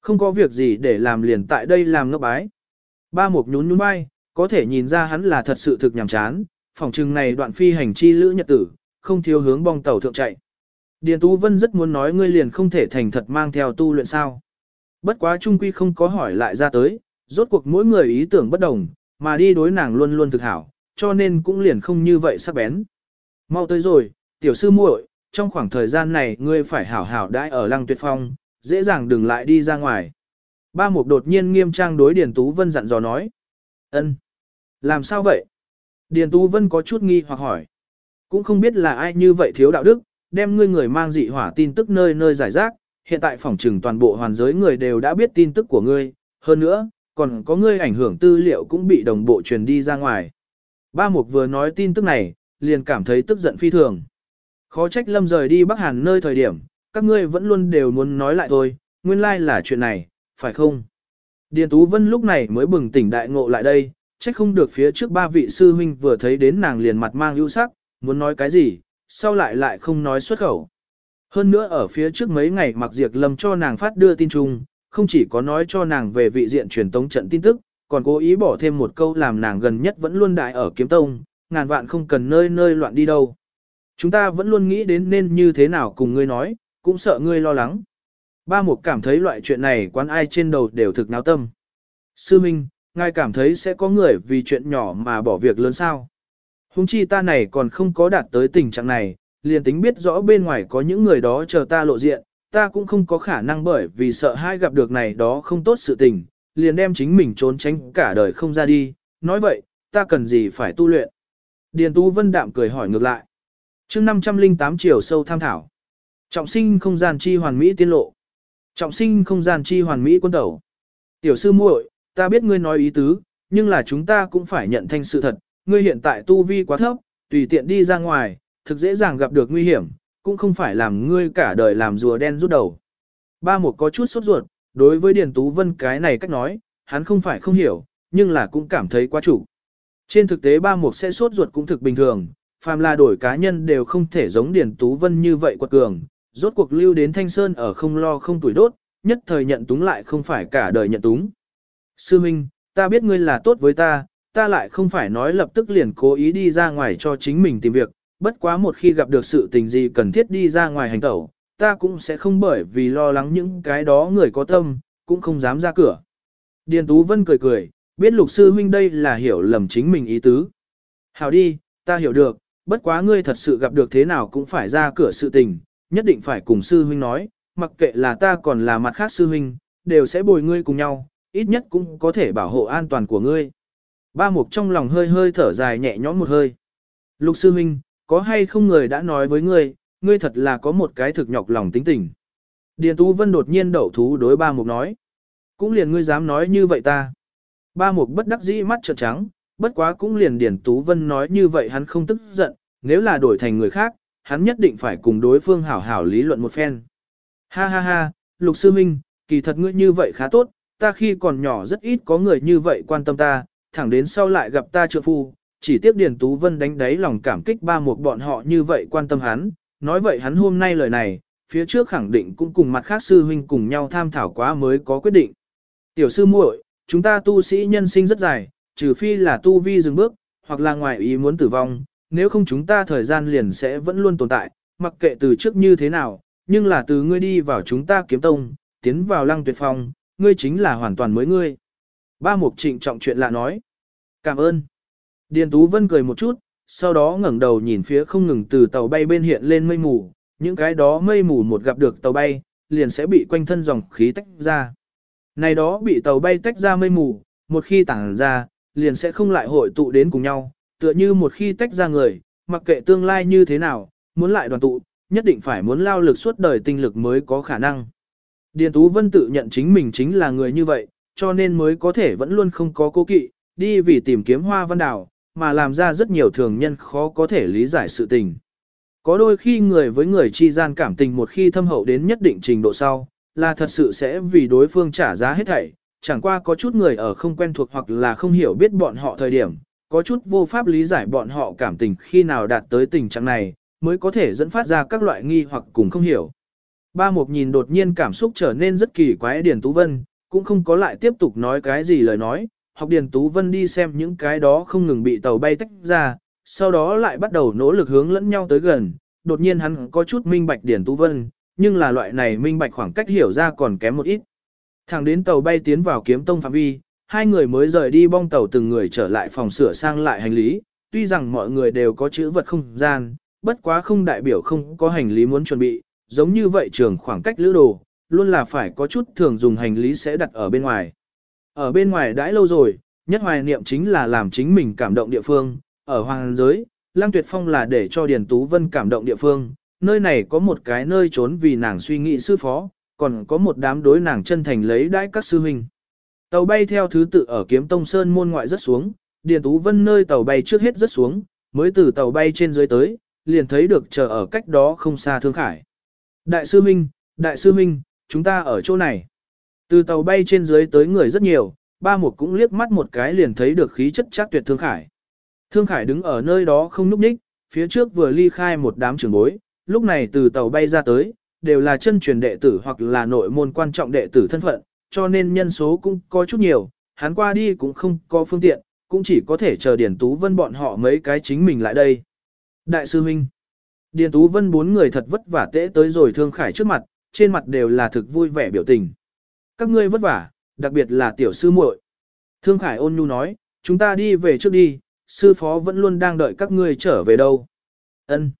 Không có việc gì để làm liền tại đây làm ngốc bái. Ba Mục nhún nhún vai, có thể nhìn ra hắn là thật sự thực nhàm chán, phòng trừng này đoạn phi hành chi lữ nhật tử, không thiếu hướng bong tàu thượng chạy. Điền Tú Vân rất muốn nói ngươi liền không thể thành thật mang theo tu luyện sao. Bất quá Trung Quy không có hỏi lại ra tới, rốt cuộc mỗi người ý tưởng bất đồng, mà đi đối nàng luôn luôn thực hảo, cho nên cũng liền không như vậy sắc bén. Mau tới rồi, tiểu sư muội, trong khoảng thời gian này ngươi phải hảo hảo đãi ở lăng tuyệt phong, dễ dàng đừng lại đi ra ngoài. Ba mục đột nhiên nghiêm trang đối Điền Tú Vân dặn dò nói. ân, Làm sao vậy? Điền Tú Vân có chút nghi hoặc hỏi. Cũng không biết là ai như vậy thiếu đạo đức, đem ngươi người mang dị hỏa tin tức nơi nơi giải rác, hiện tại phòng trừng toàn bộ hoàn giới người đều đã biết tin tức của ngươi, hơn nữa, còn có ngươi ảnh hưởng tư liệu cũng bị đồng bộ truyền đi ra ngoài. Ba Mục vừa nói tin tức này, liền cảm thấy tức giận phi thường. Khó trách Lâm rời đi Bắc Hàn nơi thời điểm, các ngươi vẫn luôn đều muốn nói lại thôi, nguyên lai like là chuyện này, phải không? Điền Tú Vân lúc này mới bừng tỉnh đại ngộ lại đây, trách không được phía trước ba vị sư huynh vừa thấy đến nàng liền mặt mang ưu sắc, muốn nói cái gì, sau lại lại không nói xuất khẩu. Hơn nữa ở phía trước mấy ngày mặc diệt lâm cho nàng phát đưa tin chung, không chỉ có nói cho nàng về vị diện truyền tống trận tin tức, còn cố ý bỏ thêm một câu làm nàng gần nhất vẫn luôn đại ở kiếm tông, ngàn vạn không cần nơi nơi loạn đi đâu. Chúng ta vẫn luôn nghĩ đến nên như thế nào cùng ngươi nói, cũng sợ ngươi lo lắng. Ba Mục cảm thấy loại chuyện này quán ai trên đầu đều thực náo tâm. Sư Minh, ngài cảm thấy sẽ có người vì chuyện nhỏ mà bỏ việc lớn sao? Hùng chi ta này còn không có đạt tới tình trạng này, liền tính biết rõ bên ngoài có những người đó chờ ta lộ diện, ta cũng không có khả năng bởi vì sợ hai gặp được này đó không tốt sự tình, liền đem chính mình trốn tránh cả đời không ra đi, nói vậy, ta cần gì phải tu luyện. Điền Tú Vân đạm cười hỏi ngược lại. chương 508 chiều sâu tham thảo. Trọng sinh không gian chi hoàn mỹ tiên lộ. Trọng sinh không gian chi hoàn mỹ quân tẩu. Tiểu sư muội, ta biết ngươi nói ý tứ, nhưng là chúng ta cũng phải nhận thanh sự thật, ngươi hiện tại tu vi quá thấp, tùy tiện đi ra ngoài, thực dễ dàng gặp được nguy hiểm, cũng không phải làm ngươi cả đời làm rùa đen rút đầu. Ba một có chút sốt ruột, đối với Điền Tú Vân cái này cách nói, hắn không phải không hiểu, nhưng là cũng cảm thấy quá chủ. Trên thực tế ba mục sẽ sốt ruột cũng thực bình thường, phàm là đổi cá nhân đều không thể giống Điền Tú Vân như vậy quật cường, rốt cuộc lưu đến Thanh Sơn ở không lo không tuổi đốt, nhất thời nhận túng lại không phải cả đời nhận túng. Sư Minh, ta biết ngươi là tốt với ta, ta lại không phải nói lập tức liền cố ý đi ra ngoài cho chính mình tìm việc, bất quá một khi gặp được sự tình gì cần thiết đi ra ngoài hành tẩu, ta cũng sẽ không bởi vì lo lắng những cái đó người có tâm, cũng không dám ra cửa. Điền Tú Vân cười cười, biết lục sư huynh đây là hiểu lầm chính mình ý tứ. Hảo đi, ta hiểu được, bất quá ngươi thật sự gặp được thế nào cũng phải ra cửa sự tình, nhất định phải cùng sư huynh nói, mặc kệ là ta còn là mặt khác sư huynh, đều sẽ bồi ngươi cùng nhau, ít nhất cũng có thể bảo hộ an toàn của ngươi. Ba mục trong lòng hơi hơi thở dài nhẹ nhõm một hơi. Lục sư huynh, có hay không người đã nói với ngươi, ngươi thật là có một cái thực nhọc lòng tính tình. Điền Tú Vân đột nhiên đậu thú đối ba mục nói. Cũng liền ngươi dám nói như vậy ta. Ba mục bất đắc dĩ mắt trợn trắng, bất quá cũng liền Điền Tú Vân nói như vậy hắn không tức giận, nếu là đổi thành người khác, hắn nhất định phải cùng đối phương hảo hảo lý luận một phen. Ha ha ha, lục sư minh, kỳ thật ngươi như vậy khá tốt, ta khi còn nhỏ rất ít có người như vậy quan tâm ta, thẳng đến sau lại gặp ta trượng phu, chỉ tiếc Điền Tú Vân đánh đáy lòng cảm kích ba Mục bọn họ như vậy quan tâm hắn, nói vậy hắn hôm nay lời này, phía trước khẳng định cũng cùng mặt khác sư huynh cùng nhau tham thảo quá mới có quyết định. Tiểu sư muội, chúng ta tu sĩ nhân sinh rất dài, trừ phi là tu vi dừng bước, hoặc là ngoài ý muốn tử vong, nếu không chúng ta thời gian liền sẽ vẫn luôn tồn tại, mặc kệ từ trước như thế nào, nhưng là từ ngươi đi vào chúng ta kiếm tông, tiến vào lăng tuyệt phong, ngươi chính là hoàn toàn mới ngươi. Ba mục trịnh trọng chuyện lạ nói. Cảm ơn. Điền Tú Vân cười một chút, sau đó ngẩng đầu nhìn phía không ngừng từ tàu bay bên hiện lên mây mù, những cái đó mây mù một gặp được tàu bay, liền sẽ bị quanh thân dòng khí tách ra. Này đó bị tàu bay tách ra mây mù, một khi tản ra, liền sẽ không lại hội tụ đến cùng nhau, tựa như một khi tách ra người, mặc kệ tương lai như thế nào, muốn lại đoàn tụ, nhất định phải muốn lao lực suốt đời tinh lực mới có khả năng. Điền Tú Vân tự nhận chính mình chính là người như vậy, cho nên mới có thể vẫn luôn không có cố kỵ, đi vì tìm kiếm hoa văn đảo, mà làm ra rất nhiều thường nhân khó có thể lý giải sự tình. Có đôi khi người với người chi gian cảm tình một khi thâm hậu đến nhất định trình độ sau, là thật sự sẽ vì đối phương trả giá hết thảy, chẳng qua có chút người ở không quen thuộc hoặc là không hiểu biết bọn họ thời điểm, có chút vô pháp lý giải bọn họ cảm tình khi nào đạt tới tình trạng này, mới có thể dẫn phát ra các loại nghi hoặc cùng không hiểu. Ba Mục nhìn đột nhiên cảm xúc trở nên rất kỳ quái Điền Tú Vân, cũng không có lại tiếp tục nói cái gì lời nói, học Điền Tú Vân đi xem những cái đó không ngừng bị tàu bay tách ra, sau đó lại bắt đầu nỗ lực hướng lẫn nhau tới gần, đột nhiên hắn có chút minh bạch Điền Tú Vân, nhưng là loại này minh bạch khoảng cách hiểu ra còn kém một ít. Thẳng đến tàu bay tiến vào kiếm tông phạm vi, hai người mới rời đi bong tàu từng người trở lại phòng sửa sang lại hành lý, tuy rằng mọi người đều có chữ vật không gian, bất quá không đại biểu không có hành lý muốn chuẩn bị, giống như vậy trường khoảng cách lữ đồ, luôn là phải có chút thường dùng hành lý sẽ đặt ở bên ngoài. Ở bên ngoài đãi lâu rồi, nhất hoài niệm chính là làm chính mình cảm động địa phương, ở hoàng giới, Lăng Tuyệt Phong là để cho Điền Tú Vân cảm động địa phương, nơi này có một cái nơi trốn vì nàng suy nghĩ sư phó, còn có một đám đối nàng chân thành lấy đãi các sư huynh. Tàu bay theo thứ tự ở kiếm tông sơn môn ngoại rất xuống, Điền Tú Vân nơi tàu bay trước hết rất xuống, mới từ tàu bay trên dưới tới, liền thấy được chờ ở cách đó không xa Thương Khải. Đại sư Minh, Đại sư Minh, chúng ta ở chỗ này. Từ tàu bay trên dưới tới người rất nhiều, ba mục cũng liếc mắt một cái liền thấy được khí chất chắc tuyệt Thương Khải. Thương Khải đứng ở nơi đó không núp ních, phía trước vừa ly khai một đám trưởng bối, lúc này từ tàu bay ra tới, đều là chân truyền đệ tử hoặc là nội môn quan trọng đệ tử thân phận, cho nên nhân số cũng có chút nhiều, hắn qua đi cũng không có phương tiện, cũng chỉ có thể chờ Điền Tú Vân bọn họ mấy cái chính mình lại đây. Đại sư Minh Điền Tú Vân bốn người thật vất vả tễ tới rồi Thương Khải trước mặt, trên mặt đều là thực vui vẻ biểu tình. Các ngươi vất vả, đặc biệt là tiểu sư muội. Thương Khải ôn nhu nói, chúng ta đi về trước đi, sư phó vẫn luôn đang đợi các ngươi trở về đâu. Ân.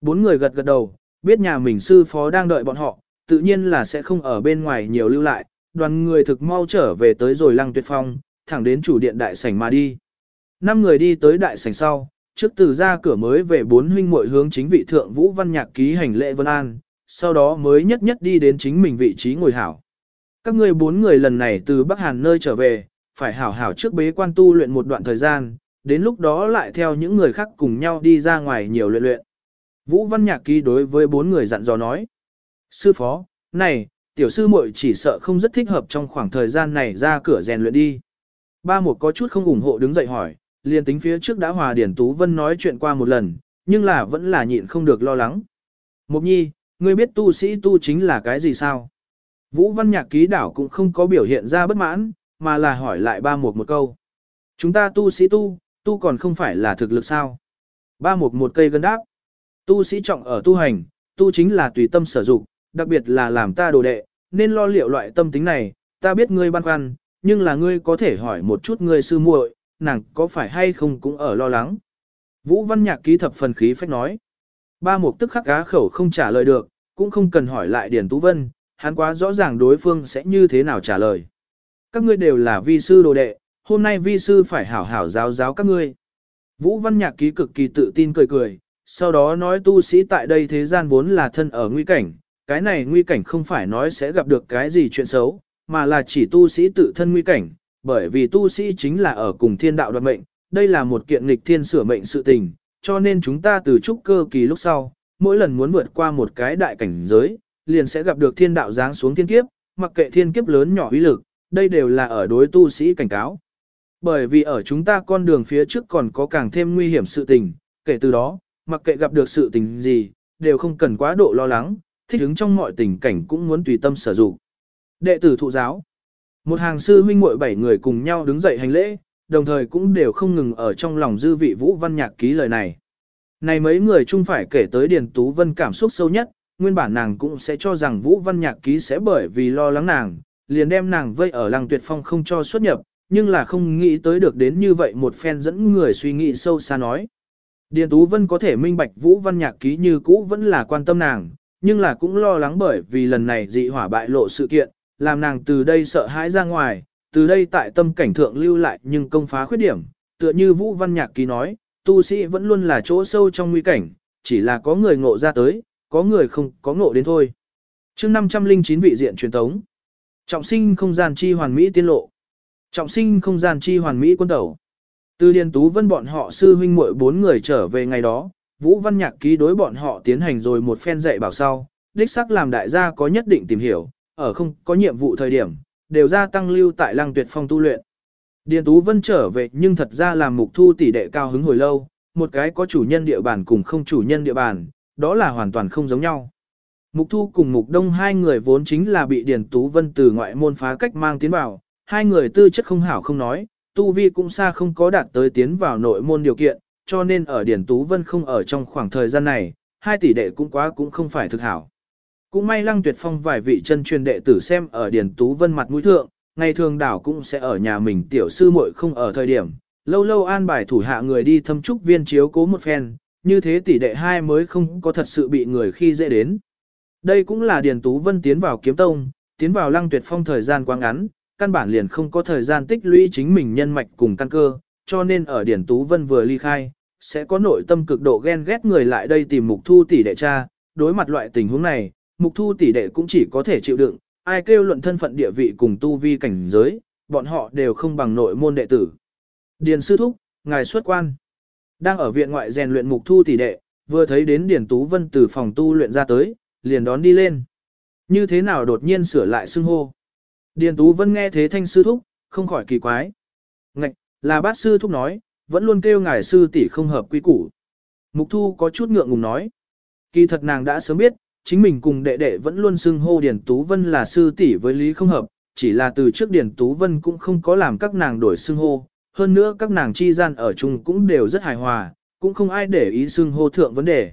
Bốn người gật gật đầu, biết nhà mình sư phó đang đợi bọn họ, tự nhiên là sẽ không ở bên ngoài nhiều lưu lại, đoàn người thực mau trở về tới rồi lăng tuyệt phong, thẳng đến chủ điện đại sảnh mà đi. Năm người đi tới đại sảnh sau, trước từ ra cửa mới về bốn huynh muội hướng chính vị thượng Vũ Văn Nhạc ký hành lễ vân an, sau đó mới nhất nhất đi đến chính mình vị trí ngồi hảo. Các ngươi bốn người lần này từ Bắc Hàn nơi trở về, phải hảo hảo trước bế quan tu luyện một đoạn thời gian, đến lúc đó lại theo những người khác cùng nhau đi ra ngoài nhiều luyện luyện. Vũ Văn Nhạc ký đối với bốn người dặn dò nói. Sư phó, này, tiểu sư muội chỉ sợ không rất thích hợp trong khoảng thời gian này ra cửa rèn luyện đi. Ba một có chút không ủng hộ đứng dậy hỏi, liền tính phía trước đã hòa Điển Tú Vân nói chuyện qua một lần, nhưng là vẫn là nhịn không được lo lắng. Mục nhi, ngươi biết tu sĩ tu chính là cái gì sao? Vũ Văn Nhạc ký đảo cũng không có biểu hiện ra bất mãn, mà là hỏi lại ba một một câu. Chúng ta tu sĩ tu, tu còn không phải là thực lực sao? Ba một một cây gân đáp. Tu sĩ trọng ở tu hành, tu chính là tùy tâm sở dụng, đặc biệt là làm ta đồ đệ, nên lo liệu loại tâm tính này, ta biết ngươi băn khoăn, nhưng là ngươi có thể hỏi một chút ngươi sư muội, nàng có phải hay không cũng ở lo lắng. Vũ Văn Nhạc ký thập phần khí phách nói. Ba mục tức khắc cá khẩu không trả lời được, cũng không cần hỏi lại Điền Tú Vân, hắn quá rõ ràng đối phương sẽ như thế nào trả lời. Các ngươi đều là vi sư đồ đệ, hôm nay vi sư phải hảo hảo giáo giáo các ngươi. Vũ Văn Nhạc ký cực kỳ tự tin cười cười, sau đó nói tu sĩ tại đây thế gian vốn là thân ở nguy cảnh, cái này nguy cảnh không phải nói sẽ gặp được cái gì chuyện xấu, mà là chỉ tu sĩ tự thân nguy cảnh, bởi vì tu sĩ chính là ở cùng thiên đạo đoạt mệnh, đây là một kiện nghịch thiên sửa mệnh sự tình, cho nên chúng ta từ trúc cơ kỳ lúc sau, mỗi lần muốn vượt qua một cái đại cảnh giới, liền sẽ gặp được thiên đạo giáng xuống thiên kiếp, mặc kệ thiên kiếp lớn nhỏ uy lực, đây đều là ở đối tu sĩ cảnh cáo. bởi vì ở chúng ta con đường phía trước còn có càng thêm nguy hiểm sự tình, kể từ đó, mặc kệ gặp được sự tình gì, đều không cần quá độ lo lắng, thích ứng trong mọi tình cảnh cũng muốn tùy tâm sử dụng. Đệ tử thụ giáo Một hàng sư huynh muội bảy người cùng nhau đứng dậy hành lễ, đồng thời cũng đều không ngừng ở trong lòng dư vị Vũ Văn Nhạc ký lời này. Này mấy người chung phải kể tới Điền Tú Vân cảm xúc sâu nhất, nguyên bản nàng cũng sẽ cho rằng Vũ Văn Nhạc ký sẽ bởi vì lo lắng nàng, liền đem nàng vây ở lăng tuyệt phong không cho xuất nhập, nhưng là không nghĩ tới được đến như vậy một phen dẫn người suy nghĩ sâu xa nói. Điền Tú Vân có thể minh bạch Vũ Văn Nhạc ký như cũ vẫn là quan tâm nàng, nhưng là cũng lo lắng bởi vì lần này dị hỏa bại lộ sự kiện, làm nàng từ đây sợ hãi ra ngoài, từ đây tại tâm cảnh thượng lưu lại nhưng công phá khuyết điểm, tựa như Vũ Văn Nhạc ký nói, tu sĩ vẫn luôn là chỗ sâu trong nguy cảnh, chỉ là có người ngộ ra tới, có người không có ngộ đến thôi. chương 509 vị diện truyền tống. Trọng sinh không gian chi hoàn mỹ tiên lộ. Trọng sinh không gian chi hoàn mỹ quân tẩu. Từ Điền Tú Vân bọn họ sư huynh muội bốn người trở về ngày đó, Vũ Văn Nhạc ký đối bọn họ tiến hành rồi một phen dạy bảo sau, đích xác làm đại gia có nhất định tìm hiểu, ở không có nhiệm vụ thời điểm, đều gia tăng lưu tại Lăng Tuyệt Phong tu luyện. Điền Tú Vân trở về nhưng thật ra làm mục thu tỷ đệ cao hứng hồi lâu, một cái có chủ nhân địa bàn cùng không chủ nhân địa bàn, đó là hoàn toàn không giống nhau. Mục Thu cùng Mục Đông hai người vốn chính là bị Điền Tú Vân từ ngoại môn phá cách mang tiến vào, hai người tư chất không hảo không nói, tu vi cũng xa không có đạt tới tiến vào nội môn điều kiện, cho nên ở Điền Tú Vân không ở trong khoảng thời gian này, hai tỷ đệ cũng quá cũng không phải thực hảo. Cũng may Lăng Tuyệt Phong vài vị chân truyền đệ tử xem ở Điền Tú Vân mặt mũi thượng, ngày thường đảo cũng sẽ ở nhà mình tiểu sư muội không ở thời điểm, lâu lâu an bài thủ hạ người đi thâm trúc viên chiếu cố một phen, như thế tỷ đệ hai mới không có thật sự bị người khi dễ đến. Đây cũng là Điền Tú Vân tiến vào kiếm tông, tiến vào lăng tuyệt phong thời gian quá ngắn, căn bản liền không có thời gian tích lũy chính mình nhân mạch cùng căn cơ, cho nên ở Điền Tú Vân vừa ly khai, sẽ có nội tâm cực độ ghen ghét người lại đây tìm mục thu tỷ đệ cha, đối mặt loại tình huống này, mục thu tỷ đệ cũng chỉ có thể chịu đựng, ai kêu luận thân phận địa vị cùng tu vi cảnh giới, bọn họ đều không bằng nội môn đệ tử. Điền sư thúc, ngài xuất quan. Đang ở viện ngoại rèn luyện mục thu tỷ đệ, vừa thấy đến Điền Tú Vân từ phòng tu luyện ra tới, liền đón đi lên. Như thế nào đột nhiên sửa lại xưng hô. Điền Tú Vân nghe thế thanh sư thúc, không khỏi kỳ quái. Ngạch, là bát sư thúc nói, vẫn luôn kêu ngài sư tỷ không hợp quy củ. Mục thu có chút ngượng ngùng nói. Kỳ thật nàng đã sớm biết, chính mình cùng đệ đệ vẫn luôn xưng hô Điền Tú Vân là sư tỷ với lý không hợp, chỉ là từ trước Điền Tú Vân cũng không có làm các nàng đổi xưng hô, hơn nữa các nàng chi gian ở chung cũng đều rất hài hòa, cũng không ai để ý xưng hô thượng vấn đề.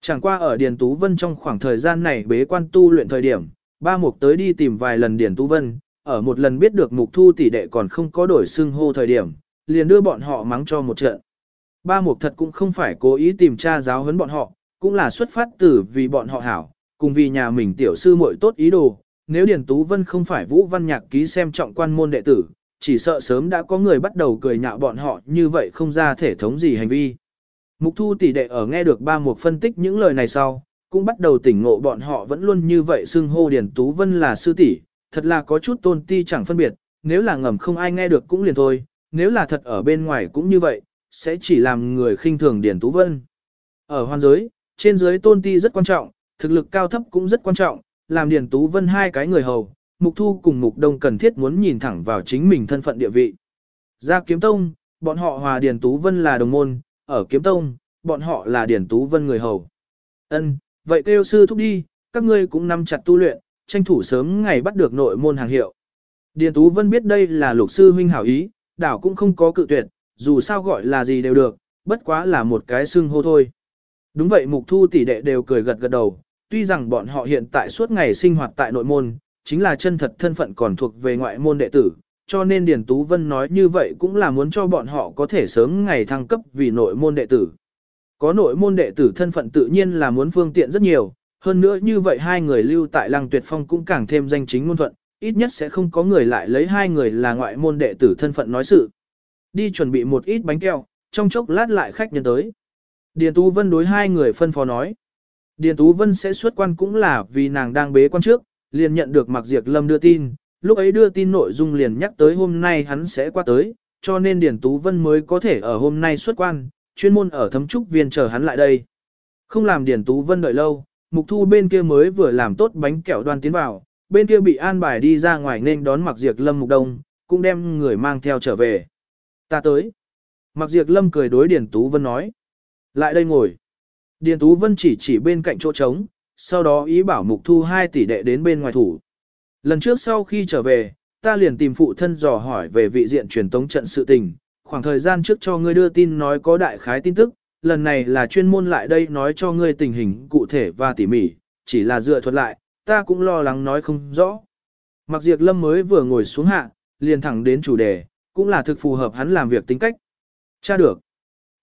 Chẳng qua ở Điền Tú Vân trong khoảng thời gian này bế quan tu luyện thời điểm, ba mục tới đi tìm vài lần Điền Tú Vân, ở một lần biết được mục thu tỷ đệ còn không có đổi xưng hô thời điểm, liền đưa bọn họ mắng cho một trận. Ba mục thật cũng không phải cố ý tìm tra giáo huấn bọn họ, cũng là xuất phát từ vì bọn họ hảo, cùng vì nhà mình tiểu sư muội tốt ý đồ. Nếu Điền Tú Vân không phải Vũ Văn Nhạc ký xem trọng quan môn đệ tử, chỉ sợ sớm đã có người bắt đầu cười nhạo bọn họ như vậy không ra thể thống gì hành vi. Mục thu tỷ đệ ở nghe được ba mục phân tích những lời này sau, cũng bắt đầu tỉnh ngộ bọn họ vẫn luôn như vậy xưng hô Điền Tú Vân là sư tỷ, thật là có chút tôn ti chẳng phân biệt, nếu là ngầm không ai nghe được cũng liền thôi, nếu là thật ở bên ngoài cũng như vậy, sẽ chỉ làm người khinh thường Điền Tú Vân. Ở hoan giới, trên giới tôn ti rất quan trọng, thực lực cao thấp cũng rất quan trọng, làm Điền Tú Vân hai cái người hầu, Mục Thu cùng Mục Đông cần thiết muốn nhìn thẳng vào chính mình thân phận địa vị. Ra kiếm tông, bọn họ hòa Điền Tú Vân là đồng môn, ở kiếm tông, bọn họ là Điền Tú Vân người hầu. Ân, vậy kêu sư thúc đi, các ngươi cũng nắm chặt tu luyện, tranh thủ sớm ngày bắt được nội môn hàng hiệu. Điền Tú Vân biết đây là lục sư huynh hảo ý, đảo cũng không có cự tuyệt, dù sao gọi là gì đều được, bất quá là một cái xưng hô thôi. Đúng vậy Mục Thu tỷ đệ đều cười gật gật đầu, tuy rằng bọn họ hiện tại suốt ngày sinh hoạt tại nội môn, chính là chân thật thân phận còn thuộc về ngoại môn đệ tử, cho nên Điền Tú Vân nói như vậy cũng là muốn cho bọn họ có thể sớm ngày thăng cấp vì nội môn đệ tử. Có nội môn đệ tử thân phận tự nhiên là muốn phương tiện rất nhiều, hơn nữa như vậy hai người lưu tại Lăng Tuyệt Phong cũng càng thêm danh chính ngôn thuận, ít nhất sẽ không có người lại lấy hai người là ngoại môn đệ tử thân phận nói sự. Đi chuẩn bị một ít bánh keo, trong chốc lát lại khách nhân tới. Điền Tú Vân đối hai người phân phó nói. Điền Tú Vân sẽ xuất quan cũng là vì nàng đang bế quan trước, liền nhận được Mạc Diệp Lâm đưa tin, lúc ấy đưa tin nội dung liền nhắc tới hôm nay hắn sẽ qua tới, cho nên Điền Tú Vân mới có thể ở hôm nay xuất quan, chuyên môn ở thấm trúc viên chờ hắn lại đây. Không làm Điền Tú Vân đợi lâu, Mục Thu bên kia mới vừa làm tốt bánh kẹo đoan tiến vào, bên kia bị an bài đi ra ngoài nên đón Mạc Diệp Lâm Mục Đông, cũng đem người mang theo trở về. Ta tới. Mặc diệt lâm cười đối Điền Tú Vân nói. Lại đây ngồi. Điền Tú Vân chỉ chỉ bên cạnh chỗ trống, sau đó ý bảo mục thu hai tỷ đệ đến bên ngoài thủ. Lần trước sau khi trở về, ta liền tìm phụ thân dò hỏi về vị diện truyền tống trận sự tình, khoảng thời gian trước cho ngươi đưa tin nói có đại khái tin tức, lần này là chuyên môn lại đây nói cho ngươi tình hình cụ thể và tỉ mỉ, chỉ là dựa thuật lại, ta cũng lo lắng nói không rõ. Mặc diệt lâm mới vừa ngồi xuống hạ, liền thẳng đến chủ đề, cũng là thực phù hợp hắn làm việc tính cách. Cha được.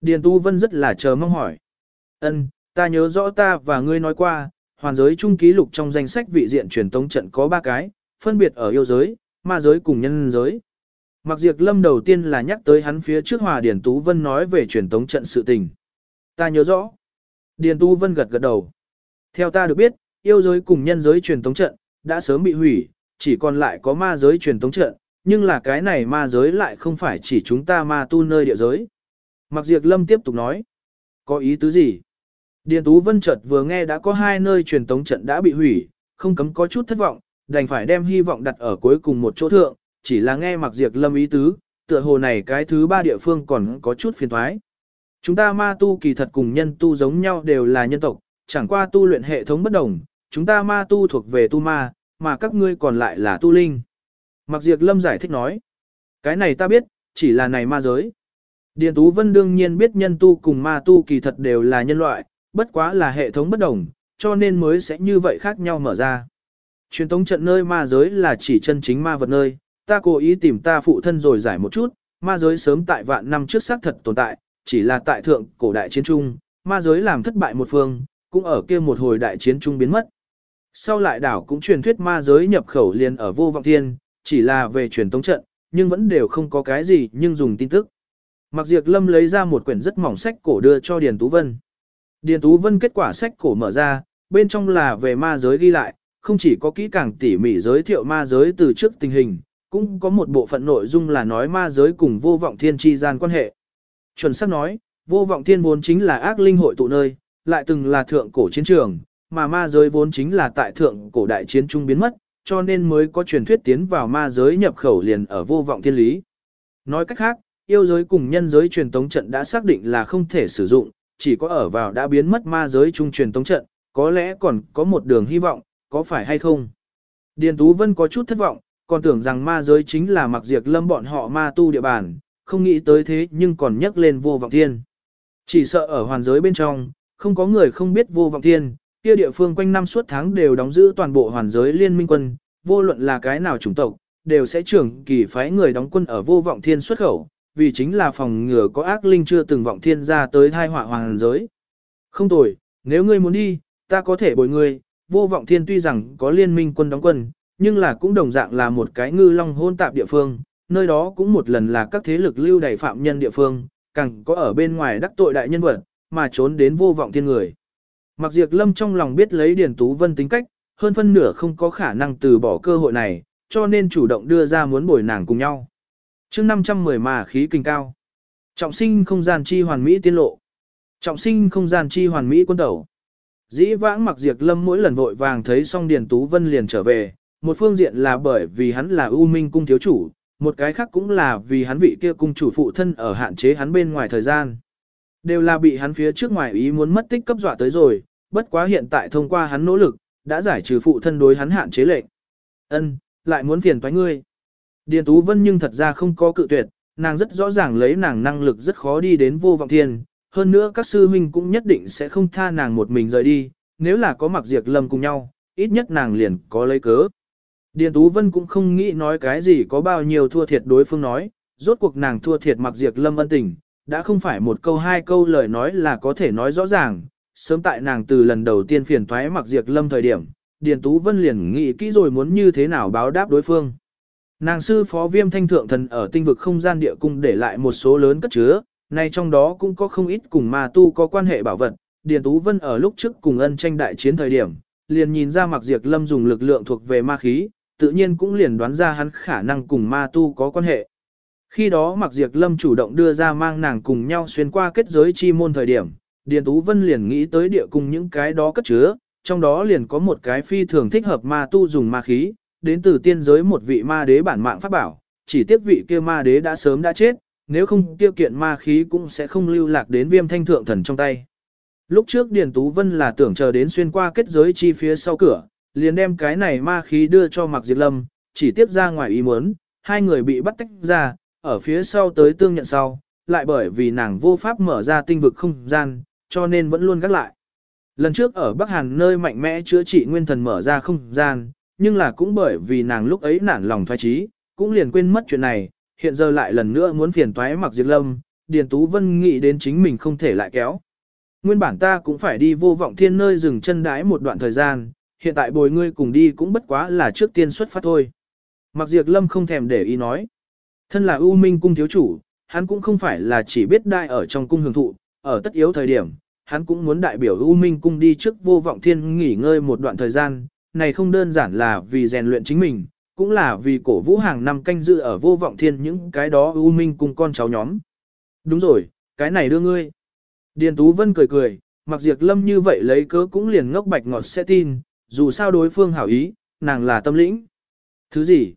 Điền Tu Vân rất là chờ mong hỏi. Ân, ta nhớ rõ ta và ngươi nói qua, hoàn giới trung ký lục trong danh sách vị diện truyền tống trận có ba cái, phân biệt ở yêu giới, ma giới cùng nhân giới. Mặc diệt lâm đầu tiên là nhắc tới hắn phía trước hòa Điền Tú Vân nói về truyền tống trận sự tình. Ta nhớ rõ. Điền Tu Vân gật gật đầu. Theo ta được biết, yêu giới cùng nhân giới truyền tống trận, đã sớm bị hủy, chỉ còn lại có ma giới truyền tống trận, nhưng là cái này ma giới lại không phải chỉ chúng ta ma tu nơi địa giới. Mặc diệt lâm tiếp tục nói. Có ý tứ gì? Điền Tú Vân chợt vừa nghe đã có hai nơi truyền tống trận đã bị hủy, không cấm có chút thất vọng, đành phải đem hy vọng đặt ở cuối cùng một chỗ thượng, chỉ là nghe mặc diệt lâm ý tứ, tựa hồ này cái thứ ba địa phương còn có chút phiền thoái. Chúng ta ma tu kỳ thật cùng nhân tu giống nhau đều là nhân tộc, chẳng qua tu luyện hệ thống bất đồng, chúng ta ma tu thuộc về tu ma, mà các ngươi còn lại là tu linh. Mặc diệt lâm giải thích nói, cái này ta biết, chỉ là này ma giới. Điền Tú Vân đương nhiên biết nhân tu cùng ma tu kỳ thật đều là nhân loại, bất quá là hệ thống bất đồng, cho nên mới sẽ như vậy khác nhau mở ra. Truyền thống trận nơi ma giới là chỉ chân chính ma vật nơi, ta cố ý tìm ta phụ thân rồi giải một chút, ma giới sớm tại vạn năm trước xác thật tồn tại, chỉ là tại thượng cổ đại chiến trung, ma giới làm thất bại một phương, cũng ở kia một hồi đại chiến trung biến mất. Sau lại đảo cũng truyền thuyết ma giới nhập khẩu liền ở vô vọng thiên, chỉ là về truyền tống trận, nhưng vẫn đều không có cái gì nhưng dùng tin tức. Mặc diệt lâm lấy ra một quyển rất mỏng sách cổ đưa cho Điền Tú Vân. Điền Tú Vân kết quả sách cổ mở ra, bên trong là về ma giới ghi lại, không chỉ có kỹ càng tỉ mỉ giới thiệu ma giới từ trước tình hình, cũng có một bộ phận nội dung là nói ma giới cùng vô vọng thiên tri gian quan hệ. Chuẩn xác nói, vô vọng thiên vốn chính là ác linh hội tụ nơi, lại từng là thượng cổ chiến trường, mà ma giới vốn chính là tại thượng cổ đại chiến trung biến mất, cho nên mới có truyền thuyết tiến vào ma giới nhập khẩu liền ở vô vọng thiên lý. Nói cách khác, yêu giới cùng nhân giới truyền tống trận đã xác định là không thể sử dụng, chỉ có ở vào đã biến mất ma giới trung truyền tống trận, có lẽ còn có một đường hy vọng, có phải hay không? Điền Tú Vân có chút thất vọng, còn tưởng rằng ma giới chính là mặc diệt lâm bọn họ ma tu địa bàn, không nghĩ tới thế nhưng còn nhắc lên vô vọng thiên. Chỉ sợ ở hoàn giới bên trong, không có người không biết vô vọng thiên, kia địa phương quanh năm suốt tháng đều đóng giữ toàn bộ hoàn giới liên minh quân, vô luận là cái nào chủng tộc, đều sẽ trưởng kỳ phái người đóng quân ở vô vọng thiên xuất khẩu, vì chính là phòng ngừa có ác linh chưa từng vọng thiên ra tới thai họa hoàng giới. Không tồi, nếu ngươi muốn đi, ta có thể bồi ngươi, vô vọng thiên tuy rằng có liên minh quân đóng quân, nhưng là cũng đồng dạng là một cái ngư long hôn tạp địa phương, nơi đó cũng một lần là các thế lực lưu đày phạm nhân địa phương, càng có ở bên ngoài đắc tội đại nhân vật, mà trốn đến vô vọng thiên người. Mặc diệt lâm trong lòng biết lấy Điền Tú Vân tính cách, hơn phân nửa không có khả năng từ bỏ cơ hội này, cho nên chủ động đưa ra muốn bồi nàng cùng nhau chương 510 mà khí kinh cao. Trọng sinh không gian chi hoàn mỹ tiên lộ. Trọng sinh không gian chi hoàn mỹ quân tẩu. Dĩ vãng mặc diệt lâm mỗi lần vội vàng thấy xong Điền Tú Vân liền trở về, một phương diện là bởi vì hắn là ưu minh cung thiếu chủ, một cái khác cũng là vì hắn vị kia cung chủ phụ thân ở hạn chế hắn bên ngoài thời gian. Đều là bị hắn phía trước ngoài ý muốn mất tích cấp dọa tới rồi, bất quá hiện tại thông qua hắn nỗ lực, đã giải trừ phụ thân đối hắn hạn chế lệnh. Ân, lại muốn phiền toái ngươi. Điền Tú Vân nhưng thật ra không có cự tuyệt, nàng rất rõ ràng lấy nàng năng lực rất khó đi đến vô vọng thiên, hơn nữa các sư huynh cũng nhất định sẽ không tha nàng một mình rời đi, nếu là có mặc diệt lâm cùng nhau, ít nhất nàng liền có lấy cớ. Điền Tú Vân cũng không nghĩ nói cái gì có bao nhiêu thua thiệt đối phương nói, rốt cuộc nàng thua thiệt mặc diệt lâm ân tình, đã không phải một câu hai câu lời nói là có thể nói rõ ràng, sớm tại nàng từ lần đầu tiên phiền thoái mặc diệt lâm thời điểm, Điền Tú Vân liền nghĩ kỹ rồi muốn như thế nào báo đáp đối phương. Nàng sư phó viêm thanh thượng thần ở tinh vực không gian địa cung để lại một số lớn cất chứa, nay trong đó cũng có không ít cùng ma tu có quan hệ bảo vật. Điền Tú Vân ở lúc trước cùng ân tranh đại chiến thời điểm, liền nhìn ra mặc diệt lâm dùng lực lượng thuộc về ma khí, tự nhiên cũng liền đoán ra hắn khả năng cùng ma tu có quan hệ. Khi đó mặc diệt lâm chủ động đưa ra mang nàng cùng nhau xuyên qua kết giới chi môn thời điểm, Điền Tú Vân liền nghĩ tới địa cung những cái đó cất chứa, trong đó liền có một cái phi thường thích hợp ma tu dùng ma khí, đến từ tiên giới một vị ma đế bản mạng pháp bảo, chỉ tiếc vị kia ma đế đã sớm đã chết, nếu không tiêu kiện ma khí cũng sẽ không lưu lạc đến viêm thanh thượng thần trong tay. Lúc trước Điền Tú Vân là tưởng chờ đến xuyên qua kết giới chi phía sau cửa, liền đem cái này ma khí đưa cho Mạc Diệt Lâm, chỉ tiếp ra ngoài ý muốn, hai người bị bắt tách ra, ở phía sau tới tương nhận sau, lại bởi vì nàng vô pháp mở ra tinh vực không gian, cho nên vẫn luôn gác lại. Lần trước ở Bắc Hàn nơi mạnh mẽ chữa trị nguyên thần mở ra không gian, nhưng là cũng bởi vì nàng lúc ấy nản lòng thoái trí, cũng liền quên mất chuyện này, hiện giờ lại lần nữa muốn phiền toái mặc diệt lâm, Điền Tú Vân nghĩ đến chính mình không thể lại kéo. Nguyên bản ta cũng phải đi vô vọng thiên nơi dừng chân đái một đoạn thời gian, hiện tại bồi ngươi cùng đi cũng bất quá là trước tiên xuất phát thôi. Mặc diệt lâm không thèm để ý nói. Thân là ưu minh cung thiếu chủ, hắn cũng không phải là chỉ biết đại ở trong cung hưởng thụ, ở tất yếu thời điểm, hắn cũng muốn đại biểu ưu minh cung đi trước vô vọng thiên nghỉ ngơi một đoạn thời gian, này không đơn giản là vì rèn luyện chính mình, cũng là vì cổ vũ hàng năm canh dự ở vô vọng thiên những cái đó ưu minh cùng con cháu nhóm. Đúng rồi, cái này đưa ngươi. Điền Tú Vân cười cười, mặc diệt lâm như vậy lấy cớ cũng liền ngốc bạch ngọt sẽ tin, dù sao đối phương hảo ý, nàng là tâm lĩnh. Thứ gì?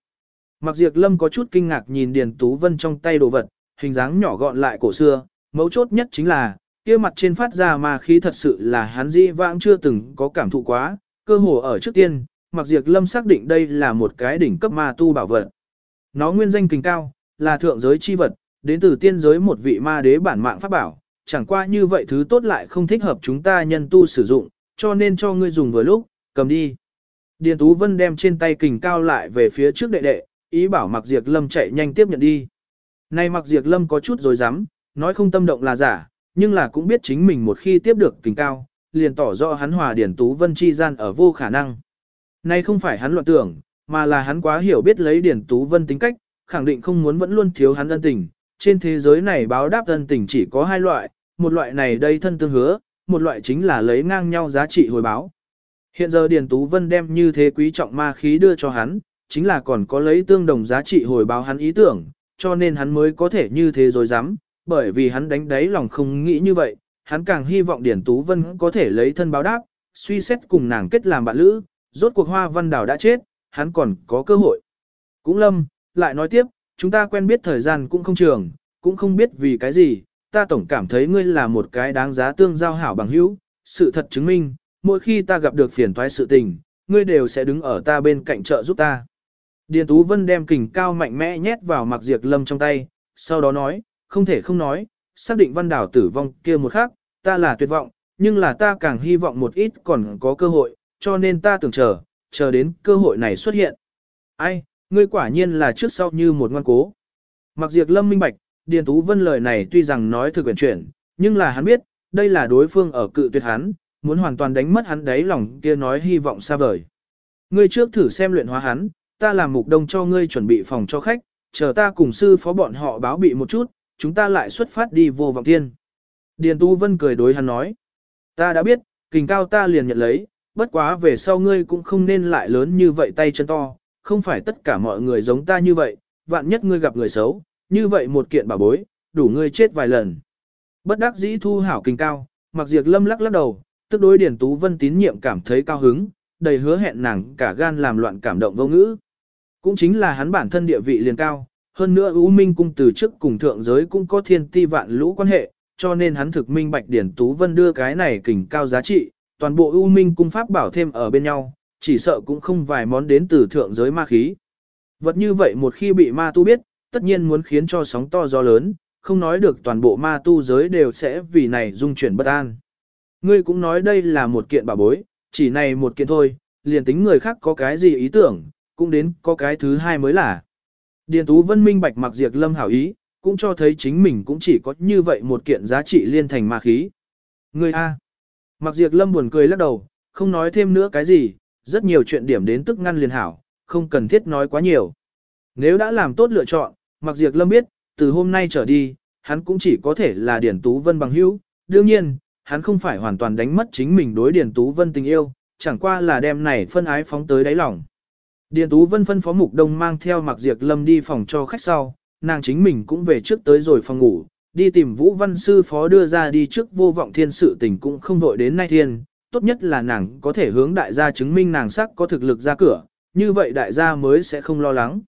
Mặc diệt lâm có chút kinh ngạc nhìn Điền Tú Vân trong tay đồ vật, hình dáng nhỏ gọn lại cổ xưa, mấu chốt nhất chính là, kia mặt trên phát ra mà khí thật sự là hắn di vãng chưa từng có cảm thụ quá, cơ hồ ở trước tiên, Mặc Diệp Lâm xác định đây là một cái đỉnh cấp ma tu bảo vật. Nó nguyên danh kình cao, là thượng giới chi vật, đến từ tiên giới một vị ma đế bản mạng pháp bảo, chẳng qua như vậy thứ tốt lại không thích hợp chúng ta nhân tu sử dụng, cho nên cho ngươi dùng vừa lúc, cầm đi. Điền Tú Vân đem trên tay kình cao lại về phía trước đệ đệ, ý bảo Mặc Diệp Lâm chạy nhanh tiếp nhận đi. Nay Mặc Diệp Lâm có chút rồi dám, nói không tâm động là giả, nhưng là cũng biết chính mình một khi tiếp được kình cao, liền tỏ rõ hắn hòa điển Tú Vân chi gian ở vô khả năng. Nay không phải hắn luận tưởng, mà là hắn quá hiểu biết lấy điển Tú Vân tính cách, khẳng định không muốn vẫn luôn thiếu hắn ân tình. Trên thế giới này báo đáp ân tình chỉ có hai loại, một loại này đây thân tương hứa, một loại chính là lấy ngang nhau giá trị hồi báo. Hiện giờ Điền Tú Vân đem như thế quý trọng ma khí đưa cho hắn, chính là còn có lấy tương đồng giá trị hồi báo hắn ý tưởng, cho nên hắn mới có thể như thế rồi dám, bởi vì hắn đánh đáy lòng không nghĩ như vậy, hắn càng hy vọng Điền Tú Vân có thể lấy thân báo đáp, suy xét cùng nàng kết làm bạn lữ, rốt cuộc hoa văn đào đã chết, hắn còn có cơ hội. Cũng lâm, lại nói tiếp, chúng ta quen biết thời gian cũng không trường, cũng không biết vì cái gì, ta tổng cảm thấy ngươi là một cái đáng giá tương giao hảo bằng hữu, sự thật chứng minh, mỗi khi ta gặp được phiền toái sự tình, ngươi đều sẽ đứng ở ta bên cạnh trợ giúp ta. Điền Tú Vân đem kình cao mạnh mẽ nhét vào mặc diệt lâm trong tay, sau đó nói, không thể không nói, xác định văn đảo tử vong kia một khắc, ta là tuyệt vọng, nhưng là ta càng hy vọng một ít còn có cơ hội, cho nên ta tưởng chờ, chờ đến cơ hội này xuất hiện. Ai, ngươi quả nhiên là trước sau như một ngoan cố. Mặc diệt lâm minh bạch, Điền Tú Vân lời này tuy rằng nói thực quyền chuyển, nhưng là hắn biết, đây là đối phương ở cự tuyệt hắn, muốn hoàn toàn đánh mất hắn đấy lòng kia nói hy vọng xa vời. Ngươi trước thử xem luyện hóa hắn, ta làm mục đông cho ngươi chuẩn bị phòng cho khách, chờ ta cùng sư phó bọn họ báo bị một chút, chúng ta lại xuất phát đi vô vọng thiên. Điền Tu Vân cười đối hắn nói, ta đã biết, kình cao ta liền nhận lấy, bất quá về sau ngươi cũng không nên lại lớn như vậy tay chân to, không phải tất cả mọi người giống ta như vậy, vạn nhất ngươi gặp người xấu, như vậy một kiện bảo bối, đủ ngươi chết vài lần. Bất đắc dĩ thu hảo kình cao, mặc diệt lâm lắc lắc đầu, tức đối Điền Tú Vân tín nhiệm cảm thấy cao hứng, đầy hứa hẹn nàng cả gan làm loạn cảm động vô ngữ. Cũng chính là hắn bản thân địa vị liền cao, hơn nữa U Minh cung từ trước cùng thượng giới cũng có thiên ti vạn lũ quan hệ, cho nên hắn thực minh bạch Điển Tú Vân đưa cái này kình cao giá trị, toàn bộ U Minh cung pháp bảo thêm ở bên nhau, chỉ sợ cũng không vài món đến từ thượng giới ma khí. Vật như vậy một khi bị ma tu biết, tất nhiên muốn khiến cho sóng to gió lớn, không nói được toàn bộ ma tu giới đều sẽ vì này dung chuyển bất an. Ngươi cũng nói đây là một kiện bảo bối, chỉ này một kiện thôi, liền tính người khác có cái gì ý tưởng, cũng đến có cái thứ hai mới là. Điền Tú Vân minh bạch mặc diệt lâm hảo ý, cũng cho thấy chính mình cũng chỉ có như vậy một kiện giá trị liên thành ma khí. Người A. Mặc diệt lâm buồn cười lắc đầu, không nói thêm nữa cái gì, rất nhiều chuyện điểm đến tức ngăn liền hảo, không cần thiết nói quá nhiều. Nếu đã làm tốt lựa chọn, mặc diệt lâm biết, từ hôm nay trở đi, hắn cũng chỉ có thể là Điền Tú Vân bằng hữu. Đương nhiên, hắn không phải hoàn toàn đánh mất chính mình đối Điền Tú Vân tình yêu, chẳng qua là đem này phân ái phóng tới đáy lòng. Điền Tú Vân phân phó Mục Đông mang theo Mạc Diệp Lâm đi phòng cho khách sau, nàng chính mình cũng về trước tới rồi phòng ngủ, đi tìm Vũ Văn Sư Phó đưa ra đi trước vô vọng thiên sự tình cũng không vội đến nay thiên, tốt nhất là nàng có thể hướng đại gia chứng minh nàng sắc có thực lực ra cửa, như vậy đại gia mới sẽ không lo lắng.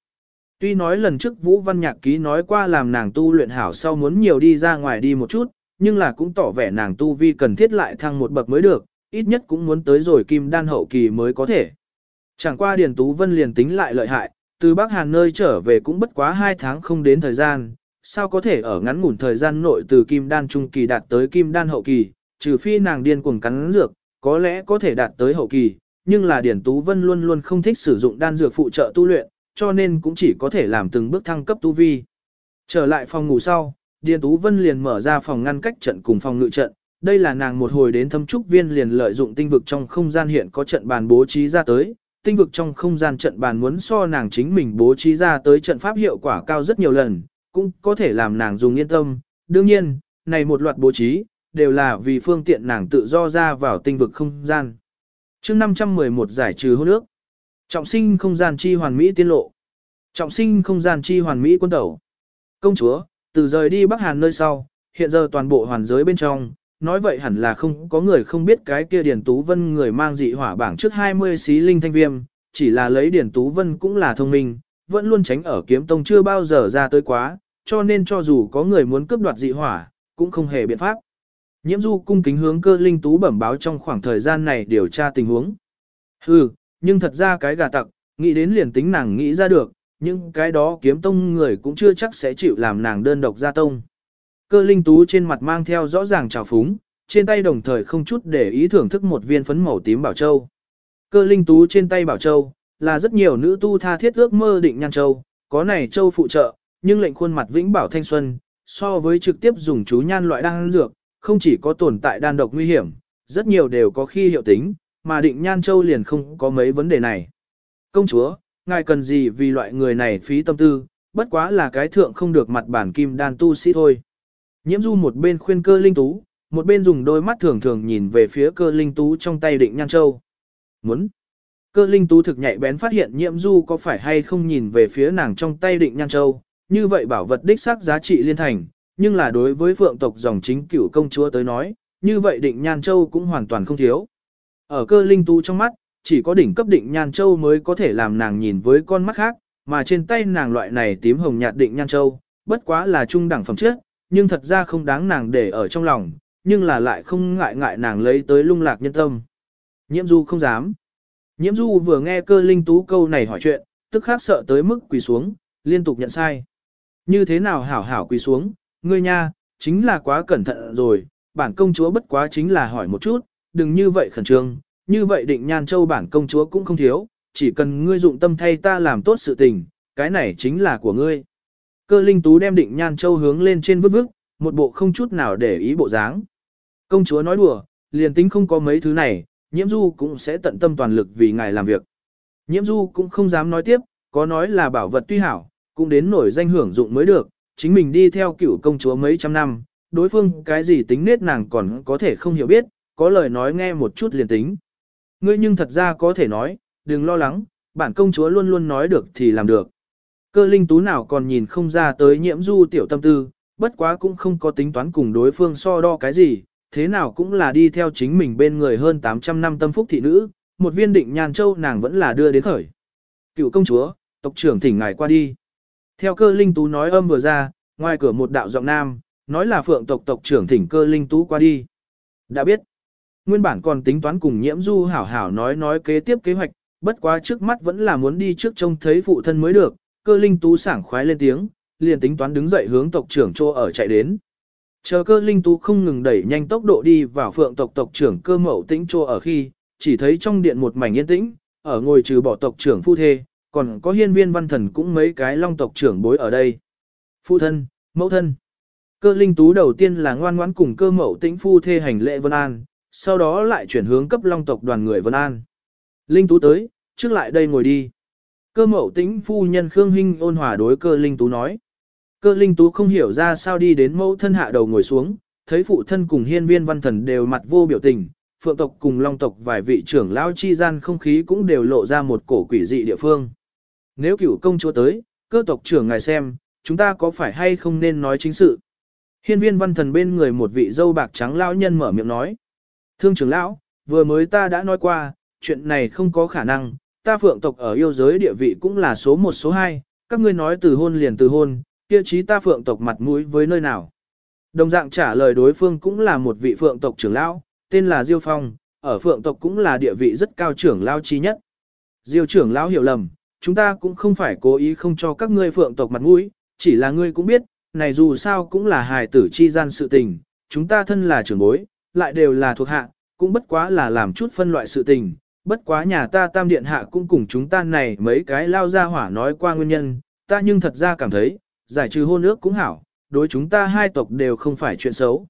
Tuy nói lần trước Vũ Văn Nhạc Ký nói qua làm nàng tu luyện hảo sau muốn nhiều đi ra ngoài đi một chút, nhưng là cũng tỏ vẻ nàng tu vi cần thiết lại thăng một bậc mới được, ít nhất cũng muốn tới rồi kim đan hậu kỳ mới có thể. Chẳng qua Điền Tú Vân liền tính lại lợi hại, từ Bắc Hàn nơi trở về cũng bất quá 2 tháng không đến thời gian, sao có thể ở ngắn ngủn thời gian nội từ kim đan trung kỳ đạt tới kim đan hậu kỳ, trừ phi nàng điên cuồng cắn dược, có lẽ có thể đạt tới hậu kỳ, nhưng là Điền Tú Vân luôn luôn không thích sử dụng đan dược phụ trợ tu luyện, cho nên cũng chỉ có thể làm từng bước thăng cấp tu vi. Trở lại phòng ngủ sau, Điền Tú Vân liền mở ra phòng ngăn cách trận cùng phòng ngự trận, đây là nàng một hồi đến thâm trúc viên liền lợi dụng tinh vực trong không gian hiện có trận bàn bố trí ra tới, tinh vực trong không gian trận bàn muốn so nàng chính mình bố trí ra tới trận pháp hiệu quả cao rất nhiều lần, cũng có thể làm nàng dùng yên tâm. Đương nhiên, này một loạt bố trí, đều là vì phương tiện nàng tự do ra vào tinh vực không gian. chương 511 giải trừ hôn ước. Trọng sinh không gian chi hoàn mỹ tiên lộ. Trọng sinh không gian chi hoàn mỹ quân tẩu. Công chúa, từ rời đi Bắc Hàn nơi sau, hiện giờ toàn bộ hoàn giới bên trong, nói vậy hẳn là không có người không biết cái kia Điền Tú Vân người mang dị hỏa bảng trước 20 xí linh thanh viêm, chỉ là lấy Điền Tú Vân cũng là thông minh, vẫn luôn tránh ở kiếm tông chưa bao giờ ra tới quá, cho nên cho dù có người muốn cướp đoạt dị hỏa, cũng không hề biện pháp. Nhiễm du cung kính hướng cơ linh tú bẩm báo trong khoảng thời gian này điều tra tình huống. Hừ, nhưng thật ra cái gà tặc, nghĩ đến liền tính nàng nghĩ ra được, nhưng cái đó kiếm tông người cũng chưa chắc sẽ chịu làm nàng đơn độc ra tông. Cơ linh tú trên mặt mang theo rõ ràng trào phúng, trên tay đồng thời không chút để ý thưởng thức một viên phấn màu tím bảo châu. Cơ linh tú trên tay bảo châu, là rất nhiều nữ tu tha thiết ước mơ định nhan châu, có này châu phụ trợ, nhưng lệnh khuôn mặt vĩnh bảo thanh xuân, so với trực tiếp dùng chú nhan loại đan dược, không chỉ có tồn tại đan độc nguy hiểm, rất nhiều đều có khi hiệu tính, mà định nhan châu liền không có mấy vấn đề này. Công chúa, ngài cần gì vì loại người này phí tâm tư, bất quá là cái thượng không được mặt bản kim đan tu sĩ thôi. Nhiễm du một bên khuyên cơ linh tú, một bên dùng đôi mắt thường thường nhìn về phía cơ linh tú trong tay định nhan châu. Muốn. Cơ linh tú thực nhạy bén phát hiện nhiễm du có phải hay không nhìn về phía nàng trong tay định nhan châu, như vậy bảo vật đích xác giá trị liên thành, nhưng là đối với phượng tộc dòng chính cửu công chúa tới nói, như vậy định nhan châu cũng hoàn toàn không thiếu. Ở cơ linh tú trong mắt, chỉ có đỉnh cấp định nhan châu mới có thể làm nàng nhìn với con mắt khác, mà trên tay nàng loại này tím hồng nhạt định nhan châu, bất quá là trung đẳng phẩm chất, nhưng thật ra không đáng nàng để ở trong lòng, nhưng là lại không ngại ngại nàng lấy tới lung lạc nhân tâm. Nhiễm du không dám. Nhiễm du vừa nghe cơ linh tú câu này hỏi chuyện, tức khác sợ tới mức quỳ xuống, liên tục nhận sai. Như thế nào hảo hảo quỳ xuống, ngươi nha, chính là quá cẩn thận rồi, bản công chúa bất quá chính là hỏi một chút, đừng như vậy khẩn trương, như vậy định nhan châu bản công chúa cũng không thiếu, chỉ cần ngươi dụng tâm thay ta làm tốt sự tình, cái này chính là của ngươi. Cơ linh tú đem định nhan châu hướng lên trên vứt vứt, một bộ không chút nào để ý bộ dáng. Công chúa nói đùa, liền tính không có mấy thứ này, nhiễm du cũng sẽ tận tâm toàn lực vì ngài làm việc. Nhiễm du cũng không dám nói tiếp, có nói là bảo vật tuy hảo, cũng đến nổi danh hưởng dụng mới được, chính mình đi theo cựu công chúa mấy trăm năm, đối phương cái gì tính nết nàng còn có thể không hiểu biết, có lời nói nghe một chút liền tính. Ngươi nhưng thật ra có thể nói, đừng lo lắng, bản công chúa luôn luôn nói được thì làm được. Cơ linh tú nào còn nhìn không ra tới nhiễm du tiểu tâm tư, bất quá cũng không có tính toán cùng đối phương so đo cái gì, thế nào cũng là đi theo chính mình bên người hơn 800 năm tâm phúc thị nữ, một viên định nhàn châu nàng vẫn là đưa đến khởi. Cựu công chúa, tộc trưởng thỉnh ngài qua đi. Theo cơ linh tú nói âm vừa ra, ngoài cửa một đạo giọng nam, nói là phượng tộc tộc trưởng thỉnh cơ linh tú qua đi. Đã biết, nguyên bản còn tính toán cùng nhiễm du hảo hảo nói nói kế tiếp kế hoạch, bất quá trước mắt vẫn là muốn đi trước trông thấy phụ thân mới được, cơ linh tú sảng khoái lên tiếng, liền tính toán đứng dậy hướng tộc trưởng chô ở chạy đến. Chờ cơ linh tú không ngừng đẩy nhanh tốc độ đi vào phượng tộc tộc trưởng cơ mậu tĩnh chô ở khi, chỉ thấy trong điện một mảnh yên tĩnh, ở ngồi trừ bỏ tộc trưởng phu thê, còn có hiên viên văn thần cũng mấy cái long tộc trưởng bối ở đây. Phu thân, mẫu thân. Cơ linh tú đầu tiên là ngoan ngoãn cùng cơ mậu tĩnh phu thê hành lễ vân an, sau đó lại chuyển hướng cấp long tộc đoàn người vân an. Linh tú tới, trước lại đây ngồi đi. Cơ mậu tĩnh phu nhân Khương Hinh ôn hòa đối cơ linh tú nói. Cơ linh tú không hiểu ra sao đi đến mẫu thân hạ đầu ngồi xuống, thấy phụ thân cùng hiên viên văn thần đều mặt vô biểu tình, phượng tộc cùng long tộc vài vị trưởng lão chi gian không khí cũng đều lộ ra một cổ quỷ dị địa phương. Nếu cửu công chúa tới, cơ tộc trưởng ngài xem, chúng ta có phải hay không nên nói chính sự. Hiên viên văn thần bên người một vị dâu bạc trắng lão nhân mở miệng nói. Thương trưởng lão, vừa mới ta đã nói qua, chuyện này không có khả năng, ta phượng tộc ở yêu giới địa vị cũng là số một số hai, các ngươi nói từ hôn liền từ hôn, kia trí ta phượng tộc mặt mũi với nơi nào. Đồng dạng trả lời đối phương cũng là một vị phượng tộc trưởng lão, tên là Diêu Phong, ở phượng tộc cũng là địa vị rất cao trưởng lão chi nhất. Diêu trưởng lão hiểu lầm, chúng ta cũng không phải cố ý không cho các ngươi phượng tộc mặt mũi, chỉ là ngươi cũng biết, này dù sao cũng là hài tử chi gian sự tình, chúng ta thân là trưởng bối, lại đều là thuộc hạ, cũng bất quá là làm chút phân loại sự tình, bất quá nhà ta tam điện hạ cũng cùng chúng ta này mấy cái lao ra hỏa nói qua nguyên nhân, ta nhưng thật ra cảm thấy, giải trừ hôn ước cũng hảo, đối chúng ta hai tộc đều không phải chuyện xấu.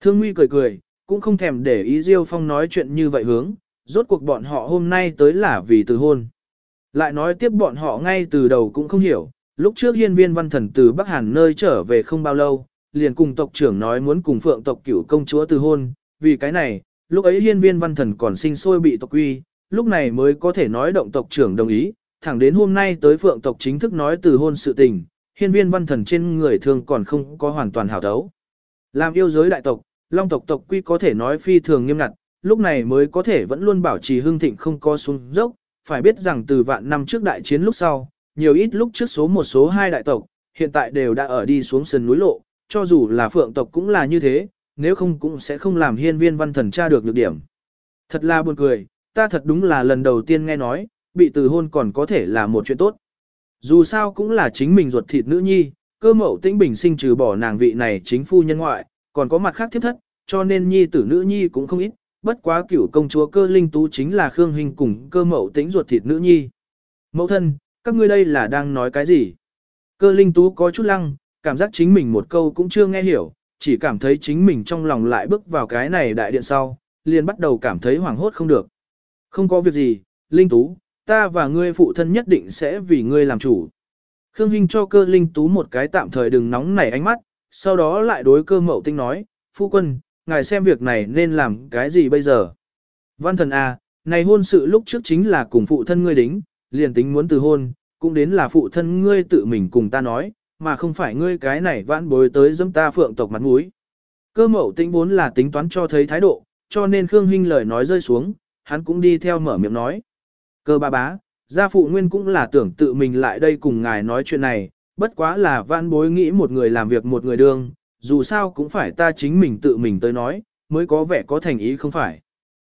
Thương Nguy cười cười, cũng không thèm để ý Diêu Phong nói chuyện như vậy hướng, rốt cuộc bọn họ hôm nay tới là vì từ hôn. Lại nói tiếp bọn họ ngay từ đầu cũng không hiểu, lúc trước hiên viên văn thần từ Bắc Hàn nơi trở về không bao lâu, liền cùng tộc trưởng nói muốn cùng phượng tộc cửu công chúa từ hôn, vì cái này, lúc ấy hiên viên văn thần còn sinh sôi bị tộc quy, lúc này mới có thể nói động tộc trưởng đồng ý, thẳng đến hôm nay tới phượng tộc chính thức nói từ hôn sự tình, hiên viên văn thần trên người thường còn không có hoàn toàn hảo thấu. Làm yêu giới đại tộc, long tộc tộc quy có thể nói phi thường nghiêm ngặt, lúc này mới có thể vẫn luôn bảo trì hương thịnh không có xuống dốc, phải biết rằng từ vạn năm trước đại chiến lúc sau, nhiều ít lúc trước số một số hai đại tộc, hiện tại đều đã ở đi xuống sườn núi lộ, cho dù là phượng tộc cũng là như thế, nếu không cũng sẽ không làm hiên viên văn thần tra được nhược điểm. Thật là buồn cười, ta thật đúng là lần đầu tiên nghe nói, bị từ hôn còn có thể là một chuyện tốt. Dù sao cũng là chính mình ruột thịt nữ nhi, cơ mậu tĩnh bình sinh trừ bỏ nàng vị này chính phu nhân ngoại, còn có mặt khác thiếp thất, cho nên nhi tử nữ nhi cũng không ít, bất quá cửu công chúa cơ linh tú chính là Khương Hình cùng cơ mậu tĩnh ruột thịt nữ nhi. Mẫu thân, các ngươi đây là đang nói cái gì? Cơ linh tú có chút lăng, cảm giác chính mình một câu cũng chưa nghe hiểu, chỉ cảm thấy chính mình trong lòng lại bước vào cái này đại điện sau, liền bắt đầu cảm thấy hoảng hốt không được. Không có việc gì, Linh Tú, ta và ngươi phụ thân nhất định sẽ vì ngươi làm chủ. Khương Hinh cho cơ Linh Tú một cái tạm thời đừng nóng nảy ánh mắt, sau đó lại đối cơ mậu tinh nói, phu quân, ngài xem việc này nên làm cái gì bây giờ. Văn thần à, này hôn sự lúc trước chính là cùng phụ thân ngươi đính, liền tính muốn từ hôn, cũng đến là phụ thân ngươi tự mình cùng ta nói, mà không phải ngươi cái này vãn bối tới dâm ta phượng tộc mặt mũi. Cơ mậu tĩnh vốn là tính toán cho thấy thái độ, cho nên Khương Hinh lời nói rơi xuống, hắn cũng đi theo mở miệng nói. Cơ ba bá, gia phụ nguyên cũng là tưởng tự mình lại đây cùng ngài nói chuyện này, bất quá là vãn bối nghĩ một người làm việc một người đương, dù sao cũng phải ta chính mình tự mình tới nói, mới có vẻ có thành ý không phải.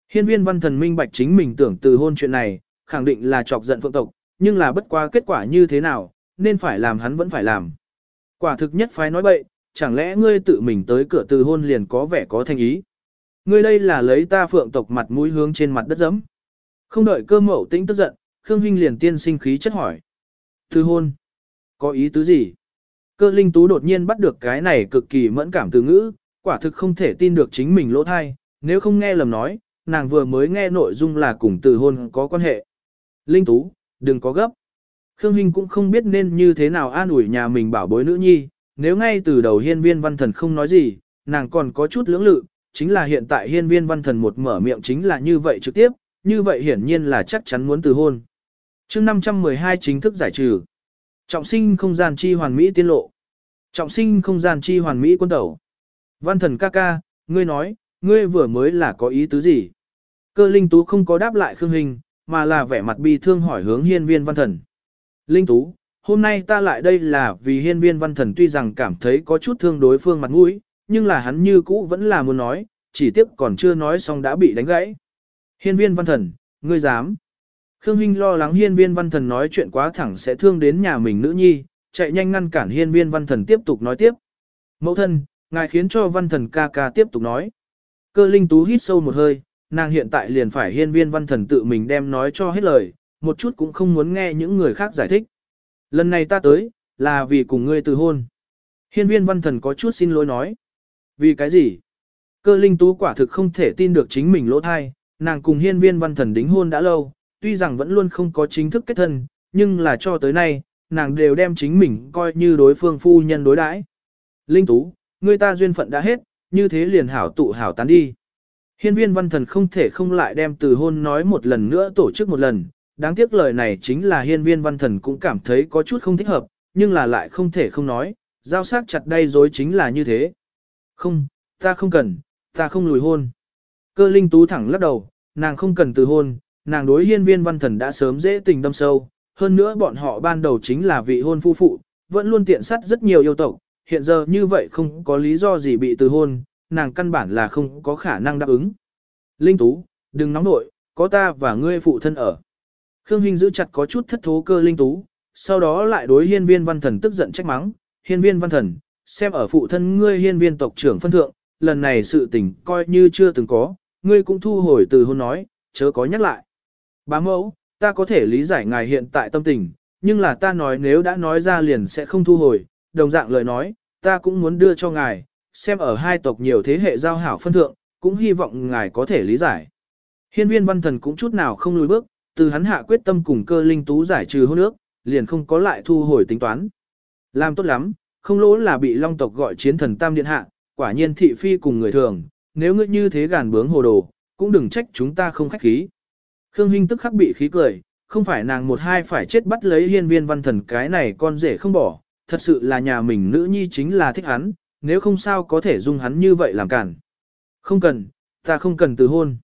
Hiên viên văn thần minh bạch chính mình tưởng từ hôn chuyện này, khẳng định là chọc giận phượng tộc, nhưng là bất quá kết quả như thế nào, nên phải làm hắn vẫn phải làm. Quả thực nhất phái nói bậy, chẳng lẽ ngươi tự mình tới cửa từ hôn liền có vẻ có thành ý. Ngươi đây là lấy ta phượng tộc mặt mũi hướng trên mặt đất dẫm. Không đợi cơ mậu tĩnh tức giận, Khương Hinh liền tiên sinh khí chất hỏi. Từ hôn, có ý tứ gì? Cơ linh tú đột nhiên bắt được cái này cực kỳ mẫn cảm từ ngữ, quả thực không thể tin được chính mình lỗ thai, nếu không nghe lầm nói, nàng vừa mới nghe nội dung là cùng từ hôn có quan hệ. Linh tú, đừng có gấp. Khương Hinh cũng không biết nên như thế nào an ủi nhà mình bảo bối nữ nhi, nếu ngay từ đầu hiên viên văn thần không nói gì, nàng còn có chút lưỡng lự, chính là hiện tại hiên viên văn thần một mở miệng chính là như vậy trực tiếp, như vậy hiển nhiên là chắc chắn muốn từ hôn. chương 512 chính thức giải trừ. Trọng sinh không gian chi hoàn mỹ tiên lộ. Trọng sinh không gian chi hoàn mỹ quân tẩu. Văn thần ca ca, ngươi nói, ngươi vừa mới là có ý tứ gì? Cơ linh tú không có đáp lại Khương Hình, mà là vẻ mặt bi thương hỏi hướng hiên viên văn thần. Linh Tú, hôm nay ta lại đây là vì hiên viên văn thần tuy rằng cảm thấy có chút thương đối phương mặt mũi, nhưng là hắn như cũ vẫn là muốn nói, chỉ tiếc còn chưa nói xong đã bị đánh gãy. Hiên viên văn thần, ngươi dám. Khương Hinh lo lắng hiên viên văn thần nói chuyện quá thẳng sẽ thương đến nhà mình nữ nhi, chạy nhanh ngăn cản hiên viên văn thần tiếp tục nói tiếp. Mẫu thân, ngài khiến cho văn thần ca ca tiếp tục nói. Cơ linh tú hít sâu một hơi, nàng hiện tại liền phải hiên viên văn thần tự mình đem nói cho hết lời, một chút cũng không muốn nghe những người khác giải thích. Lần này ta tới, là vì cùng ngươi từ hôn. Hiên viên văn thần có chút xin lỗi nói. Vì cái gì? Cơ linh tú quả thực không thể tin được chính mình lỗ thai, nàng cùng hiên viên văn thần đính hôn đã lâu, tuy rằng vẫn luôn không có chính thức kết thân, nhưng là cho tới nay, nàng đều đem chính mình coi như đối phương phu nhân đối đãi. Linh tú, ngươi ta duyên phận đã hết, như thế liền hảo tụ hảo tán đi. Hiên viên văn thần không thể không lại đem từ hôn nói một lần nữa tổ chức một lần, đáng tiếc lời này chính là hiên viên văn thần cũng cảm thấy có chút không thích hợp, nhưng là lại không thể không nói, giao sát chặt đây dối chính là như thế. Không, ta không cần, ta không lùi hôn. Cơ linh tú thẳng lắc đầu, nàng không cần từ hôn, nàng đối hiên viên văn thần đã sớm dễ tình đâm sâu, hơn nữa bọn họ ban đầu chính là vị hôn phu phụ, vẫn luôn tiện sát rất nhiều yêu tộc, hiện giờ như vậy không có lý do gì bị từ hôn, nàng căn bản là không có khả năng đáp ứng. Linh Tú, đừng nóng nội, có ta và ngươi phụ thân ở. Khương Hinh giữ chặt có chút thất thố cơ Linh Tú, sau đó lại đối hiên viên văn thần tức giận trách mắng, hiên viên văn thần, xem ở phụ thân ngươi hiên viên tộc trưởng phân thượng, lần này sự tình coi như chưa từng có, ngươi cũng thu hồi từ hôn nói, chớ có nhắc lại. Bá mẫu, ta có thể lý giải ngài hiện tại tâm tình, nhưng là ta nói nếu đã nói ra liền sẽ không thu hồi, đồng dạng lời nói, ta cũng muốn đưa cho ngài, xem ở hai tộc nhiều thế hệ giao hảo phân thượng, cũng hy vọng ngài có thể lý giải. Hiên viên văn thần cũng chút nào không lùi bước, từ hắn hạ quyết tâm cùng cơ linh tú giải trừ hôn ước, liền không có lại thu hồi tính toán. Làm tốt lắm, không lỗ là bị long tộc gọi chiến thần tam điện hạ, quả nhiên thị phi cùng người thường, nếu ngươi như thế gàn bướng hồ đồ, cũng đừng trách chúng ta không khách khí. Khương Hinh tức khắc bị khí cười, không phải nàng một hai phải chết bắt lấy hiên viên văn thần cái này con rể không bỏ, thật sự là nhà mình nữ nhi chính là thích hắn, nếu không sao có thể dung hắn như vậy làm cản. Không cần, ta không cần từ hôn.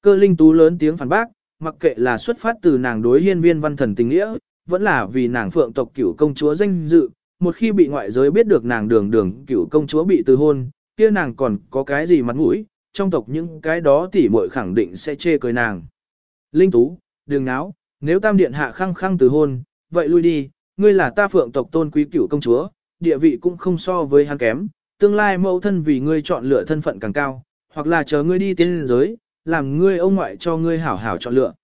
Cơ linh tú lớn tiếng phản bác, mặc kệ là xuất phát từ nàng đối hiên viên văn thần tình nghĩa, vẫn là vì nàng phượng tộc cửu công chúa danh dự, một khi bị ngoại giới biết được nàng đường đường cửu công chúa bị từ hôn, kia nàng còn có cái gì mặt mũi, trong tộc những cái đó tỉ muội khẳng định sẽ chê cười nàng. Linh Tú, đường náo, nếu tam điện hạ khăng khăng từ hôn, vậy lui đi, ngươi là ta phượng tộc tôn quý cửu công chúa, địa vị cũng không so với hắn kém, tương lai mẫu thân vì ngươi chọn lựa thân phận càng cao, hoặc là chờ ngươi đi tiến giới, làm ngươi ông ngoại cho ngươi hảo hảo chọn lựa.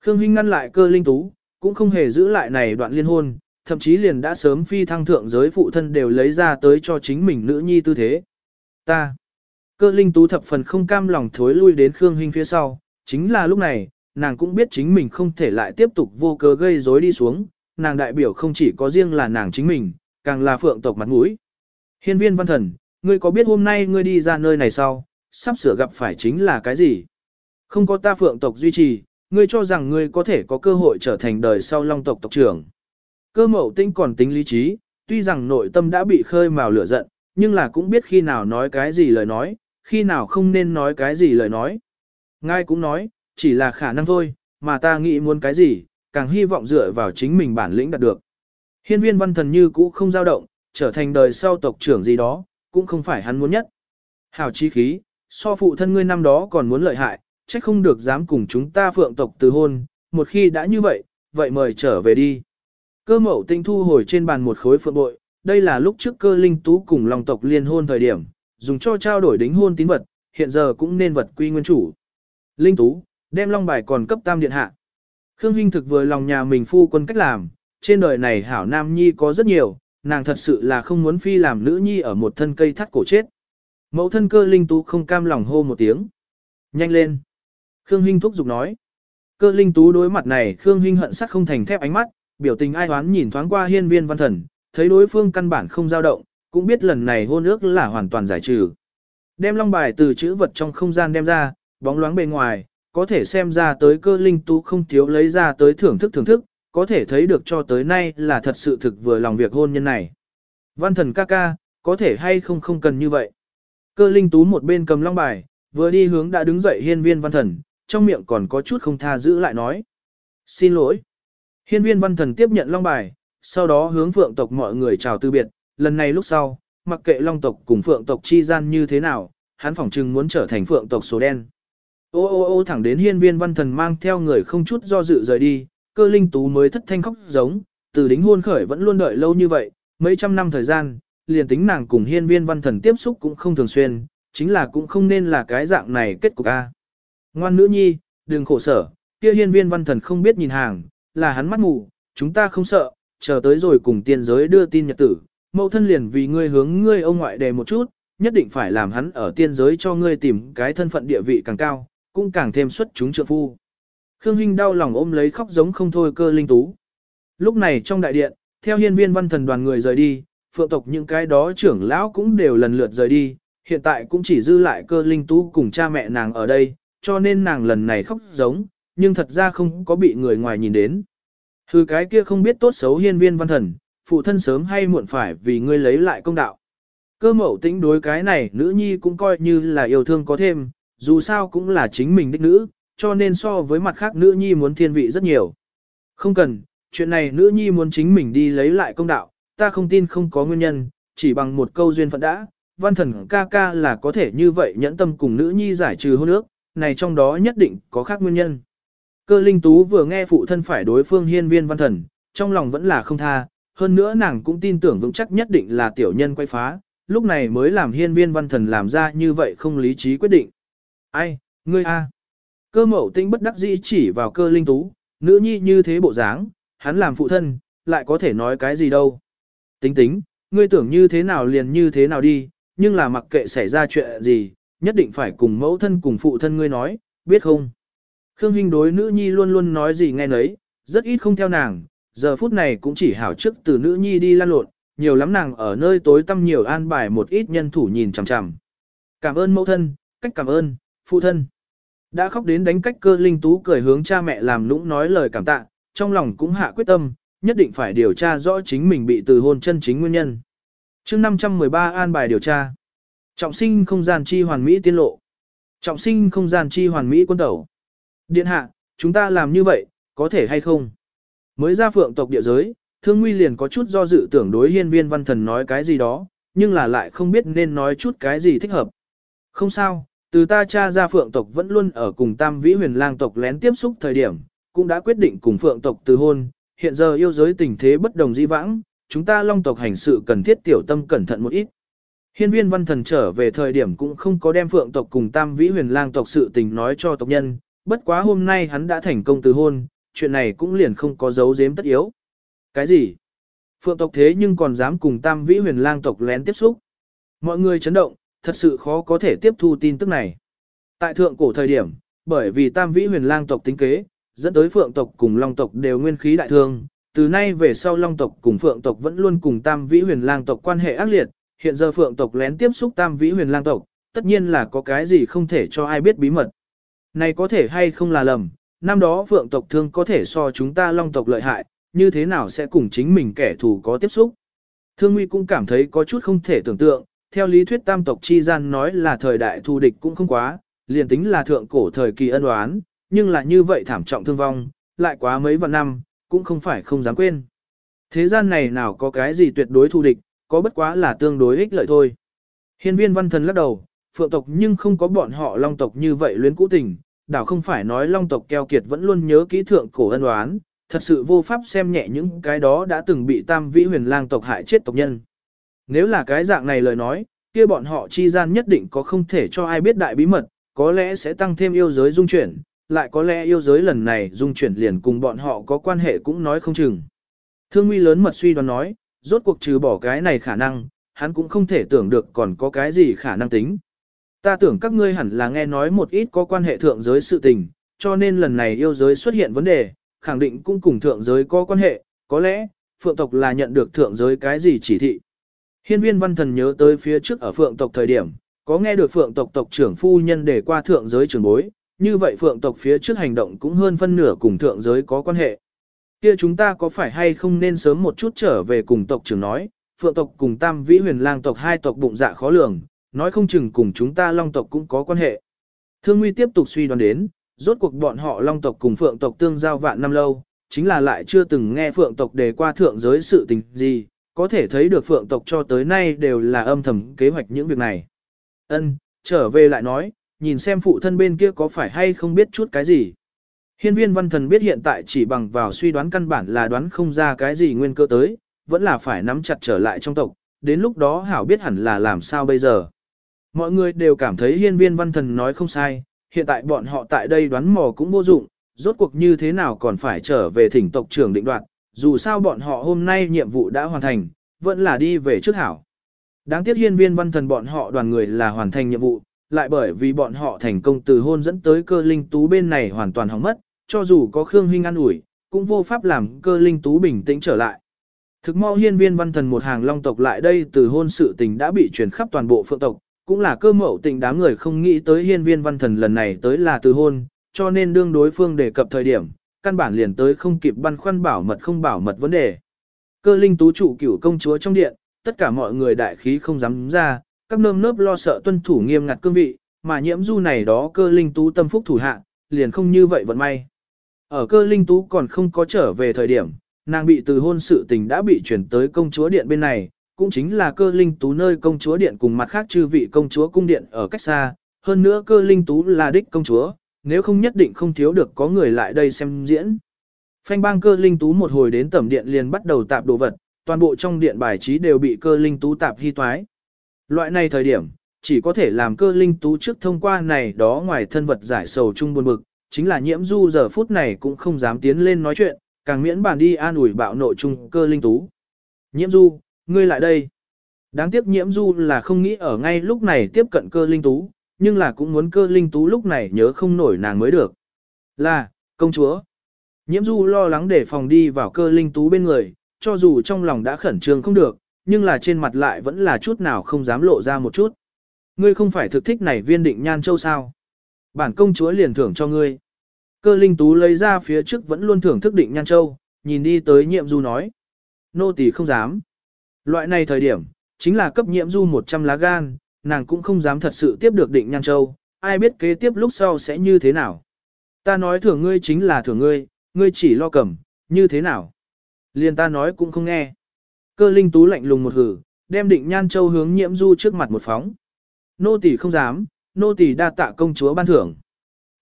Khương Hinh ngăn lại cơ linh tú, cũng không hề giữ lại này đoạn liên hôn, thậm chí liền đã sớm phi thăng thượng giới phụ thân đều lấy ra tới cho chính mình nữ nhi tư thế. Ta. Cơ linh tú thập phần không cam lòng thối lui đến Khương Hinh phía sau, chính là lúc này, nàng cũng biết chính mình không thể lại tiếp tục vô cớ gây rối đi xuống, nàng đại biểu không chỉ có riêng là nàng chính mình, càng là phượng tộc mặt mũi. Hiên viên văn thần, ngươi có biết hôm nay ngươi đi ra nơi này sau, sắp sửa gặp phải chính là cái gì? Không có ta phượng tộc duy trì, ngươi cho rằng ngươi có thể có cơ hội trở thành đời sau long tộc tộc trưởng. Cơ mậu tinh còn tính lý trí, tuy rằng nội tâm đã bị khơi mào lửa giận, nhưng là cũng biết khi nào nói cái gì lời nói, khi nào không nên nói cái gì lời nói. Ngài cũng nói, chỉ là khả năng thôi, mà ta nghĩ muốn cái gì, càng hy vọng dựa vào chính mình bản lĩnh đạt được. Hiên viên văn thần như cũ không dao động, trở thành đời sau tộc trưởng gì đó, cũng không phải hắn muốn nhất. Hảo chi khí, so phụ thân ngươi năm đó còn muốn lợi hại, trách không được dám cùng chúng ta phượng tộc từ hôn, một khi đã như vậy, vậy mời trở về đi. Cơ mẫu tinh thu hồi trên bàn một khối phượng bội, đây là lúc trước cơ linh tú cùng lòng tộc liên hôn thời điểm, dùng cho trao đổi đính hôn tín vật, hiện giờ cũng nên vật quy nguyên chủ. Linh tú, đem long bài còn cấp tam điện hạ. Khương Hinh thực vừa lòng nhà mình phu quân cách làm, trên đời này hảo nam nhi có rất nhiều, nàng thật sự là không muốn phi làm nữ nhi ở một thân cây thắt cổ chết. Mẫu thân cơ linh tú không cam lòng hô một tiếng. Nhanh lên. Khương Hinh thúc giục nói. Cơ linh tú đối mặt này Khương Hinh hận sắc không thành thép ánh mắt, biểu tình ai hoán nhìn thoáng qua hiên viên văn thần, thấy đối phương căn bản không dao động, cũng biết lần này hôn ước là hoàn toàn giải trừ. Đem long bài từ chữ vật trong không gian đem ra, bóng loáng bề ngoài, có thể xem ra tới cơ linh tú không thiếu lấy ra tới thưởng thức thưởng thức, có thể thấy được cho tới nay là thật sự thực vừa lòng việc hôn nhân này. Văn thần ca ca, có thể hay không không cần như vậy. Cơ linh tú một bên cầm long bài, vừa đi hướng đã đứng dậy hiên viên văn thần, trong miệng còn có chút không tha giữ lại nói. Xin lỗi. Hiên viên văn thần tiếp nhận long bài, sau đó hướng phượng tộc mọi người chào từ biệt, lần này lúc sau, mặc kệ long tộc cùng phượng tộc chi gian như thế nào, hắn phỏng chừng muốn trở thành phượng tộc số đen. Ô ô ô thẳng đến hiên viên văn thần mang theo người không chút do dự rời đi, cơ linh tú mới thất thanh khóc giống, từ đính hôn khởi vẫn luôn đợi lâu như vậy, mấy trăm năm thời gian, liền tính nàng cùng hiên viên văn thần tiếp xúc cũng không thường xuyên, chính là cũng không nên là cái dạng này kết cục a. Ngoan nữ nhi, đừng khổ sở, kia hiên viên văn thần không biết nhìn hàng, là hắn mắt mù, chúng ta không sợ, chờ tới rồi cùng tiên giới đưa tin nhật tử, mẫu thân liền vì ngươi hướng ngươi ông ngoại đề một chút, nhất định phải làm hắn ở tiên giới cho ngươi tìm cái thân phận địa vị càng cao, cũng càng thêm xuất chúng trượng phu. Khương Hinh đau lòng ôm lấy khóc giống không thôi cơ linh tú. Lúc này trong đại điện, theo hiên viên văn thần đoàn người rời đi, phượng tộc những cái đó trưởng lão cũng đều lần lượt rời đi, hiện tại cũng chỉ dư lại cơ linh tú cùng cha mẹ nàng ở đây, cho nên nàng lần này khóc giống, nhưng thật ra không có bị người ngoài nhìn đến. Hừ cái kia không biết tốt xấu hiên viên văn thần, phụ thân sớm hay muộn phải vì ngươi lấy lại công đạo. Cơ mẫu tĩnh đối cái này nữ nhi cũng coi như là yêu thương có thêm, dù sao cũng là chính mình đích nữ, cho nên so với mặt khác nữ nhi muốn thiên vị rất nhiều. Không cần, chuyện này nữ nhi muốn chính mình đi lấy lại công đạo, ta không tin không có nguyên nhân, chỉ bằng một câu duyên phận đã, văn thần ca ca là có thể như vậy nhẫn tâm cùng nữ nhi giải trừ hôn ước, này trong đó nhất định có khác nguyên nhân. Cơ linh tú vừa nghe phụ thân phải đối phương hiên viên văn thần, trong lòng vẫn là không tha, hơn nữa nàng cũng tin tưởng vững chắc nhất định là tiểu nhân quay phá, lúc này mới làm hiên viên văn thần làm ra như vậy không lý trí quyết định. Ai, ngươi a? Cơ mẫu tinh bất đắc dĩ chỉ vào cơ linh tú, nữ nhi như thế bộ dáng, hắn làm phụ thân, lại có thể nói cái gì đâu. Tính tính, ngươi tưởng như thế nào liền như thế nào đi, nhưng là mặc kệ xảy ra chuyện gì, nhất định phải cùng mẫu thân cùng phụ thân ngươi nói, biết không? Khương Hinh đối nữ nhi luôn luôn nói gì nghe nấy, rất ít không theo nàng, giờ phút này cũng chỉ hảo trước từ nữ nhi đi lan lộn, nhiều lắm nàng ở nơi tối tăm nhiều an bài một ít nhân thủ nhìn chằm chằm. Cảm ơn mẫu thân, cách cảm ơn, phụ thân. Đã khóc đến đánh cách cơ linh tú cười hướng cha mẹ làm nũng nói lời cảm tạ, trong lòng cũng hạ quyết tâm, nhất định phải điều tra rõ chính mình bị từ hôn chân chính nguyên nhân. chương 513 an bài điều tra. Trọng sinh không gian chi hoàn mỹ tiên lộ. Trọng sinh không gian chi hoàn mỹ quân tẩu. Điện hạ, chúng ta làm như vậy, có thể hay không? Mới ra phượng tộc địa giới, thương nguy liền có chút do dự tưởng đối hiên viên văn thần nói cái gì đó, nhưng là lại không biết nên nói chút cái gì thích hợp. Không sao, từ ta cha ra phượng tộc vẫn luôn ở cùng tam vĩ huyền lang tộc lén tiếp xúc thời điểm, cũng đã quyết định cùng phượng tộc từ hôn, hiện giờ yêu giới tình thế bất đồng di vãng, chúng ta long tộc hành sự cần thiết tiểu tâm cẩn thận một ít. Hiên viên văn thần trở về thời điểm cũng không có đem phượng tộc cùng tam vĩ huyền lang tộc sự tình nói cho tộc nhân, bất quá hôm nay hắn đã thành công từ hôn, chuyện này cũng liền không có dấu giếm tất yếu. Cái gì? Phượng tộc thế nhưng còn dám cùng tam vĩ huyền lang tộc lén tiếp xúc. Mọi người chấn động, thật sự khó có thể tiếp thu tin tức này. Tại thượng cổ thời điểm, bởi vì tam vĩ huyền lang tộc tính kế, dẫn tới phượng tộc cùng long tộc đều nguyên khí đại thương. Từ nay về sau long tộc cùng phượng tộc vẫn luôn cùng tam vĩ huyền lang tộc quan hệ ác liệt, hiện giờ phượng tộc lén tiếp xúc tam vĩ huyền lang tộc, tất nhiên là có cái gì không thể cho ai biết bí mật. Này có thể hay không là lầm, năm đó phượng tộc thương có thể so chúng ta long tộc lợi hại, như thế nào sẽ cùng chính mình kẻ thù có tiếp xúc. Thương Nguy cũng cảm thấy có chút không thể tưởng tượng, theo lý thuyết tam tộc chi gian nói là thời đại thù địch cũng không quá, liền tính là thượng cổ thời kỳ ân oán, nhưng là như vậy thảm trọng thương vong, lại quá mấy vạn năm, cũng không phải không dám quên. Thế gian này nào có cái gì tuyệt đối thù địch, có bất quá là tương đối ích lợi thôi. Hiên viên văn thần lắc đầu, phượng tộc nhưng không có bọn họ long tộc như vậy luyến cũ tình, đảo không phải nói long tộc keo kiệt vẫn luôn nhớ kỹ thượng cổ ân oán, thật sự vô pháp xem nhẹ những cái đó đã từng bị tam vĩ huyền lang tộc hại chết tộc nhân. Nếu là cái dạng này lời nói, kia bọn họ chi gian nhất định có không thể cho ai biết đại bí mật, có lẽ sẽ tăng thêm yêu giới dung chuyển, lại có lẽ yêu giới lần này dung chuyển liền cùng bọn họ có quan hệ cũng nói không chừng. Thương nguy lớn mật suy đoán nói, rốt cuộc trừ bỏ cái này khả năng, hắn cũng không thể tưởng được còn có cái gì khả năng tính. Ta tưởng các ngươi hẳn là nghe nói một ít có quan hệ thượng giới sự tình, cho nên lần này yêu giới xuất hiện vấn đề, khẳng định cũng cùng thượng giới có quan hệ, có lẽ, phượng tộc là nhận được thượng giới cái gì chỉ thị. Hiên viên văn thần nhớ tới phía trước ở phượng tộc thời điểm, có nghe được phượng tộc tộc trưởng phu nhân để qua thượng giới trưởng bối, như vậy phượng tộc phía trước hành động cũng hơn phân nửa cùng thượng giới có quan hệ. Kia chúng ta có phải hay không nên sớm một chút trở về cùng tộc trưởng nói, phượng tộc cùng tam vĩ huyền lang tộc hai tộc bụng dạ khó lường, nói không chừng cùng chúng ta long tộc cũng có quan hệ. Thương Nguy tiếp tục suy đoán đến, rốt cuộc bọn họ long tộc cùng phượng tộc tương giao vạn năm lâu, chính là lại chưa từng nghe phượng tộc đề qua thượng giới sự tình gì, có thể thấy được phượng tộc cho tới nay đều là âm thầm kế hoạch những việc này. Ân, trở về lại nói, nhìn xem phụ thân bên kia có phải hay không biết chút cái gì. Hiên viên văn thần biết hiện tại chỉ bằng vào suy đoán căn bản là đoán không ra cái gì nguyên cơ tới, vẫn là phải nắm chặt trở lại trong tộc, đến lúc đó hảo biết hẳn là làm sao bây giờ. Mọi người đều cảm thấy hiên viên văn thần nói không sai, hiện tại bọn họ tại đây đoán mò cũng vô dụng, rốt cuộc như thế nào còn phải trở về thỉnh tộc trưởng định đoạt, dù sao bọn họ hôm nay nhiệm vụ đã hoàn thành, vẫn là đi về trước hảo. Đáng tiếc hiên viên văn thần bọn họ đoàn người là hoàn thành nhiệm vụ, lại bởi vì bọn họ thành công từ hôn dẫn tới cơ linh tú bên này hoàn toàn hỏng mất, cho dù có Khương Hinh an ủi, cũng vô pháp làm cơ linh tú bình tĩnh trở lại. Thực mau hiên viên văn thần một hàng long tộc lại đây từ hôn sự tình đã bị truyền khắp toàn bộ phượng tộc, cũng là cơ mẫu tình đám người không nghĩ tới hiên viên văn thần lần này tới là từ hôn, cho nên đương đối phương đề cập thời điểm, căn bản liền tới không kịp băn khoăn bảo mật không bảo mật vấn đề. Cơ linh tú trụ cửu công chúa trong điện, tất cả mọi người đại khí không dám ra, các nơm nớp lo sợ tuân thủ nghiêm ngặt cương vị, mà nhiễm du này đó cơ linh tú tâm phúc thủ hạ, liền không như vậy vận may. Ở cơ linh tú còn không có trở về thời điểm, nàng bị từ hôn sự tình đã bị chuyển tới công chúa điện bên này, cũng chính là cơ linh tú nơi công chúa điện cùng mặt khác chư vị công chúa cung điện ở cách xa, hơn nữa cơ linh tú là đích công chúa, nếu không nhất định không thiếu được có người lại đây xem diễn. Phanh bang cơ linh tú một hồi đến tẩm điện liền bắt đầu tạp đồ vật, toàn bộ trong điện bài trí đều bị cơ linh tú tạp hy toái. Loại này thời điểm, chỉ có thể làm cơ linh tú trước thông qua này đó ngoài thân vật giải sầu chung buồn bực, chính là nhiễm du giờ phút này cũng không dám tiến lên nói chuyện, càng miễn bàn đi an ủi bạo nội trung cơ linh tú. Nhiễm du, ngươi lại đây. Đáng tiếc nhiễm du là không nghĩ ở ngay lúc này tiếp cận cơ linh tú, nhưng là cũng muốn cơ linh tú lúc này nhớ không nổi nàng mới được. Là, công chúa. Nhiễm du lo lắng để phòng đi vào cơ linh tú bên người, cho dù trong lòng đã khẩn trương không được, nhưng là trên mặt lại vẫn là chút nào không dám lộ ra một chút. Ngươi không phải thực thích này viên định nhan châu sao? Bản công chúa liền thưởng cho ngươi. Cơ linh tú lấy ra phía trước vẫn luôn thưởng thức định nhan châu, nhìn đi tới nhiệm du nói. Nô tỳ không dám. Loại này thời điểm, chính là cấp nhiệm du 100 lá gan, nàng cũng không dám thật sự tiếp được định nhan châu, ai biết kế tiếp lúc sau sẽ như thế nào. Ta nói thưởng ngươi chính là thưởng ngươi, ngươi chỉ lo cầm, như thế nào. Liền ta nói cũng không nghe. Cơ linh tú lạnh lùng một hử, đem định nhan châu hướng nhiễm du trước mặt một phóng. Nô tỳ không dám, nô tỳ đa tạ công chúa ban thưởng.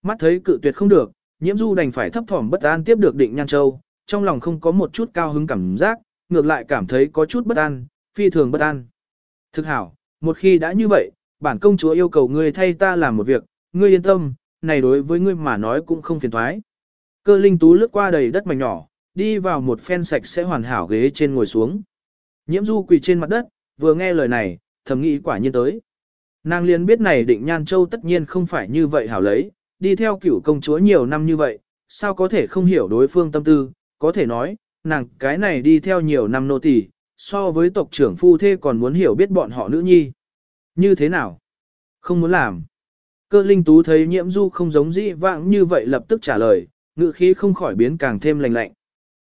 Mắt thấy cự tuyệt không được, nhiễm du đành phải thấp thỏm bất an tiếp được định nhan châu, trong lòng không có một chút cao hứng cảm giác, ngược lại cảm thấy có chút bất an, phi thường bất an. Thực hảo, một khi đã như vậy, bản công chúa yêu cầu ngươi thay ta làm một việc, ngươi yên tâm, này đối với ngươi mà nói cũng không phiền thoái. Cơ linh tú lướt qua đầy đất mảnh nhỏ, đi vào một phen sạch sẽ hoàn hảo ghế trên ngồi xuống. Nhiễm du quỳ trên mặt đất, vừa nghe lời này, thầm nghĩ quả nhiên tới. Nàng liền biết này định nhan châu tất nhiên không phải như vậy hảo lấy, đi theo cửu công chúa nhiều năm như vậy, sao có thể không hiểu đối phương tâm tư, có thể nói, nàng cái này đi theo nhiều năm nô tỳ, so với tộc trưởng phu thê còn muốn hiểu biết bọn họ nữ nhi. Như thế nào? Không muốn làm. Cơ linh tú thấy nhiễm du không giống dĩ vãng như vậy lập tức trả lời, ngự khí không khỏi biến càng thêm lành lạnh.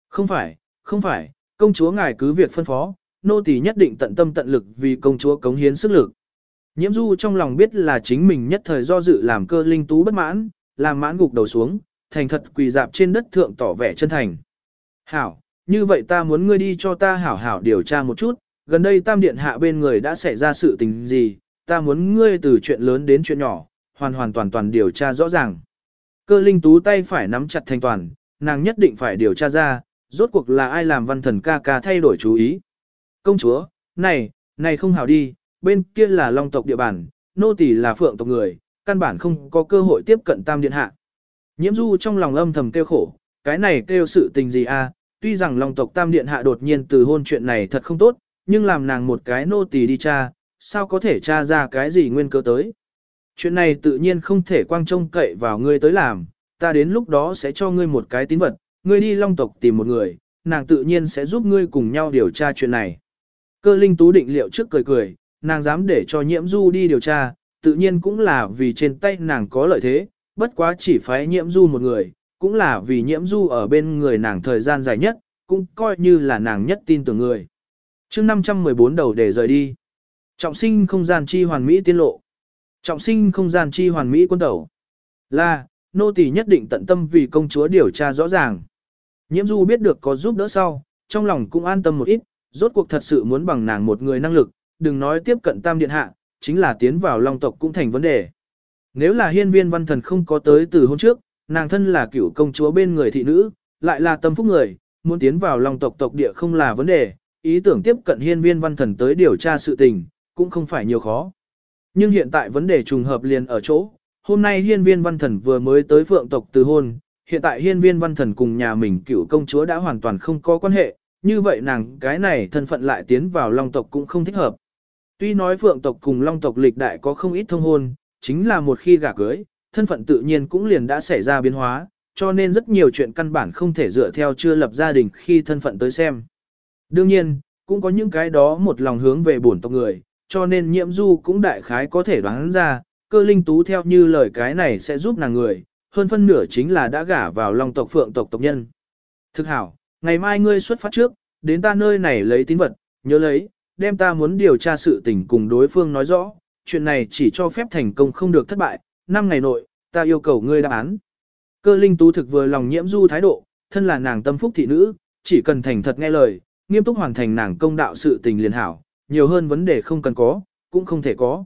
Không phải, không phải, công chúa ngài cứ việc phân phó, nô tỳ nhất định tận tâm tận lực vì công chúa cống hiến sức lực. Nhiễm du trong lòng biết là chính mình nhất thời do dự làm cơ linh tú bất mãn, làm mãn gục đầu xuống, thành thật quỳ dạp trên đất thượng tỏ vẻ chân thành. Hảo, như vậy ta muốn ngươi đi cho ta hảo hảo điều tra một chút, gần đây tam điện hạ bên người đã xảy ra sự tình gì, ta muốn ngươi từ chuyện lớn đến chuyện nhỏ, hoàn hoàn toàn toàn điều tra rõ ràng. Cơ linh tú tay phải nắm chặt thành toàn, nàng nhất định phải điều tra ra, rốt cuộc là ai làm văn thần ca ca thay đổi chú ý. Công chúa, này, này không hảo đi, bên kia là long tộc địa bàn, nô tỳ là phượng tộc người, căn bản không có cơ hội tiếp cận tam điện hạ. Nhiễm du trong lòng âm thầm kêu khổ, cái này kêu sự tình gì a? À? tuy rằng long tộc tam điện hạ đột nhiên từ hôn chuyện này thật không tốt, nhưng làm nàng một cái nô tỳ đi tra, sao có thể tra ra cái gì nguyên cơ tới. Chuyện này tự nhiên không thể quang trông cậy vào ngươi tới làm, ta đến lúc đó sẽ cho ngươi một cái tín vật, ngươi đi long tộc tìm một người, nàng tự nhiên sẽ giúp ngươi cùng nhau điều tra chuyện này. Cơ linh tú định liệu trước cười cười, nàng dám để cho nhiễm du đi điều tra, tự nhiên cũng là vì trên tay nàng có lợi thế, bất quá chỉ phái nhiễm du một người, cũng là vì nhiễm du ở bên người nàng thời gian dài nhất, cũng coi như là nàng nhất tin tưởng người. chương 514 đầu để rời đi. Trọng sinh không gian chi hoàn mỹ tiên lộ. Trọng sinh không gian chi hoàn mỹ quân tẩu. Là, nô tỳ nhất định tận tâm vì công chúa điều tra rõ ràng. Nhiễm du biết được có giúp đỡ sau, trong lòng cũng an tâm một ít, rốt cuộc thật sự muốn bằng nàng một người năng lực, đừng nói tiếp cận tam điện hạ, chính là tiến vào long tộc cũng thành vấn đề. Nếu là hiên viên văn thần không có tới từ hôm trước, nàng thân là cựu công chúa bên người thị nữ, lại là tâm phúc người, muốn tiến vào long tộc tộc địa không là vấn đề, ý tưởng tiếp cận hiên viên văn thần tới điều tra sự tình, cũng không phải nhiều khó. Nhưng hiện tại vấn đề trùng hợp liền ở chỗ, hôm nay hiên viên văn thần vừa mới tới phượng tộc từ hôn, hiện tại hiên viên văn thần cùng nhà mình cựu công chúa đã hoàn toàn không có quan hệ, như vậy nàng cái này thân phận lại tiến vào long tộc cũng không thích hợp. Tuy nói phượng tộc cùng long tộc lịch đại có không ít thông hôn, chính là một khi gả cưới, thân phận tự nhiên cũng liền đã xảy ra biến hóa, cho nên rất nhiều chuyện căn bản không thể dựa theo chưa lập gia đình khi thân phận tới xem. Đương nhiên, cũng có những cái đó một lòng hướng về bổn tộc người, cho nên nhiễm du cũng đại khái có thể đoán ra, cơ linh tú theo như lời cái này sẽ giúp nàng người, hơn phân nửa chính là đã gả vào long tộc phượng tộc tộc nhân. Thực hảo, ngày mai ngươi xuất phát trước, đến ta nơi này lấy tín vật, nhớ lấy, đem ta muốn điều tra sự tình cùng đối phương nói rõ, chuyện này chỉ cho phép thành công không được thất bại, năm ngày nội, ta yêu cầu ngươi đáp án. Cơ linh tú thực vừa lòng nhiễm du thái độ, thân là nàng tâm phúc thị nữ, chỉ cần thành thật nghe lời, nghiêm túc hoàn thành nàng công đạo sự tình liền hảo, nhiều hơn vấn đề không cần có, cũng không thể có.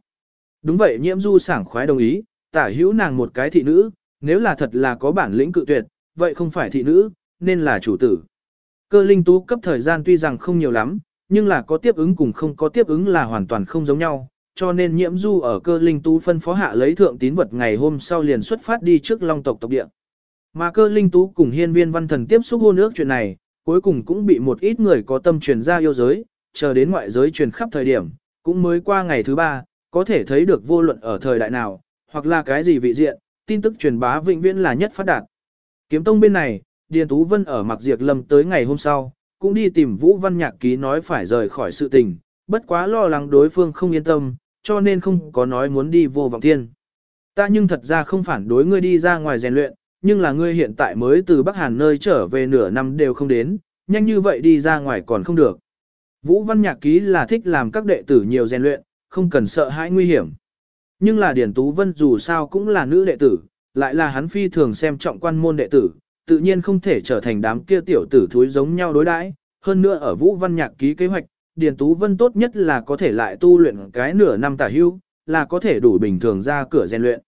Đúng vậy nhiễm du sảng khoái đồng ý, tả hữu nàng một cái thị nữ, nếu là thật là có bản lĩnh cự tuyệt, vậy không phải thị nữ, nên là chủ tử. Cơ linh tú cấp thời gian tuy rằng không nhiều lắm, nhưng là có tiếp ứng cùng không có tiếp ứng là hoàn toàn không giống nhau, cho nên nhiễm du ở cơ linh tú phân phó hạ lấy thượng tín vật ngày hôm sau liền xuất phát đi trước long tộc tộc địa. Mà cơ linh tú cùng hiên viên văn thần tiếp xúc hôn ước chuyện này, cuối cùng cũng bị một ít người có tâm truyền ra yêu giới, chờ đến ngoại giới truyền khắp thời điểm, cũng mới qua ngày thứ ba, có thể thấy được vô luận ở thời đại nào, hoặc là cái gì vị diện, tin tức truyền bá vĩnh viễn là nhất phát đạt. Kiếm tông bên này, Điền Tú Vân ở mặc diệt lâm tới ngày hôm sau, cũng đi tìm Vũ Văn Nhạc Ký nói phải rời khỏi sự tình, bất quá lo lắng đối phương không yên tâm, cho nên không có nói muốn đi vô vọng thiên. Ta nhưng thật ra không phản đối ngươi đi ra ngoài rèn luyện, nhưng là ngươi hiện tại mới từ Bắc Hàn nơi trở về nửa năm đều không đến, nhanh như vậy đi ra ngoài còn không được. Vũ Văn Nhạc Ký là thích làm các đệ tử nhiều rèn luyện, không cần sợ hãi nguy hiểm. Nhưng là Điển Tú Vân dù sao cũng là nữ đệ tử, lại là hắn phi thường xem trọng quan môn đệ tử, tự nhiên không thể trở thành đám kia tiểu tử thúi giống nhau đối đãi. Hơn nữa ở Vũ Văn Nhạc ký kế hoạch, Điền Tú Vân tốt nhất là có thể lại tu luyện cái nửa năm tả hưu, là có thể đủ bình thường ra cửa rèn luyện.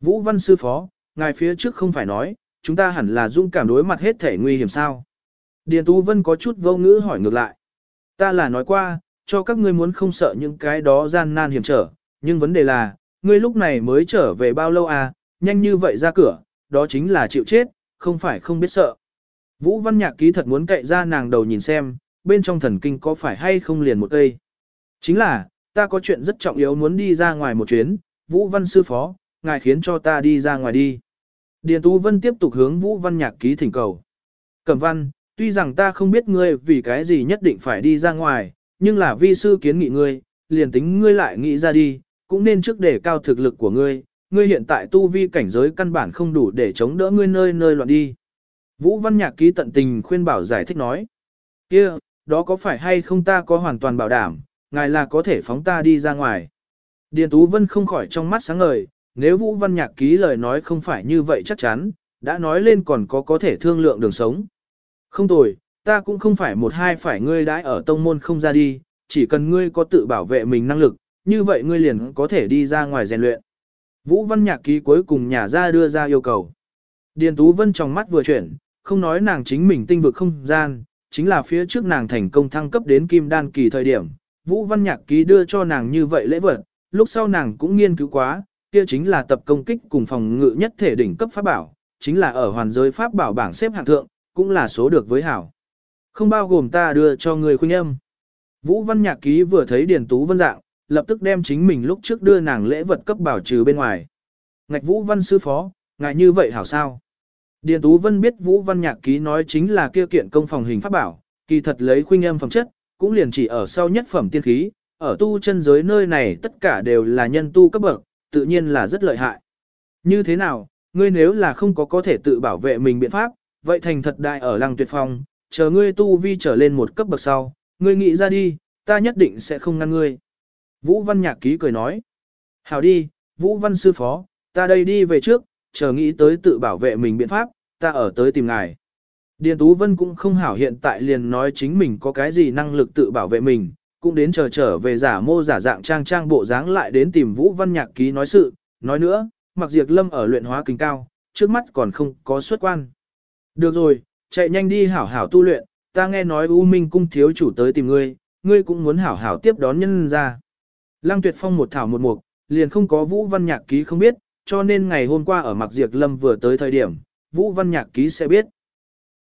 Vũ Văn sư phó, ngài phía trước không phải nói, chúng ta hẳn là dung cảm đối mặt hết thể nguy hiểm sao. Điền Tú Vân có chút vô ngữ hỏi ngược lại. Ta là nói qua, cho các ngươi muốn không sợ những cái đó gian nan hiểm trở, nhưng vấn đề là, ngươi lúc này mới trở về bao lâu à, nhanh như vậy ra cửa, đó chính là chịu chết, không phải không biết sợ. Vũ Văn Nhạc ký thật muốn cậy ra nàng đầu nhìn xem, bên trong thần kinh có phải hay không liền một cây. Chính là, ta có chuyện rất trọng yếu muốn đi ra ngoài một chuyến, Vũ Văn sư phó, ngài khiến cho ta đi ra ngoài đi. Điền Tú Vân tiếp tục hướng Vũ Văn Nhạc ký thỉnh cầu. Cẩm Văn, tuy rằng ta không biết ngươi vì cái gì nhất định phải đi ra ngoài, nhưng là vi sư kiến nghị ngươi, liền tính ngươi lại nghĩ ra đi, cũng nên trước để cao thực lực của ngươi, ngươi hiện tại tu vi cảnh giới căn bản không đủ để chống đỡ ngươi nơi nơi loạn đi. Vũ Văn Nhạc ký tận tình khuyên bảo giải thích nói. kia, đó có phải hay không ta có hoàn toàn bảo đảm, ngài là có thể phóng ta đi ra ngoài. Điền Tú Vân không khỏi trong mắt sáng ngời, nếu Vũ Văn Nhạc ký lời nói không phải như vậy chắc chắn, đã nói lên còn có có thể thương lượng đường sống. Không tồi, ta cũng không phải một hai phải ngươi đãi ở tông môn không ra đi, chỉ cần ngươi có tự bảo vệ mình năng lực, như vậy ngươi liền có thể đi ra ngoài rèn luyện. Vũ Văn Nhạc ký cuối cùng nhà ra đưa ra yêu cầu. Điền Tú Vân trong mắt vừa chuyển, không nói nàng chính mình tinh vực không gian, chính là phía trước nàng thành công thăng cấp đến kim đan kỳ thời điểm. Vũ Văn Nhạc ký đưa cho nàng như vậy lễ vật, lúc sau nàng cũng nghiên cứu quá, kia chính là tập công kích cùng phòng ngự nhất thể đỉnh cấp pháp bảo, chính là ở hoàn giới pháp bảo bảng xếp hạng thượng, cũng là số được với hảo. Không bao gồm ta đưa cho người khuyên âm. Vũ Văn Nhạc ký vừa thấy Điền Tú Vân dạng, lập tức đem chính mình lúc trước đưa nàng lễ vật cấp bảo trừ bên ngoài. Ngạch Vũ Văn sư phó, ngài như vậy hảo sao? Điền Tú Vân biết Vũ Văn Nhạc ký nói chính là kia kiện công phòng hình pháp bảo, kỳ thật lấy khuynh âm phẩm chất, cũng liền chỉ ở sau nhất phẩm tiên khí, ở tu chân giới nơi này tất cả đều là nhân tu cấp bậc, tự nhiên là rất lợi hại. Như thế nào, ngươi nếu là không có có thể tự bảo vệ mình biện pháp, vậy thành thật đại ở lăng tuyệt phong, chờ ngươi tu vi trở lên một cấp bậc sau, ngươi nghĩ ra đi, ta nhất định sẽ không ngăn ngươi. Vũ Văn Nhạc Ký cười nói. Hảo đi, Vũ Văn Sư Phó, ta đây đi về trước, chờ nghĩ tới tự bảo vệ mình biện pháp, ta ở tới tìm ngài. Điền Tú Vân cũng không hảo hiện tại liền nói chính mình có cái gì năng lực tự bảo vệ mình, cũng đến chờ trở về giả mô giả dạng trang trang bộ dáng lại đến tìm Vũ Văn Nhạc Ký nói sự, nói nữa, mặc diệt lâm ở luyện hóa kính cao, trước mắt còn không có xuất quan. Được rồi, chạy nhanh đi hảo hảo tu luyện, ta nghe nói U Minh cung thiếu chủ tới tìm ngươi, ngươi cũng muốn hảo hảo tiếp đón nhân ra. Lăng Tuyệt Phong một thảo một mục, liền không có Vũ Văn Nhạc Ký không biết, cho nên ngày hôm qua ở Mạc Diệp Lâm vừa tới thời điểm, Vũ Văn Nhạc Ký sẽ biết.